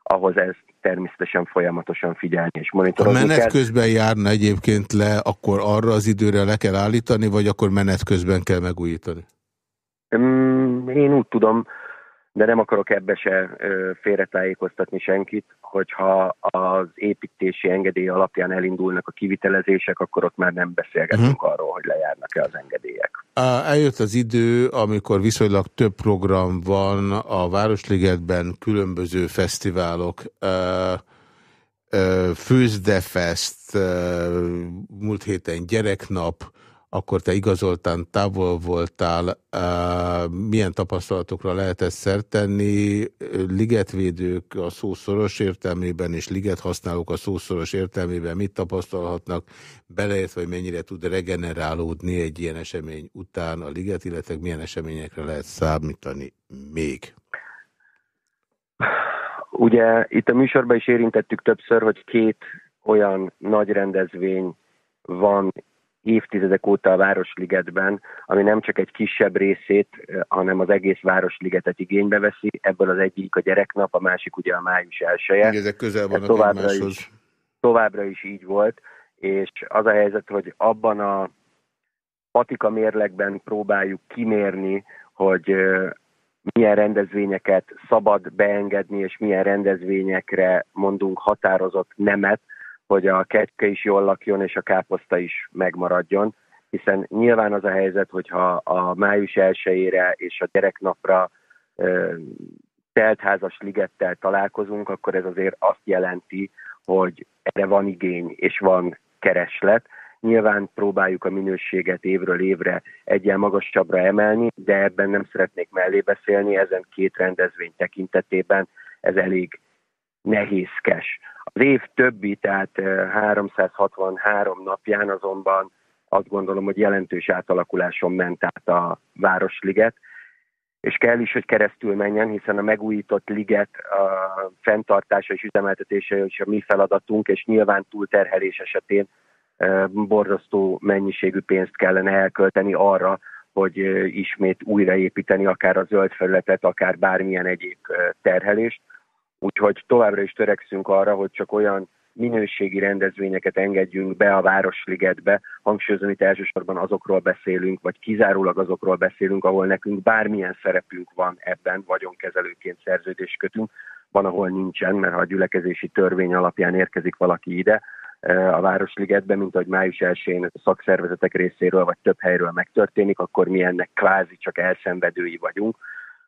ahhoz ez természetesen folyamatosan figyelni és monitorozni Ha menet kell. közben járna egyébként le, akkor arra az időre le kell állítani, vagy akkor menet közben kell megújítani? Én úgy tudom, de nem akarok ebbe se félretájékoztatni senkit, hogyha az építési engedély alapján elindulnak a kivitelezések, akkor ott már nem beszélgetünk uh-huh. arról, hogy lejárnak-e az engedélyek. Eljött az idő, amikor viszonylag több program van a Városligetben, különböző fesztiválok, Főzdefest, múlt héten gyereknap, akkor te igazoltán távol voltál, milyen tapasztalatokra lehetett szert tenni, ligetvédők a szószoros értelmében és liget használók a szószoros értelmében mit tapasztalhatnak, beleértve, hogy mennyire tud regenerálódni egy ilyen esemény után a liget, illetve milyen eseményekre lehet számítani még? Ugye itt a műsorban is érintettük többször, hogy két olyan nagy rendezvény van évtizedek óta a Városligetben, ami nem csak egy kisebb részét, hanem az egész Városligetet igénybe veszi. Ebből az egyik a gyereknap, a másik ugye a május elsője. Ezek közel vannak továbbra is, továbbra is így volt, és az a helyzet, hogy abban a patika mérlegben próbáljuk kimérni, hogy milyen rendezvényeket szabad beengedni, és milyen rendezvényekre mondunk határozott nemet, hogy a kecske is jól lakjon, és a káposzta is megmaradjon, hiszen nyilván az a helyzet, hogyha a május elsőjére és a gyereknapra teltházas ligettel találkozunk, akkor ez azért azt jelenti, hogy erre van igény és van kereslet. Nyilván próbáljuk a minőséget évről évre egyen magasabbra emelni, de ebben nem szeretnék mellé beszélni, ezen két rendezvény tekintetében ez elég nehézkes. Az év többi, tehát 363 napján azonban azt gondolom, hogy jelentős átalakuláson ment át a Városliget, és kell is, hogy keresztül menjen, hiszen a megújított liget a fenntartása és üzemeltetése is a mi feladatunk, és nyilván túlterhelés esetén borzasztó mennyiségű pénzt kellene elkölteni arra, hogy ismét újraépíteni akár a zöld felületet, akár bármilyen egyéb terhelést. Úgyhogy továbbra is törekszünk arra, hogy csak olyan minőségi rendezvényeket engedjünk be a Városligetbe, hangsúlyozom, itt elsősorban azokról beszélünk, vagy kizárólag azokról beszélünk, ahol nekünk bármilyen szerepünk van ebben, vagyonkezelőként szerződést kötünk, van, ahol nincsen, mert ha a gyülekezési törvény alapján érkezik valaki ide, e, a Városligetbe, mint ahogy május 1-én a szakszervezetek részéről, vagy több helyről megtörténik, akkor mi ennek kvázi csak elszenvedői vagyunk,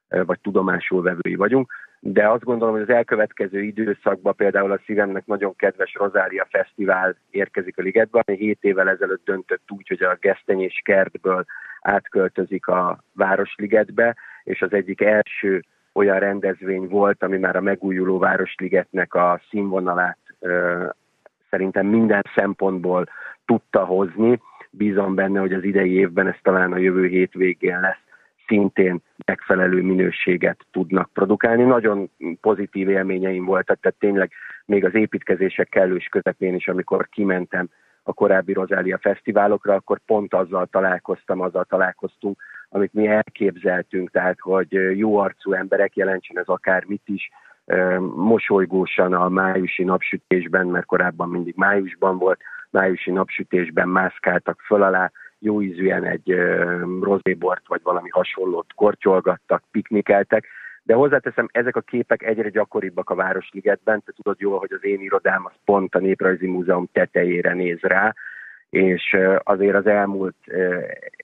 e, vagy tudomásul vevői vagyunk de azt gondolom, hogy az elkövetkező időszakban például a szívemnek nagyon kedves Rozália Fesztivál érkezik a ligetbe, ami 7 évvel ezelőtt döntött úgy, hogy a Gesztenyés kertből átköltözik a Városligetbe, és az egyik első olyan rendezvény volt, ami már a megújuló Városligetnek a színvonalát ö, szerintem minden szempontból tudta hozni. Bízom benne, hogy az idei évben ez talán a jövő hétvégén lesz szintén megfelelő minőséget tudnak produkálni. Nagyon pozitív élményeim voltak, tehát tényleg még az építkezések kellős közepén is, amikor kimentem a korábbi Rozália fesztiválokra, akkor pont azzal találkoztam, azzal találkoztunk, amit mi elképzeltünk, tehát hogy jó arcú emberek jelentsen ez akármit is, mosolygósan a májusi napsütésben, mert korábban mindig májusban volt, májusi napsütésben mászkáltak föl alá, jó ízűen egy rozébort vagy valami hasonlót kortyolgattak, piknikeltek, de hozzáteszem, ezek a képek egyre gyakoribbak a Városligetben, te tudod jól, hogy az én irodám az pont a Néprajzi Múzeum tetejére néz rá, és azért az elmúlt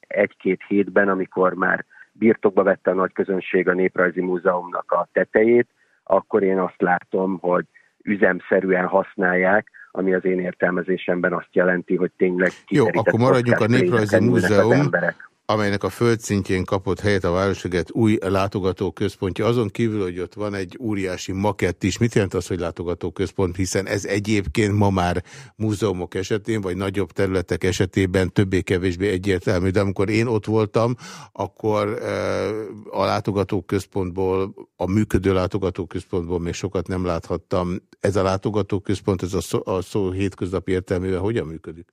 egy-két hétben, amikor már birtokba vette a nagy közönség a Néprajzi Múzeumnak a tetejét, akkor én azt látom, hogy üzemszerűen használják, ami az én értelmezésemben azt jelenti, hogy tényleg Jó, akkor maradjunk a Néprajzi Múzeum amelynek a földszintjén kapott helyet a Városliget új látogatóközpontja. Azon kívül, hogy ott van egy óriási makett is. Mit jelent az, hogy látogatóközpont? Hiszen ez egyébként ma már múzeumok esetén, vagy nagyobb területek esetében többé-kevésbé egyértelmű. De amikor én ott voltam, akkor e, a látogatóközpontból, a működő látogatóközpontból még sokat nem láthattam. Ez a látogatóközpont, ez a szó, a szó hétköznapi értelművel hogyan működik?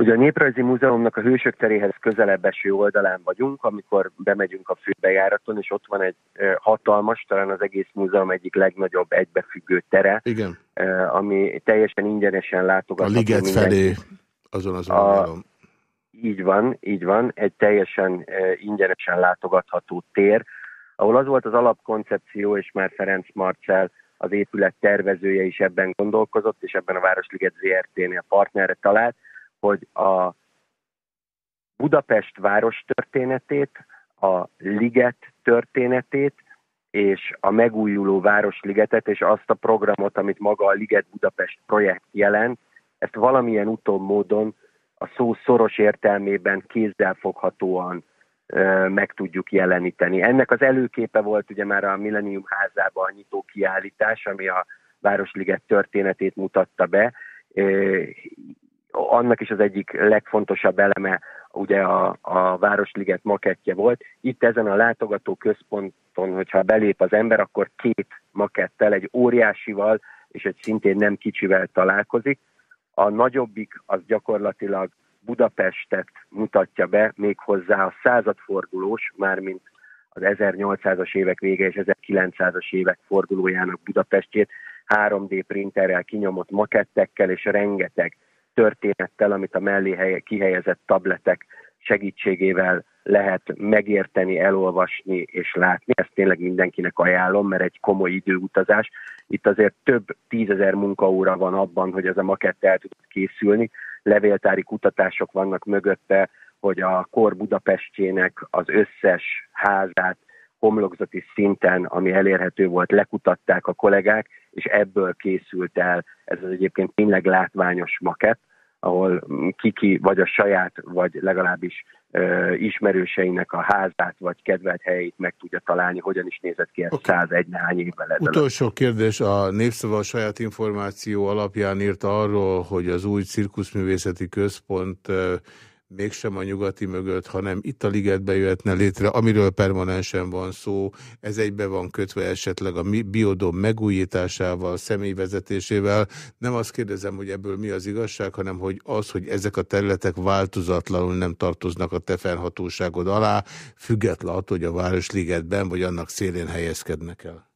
Ugye a Néprajzi Múzeumnak a Hősök teréhez közelebb eső oldalán vagyunk, amikor bemegyünk a főbejáraton, és ott van egy hatalmas, talán az egész múzeum egyik legnagyobb egybefüggő tere, Igen. ami teljesen ingyenesen látogatható. A liget felé azon az oldalon. Így van, így van, egy teljesen ingyenesen látogatható tér, ahol az volt az alapkoncepció, és már Ferenc Marcel az épület tervezője is ebben gondolkozott, és ebben a Városliget ZRT-nél partnerre talált, hogy a Budapest város történetét, a liget történetét, és a megújuló Városligetet, és azt a programot, amit maga a Liget Budapest projekt jelent, ezt valamilyen utóbb módon a szó szoros értelmében kézzelfoghatóan ö, meg tudjuk jeleníteni. Ennek az előképe volt ugye már a Millennium házában a nyitó kiállítás, ami a Városliget történetét mutatta be annak is az egyik legfontosabb eleme ugye a, a Városliget makettje volt. Itt ezen a látogató központon, hogyha belép az ember, akkor két makettel, egy óriásival és egy szintén nem kicsivel találkozik. A nagyobbik az gyakorlatilag Budapestet mutatja be, méghozzá a századfordulós, mármint az 1800-as évek vége és 1900-as évek fordulójának Budapestjét 3D printerrel kinyomott makettekkel és rengeteg történettel, amit a mellé kihelyezett tabletek segítségével lehet megérteni, elolvasni és látni. Ezt tényleg mindenkinek ajánlom, mert egy komoly időutazás. Itt azért több tízezer munkaóra van abban, hogy ez a makett el tud készülni. Levéltári kutatások vannak mögötte, hogy a kor Budapestjének az összes házát homlokzati szinten, ami elérhető volt, lekutatták a kollégák, és ebből készült el ez az egyébként tényleg látványos makett, ahol kiki vagy a saját, vagy legalábbis ö, ismerőseinek a házát, vagy kedvelt helyét meg tudja találni, hogyan is nézett ki ez okay. 101 néhány évvel ezelőtt. Utolsó kérdés, a Népszava a saját információ alapján írta arról, hogy az új cirkuszművészeti központ mégsem a nyugati mögött, hanem itt a ligetbe jöhetne létre, amiről permanensen van szó, ez egybe van kötve esetleg a biodom megújításával, személyvezetésével. Nem azt kérdezem, hogy ebből mi az igazság, hanem hogy az, hogy ezek a területek változatlanul nem tartoznak a te fennhatóságod alá, független attól, hogy a Városligetben vagy annak szélén helyezkednek el.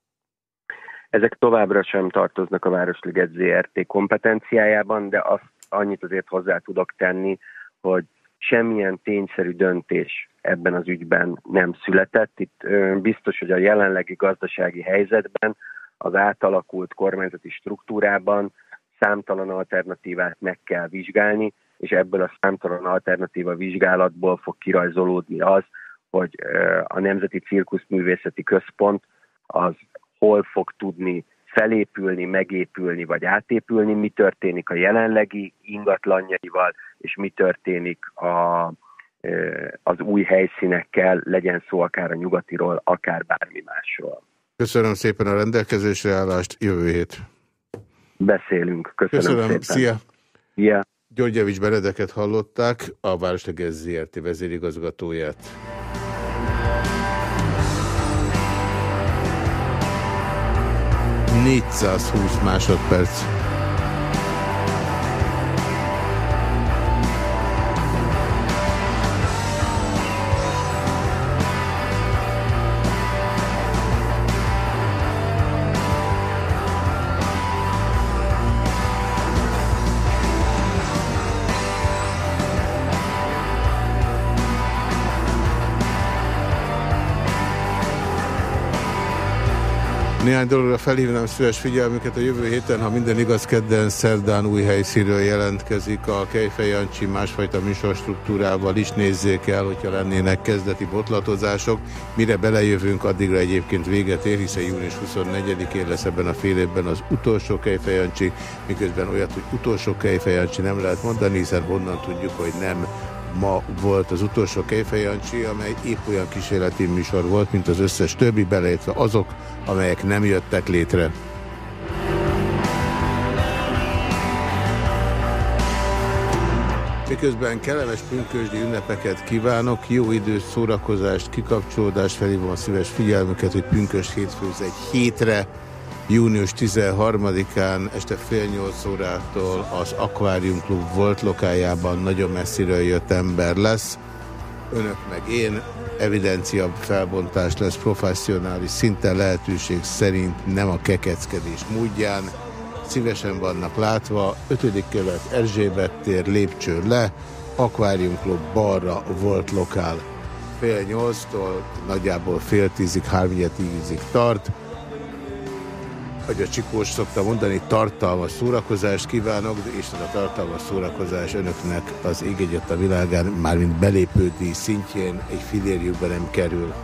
Ezek továbbra sem tartoznak a Városliget ZRT kompetenciájában, de azt annyit azért hozzá tudok tenni, hogy semmilyen tényszerű döntés ebben az ügyben nem született. Itt biztos, hogy a jelenlegi gazdasági helyzetben, az átalakult kormányzati struktúrában számtalan alternatívát meg kell vizsgálni, és ebből a számtalan alternatíva vizsgálatból fog kirajzolódni az, hogy a Nemzeti Cirkuszművészeti Központ az hol fog tudni felépülni, megépülni vagy átépülni, mi történik a jelenlegi ingatlanjaival, és mi történik a, az új helyszínekkel, legyen szó akár a nyugatiról, akár bármi másról. Köszönöm szépen a rendelkezésre állást, jövő hét. Beszélünk. Köszönöm, Köszönöm szépen. szia! Ja. Györgyevics Benedeket hallották, a Városleges ZRT vezérigazgatóját. 420 másodperc. Néhány dologra felhívnám szíves figyelmüket a jövő héten, ha minden igaz, kedden szerdán új helyszínről jelentkezik a Kejfej Jancsi másfajta műsorstruktúrával is nézzék el, hogyha lennének kezdeti botlatozások. Mire belejövünk, addigra egyébként véget ér, hiszen június 24-én lesz ebben a fél évben az utolsó Kejfej Jancsi, miközben olyat, hogy utolsó Kejfej Jancsi nem lehet mondani, hiszen honnan tudjuk, hogy nem ma volt az utolsó Kejfej Jancsi, amely épp olyan kísérleti műsor volt, mint az összes többi, beleértve azok, amelyek nem jöttek létre. Miközben kellemes pünkösdi ünnepeket kívánok, jó időt, szórakozást, kikapcsolódást felhívom a szíves figyelmüket, hogy pünkös hétfőz egy hétre, június 13-án este fél nyolc órától az Aquarium Club volt lokájában nagyon messziről jött ember lesz. Önök meg én, evidencia felbontás lesz professzionális szinten lehetőség szerint nem a kekeckedés módján. Szívesen vannak látva, 5. kelet Erzsébet tér, lépcső le, Aquarium Club balra volt lokál. Fél nyolctól, nagyjából fél tízig, hármilyen tízig tart hogy a Csikós szokta mondani, tartalmas szórakozást kívánok, és a tartalmas szórakozás önöknek az ég a világán, mármint belépődi szintjén egy filérjükbe nem kerül.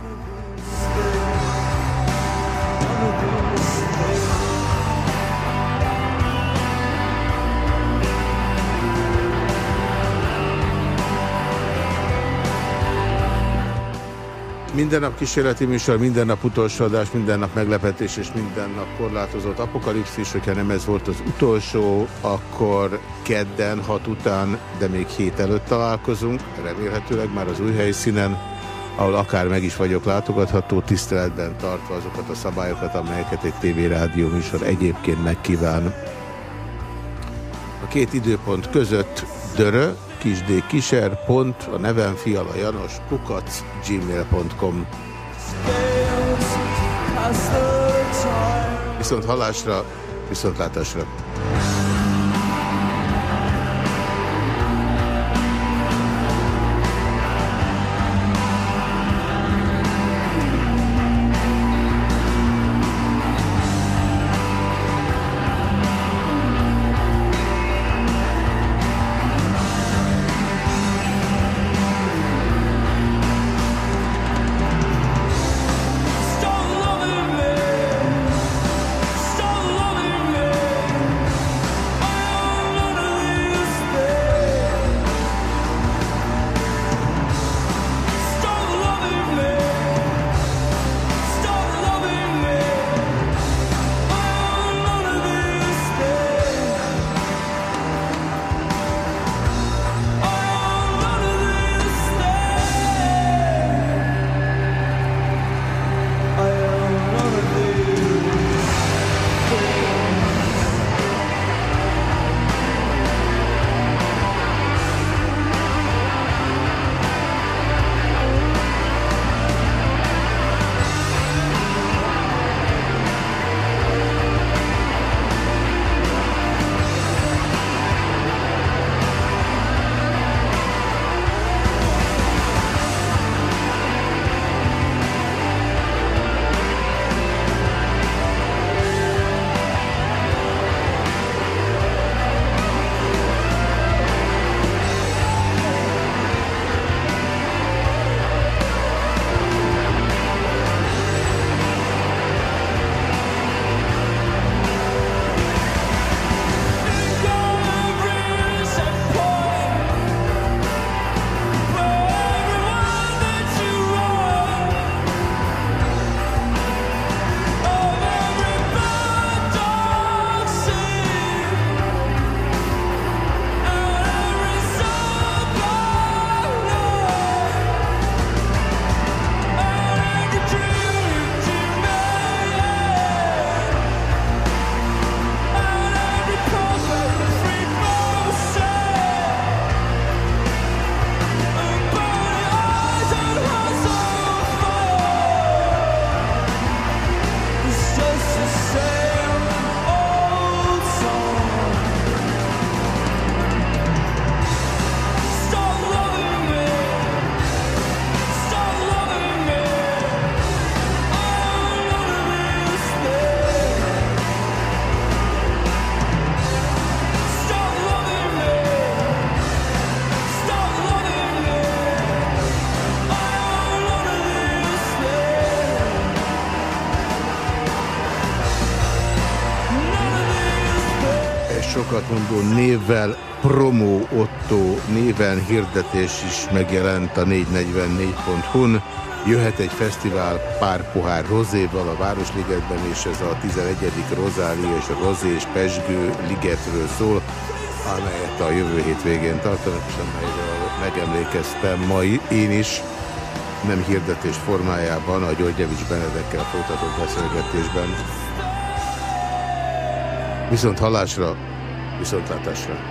Minden nap kísérleti műsor, minden nap utolsó adás, minden nap meglepetés és minden nap korlátozott apokalipszis. Hogyha nem ez volt az utolsó, akkor kedden, hat után, de még hét előtt találkozunk, remélhetőleg már az új helyszínen, ahol akár meg is vagyok látogatható, tiszteletben tartva azokat a szabályokat, amelyeket egy tévérádió műsor egyébként megkíván. A két időpont között dörö, kisdkiser, pont, a nevem Fiala Janos, kukac, gmail.com. Viszont halásra, viszontlátásra. Hirdetés is megjelent a 444.hu-n. Jöhet egy fesztivál pár pohár rozéval a Városligetben, és ez a 11. Rozália és a Rozé és Pesgő ligetről szól, amelyet a jövő hét végén tartanak, és amelyről megemlékeztem ma én is, nem hirdetés formájában, a Györgyevics Benedekkel folytatott beszélgetésben. Viszont hallásra, viszontlátásra.